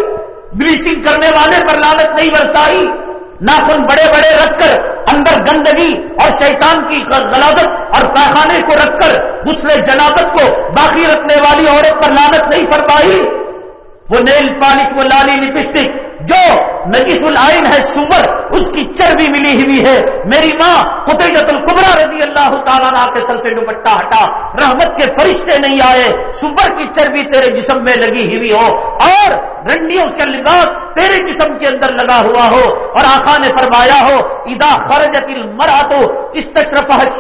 بلیچنگ کرنے والے پر لانت نہیں برسائی؟ ناخن بڑے بڑے رکھ کر اندر گندگی اور شیطان کی غلابت اور کارخانے کو رکھ کر دوسرے جنابت کو باقی رکھنے والی عورت پر لانت نہیں فرمائی۔ وہ نیل پالش، وہ لالی لپسٹک جو نجیس العین ہے سور، اس کی چربی ملی ہوئی ہے۔ میری ماں قطعت القبرا رضی اللہ تعالیٰ کے سر سے دوپٹہ ہٹا، رحمت کے فرشتے نہیں آئے، سور کی چربی تیرے جسم میں لگی ہوئی ہو اور رنڈیوں کے لباس تیرے جسم کے اندر لگا ہوا ہو۔ اور آقا نے فرمایا ہو ادا خرجت المرا تو اس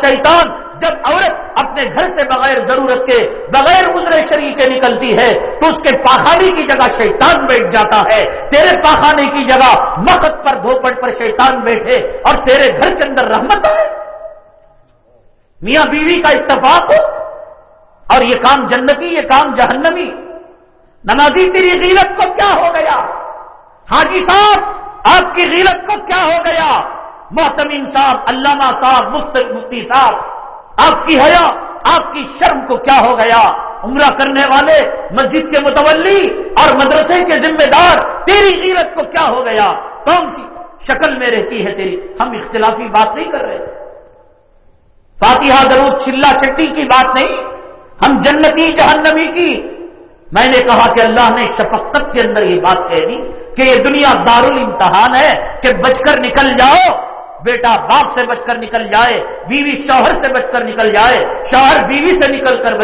شیطان جب عورت اپنے گھر سے بغیر ضرورت کے، بغیر عذر شریف کے نکلتی ہے، تو اس کے پاخانے کی جگہ شیطان بیٹھ جاتا ہے۔ تیرے پاخانے کی جگہ مقت پر دھوپٹ پر شیطان بیٹھے اور تیرے گھر کے اندر رحمت ہے میاں بیوی کا اتفاق ہو اور یہ کام جنتی، یہ کام جہنمی۔ نمازی تیری غیرت کو کیا ہو گیا؟ حاجی صاحب، آپ کی غیرت کو کیا ہو گیا؟ محتمین صاحب، علامہ صاحب مفتی صاحب آپ کی حیا، آپ کی شرم کو کیا ہو گیا؟ عمرہ کرنے والے، مسجد کے متولی اور مدرسے کے ذمہ دار، تیری غیرت کو کیا ہو گیا؟ کون سی شکل میں رہتی ہے تیری؟ ہم اختلافی بات نہیں کر رہے۔ فاتحہ درود چلا چٹی کی بات نہیں۔ ہم جنتی جہنمی کی۔ میں نے کہا کہ اللہ نے شفقت کے اندر یہ بات کہہ دی کہ یہ دنیا دار الامتحان ہے کہ بچ کر نکل جاؤ۔ بیٹا باپ سے بچ کر نکل جائے، بیوی شوہر سے بچ کر نکل جائے، شوہر بیوی سے نکل کر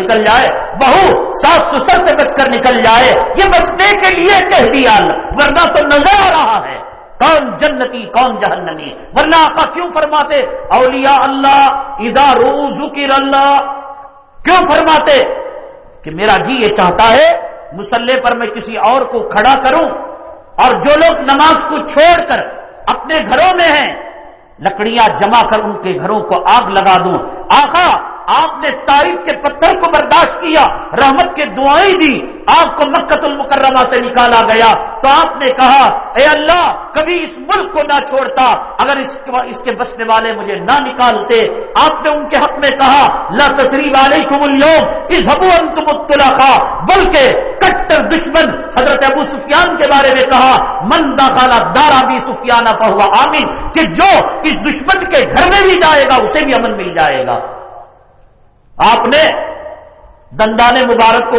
نکل جائے، بہو ساس سسر سے بچ کر نکل جائے، یہ بچنے کے لیے کہہ دیا ورنہ تو نظر آ رہا ہے، کون جنتی، کون جہنمی، ورنہ آقا کیوں فرماتے؟ اولیاء اللہ، اذا رو ذکر اللہ، کیوں فرماتے؟ کہ میرا جی یہ چاہتا ہے، مسلح پر میں کسی اور کو کھڑا کروں، اور جو لوگ نماز کو چھوڑ کر اپنے گھروں میں ہیں لکڑیاں جمع کر ان کے گھروں کو آگ لگا دوں۔ آقا آپ نے تاریخ کے پتھر کو برداشت کیا، رحمت کے دعائیں دی آپ کو مکت المکرمہ سے نکالا گیا۔ تو آپ نے کہا، اے اللہ، کبھی اس ملک کو نہ چھوڑتا، اگر اس اس کے بسنے والے مجھے نہ نکالتے۔ آپ نے ان کے حق میں کہا، لا تصریف علیکم اليوم اس حبو انتم الطلقاء بلکہ کٹر دشمن حضرت ابو سفیان کے بارے میں کہا، من داخلہ دارا بھی سفیانہ فہوا آمین، کہ جو اس دشمن کے گھر میں بھی جائے گا، اسے بھی امن مل جائے گا۔ آپ نے دندان مبارک کو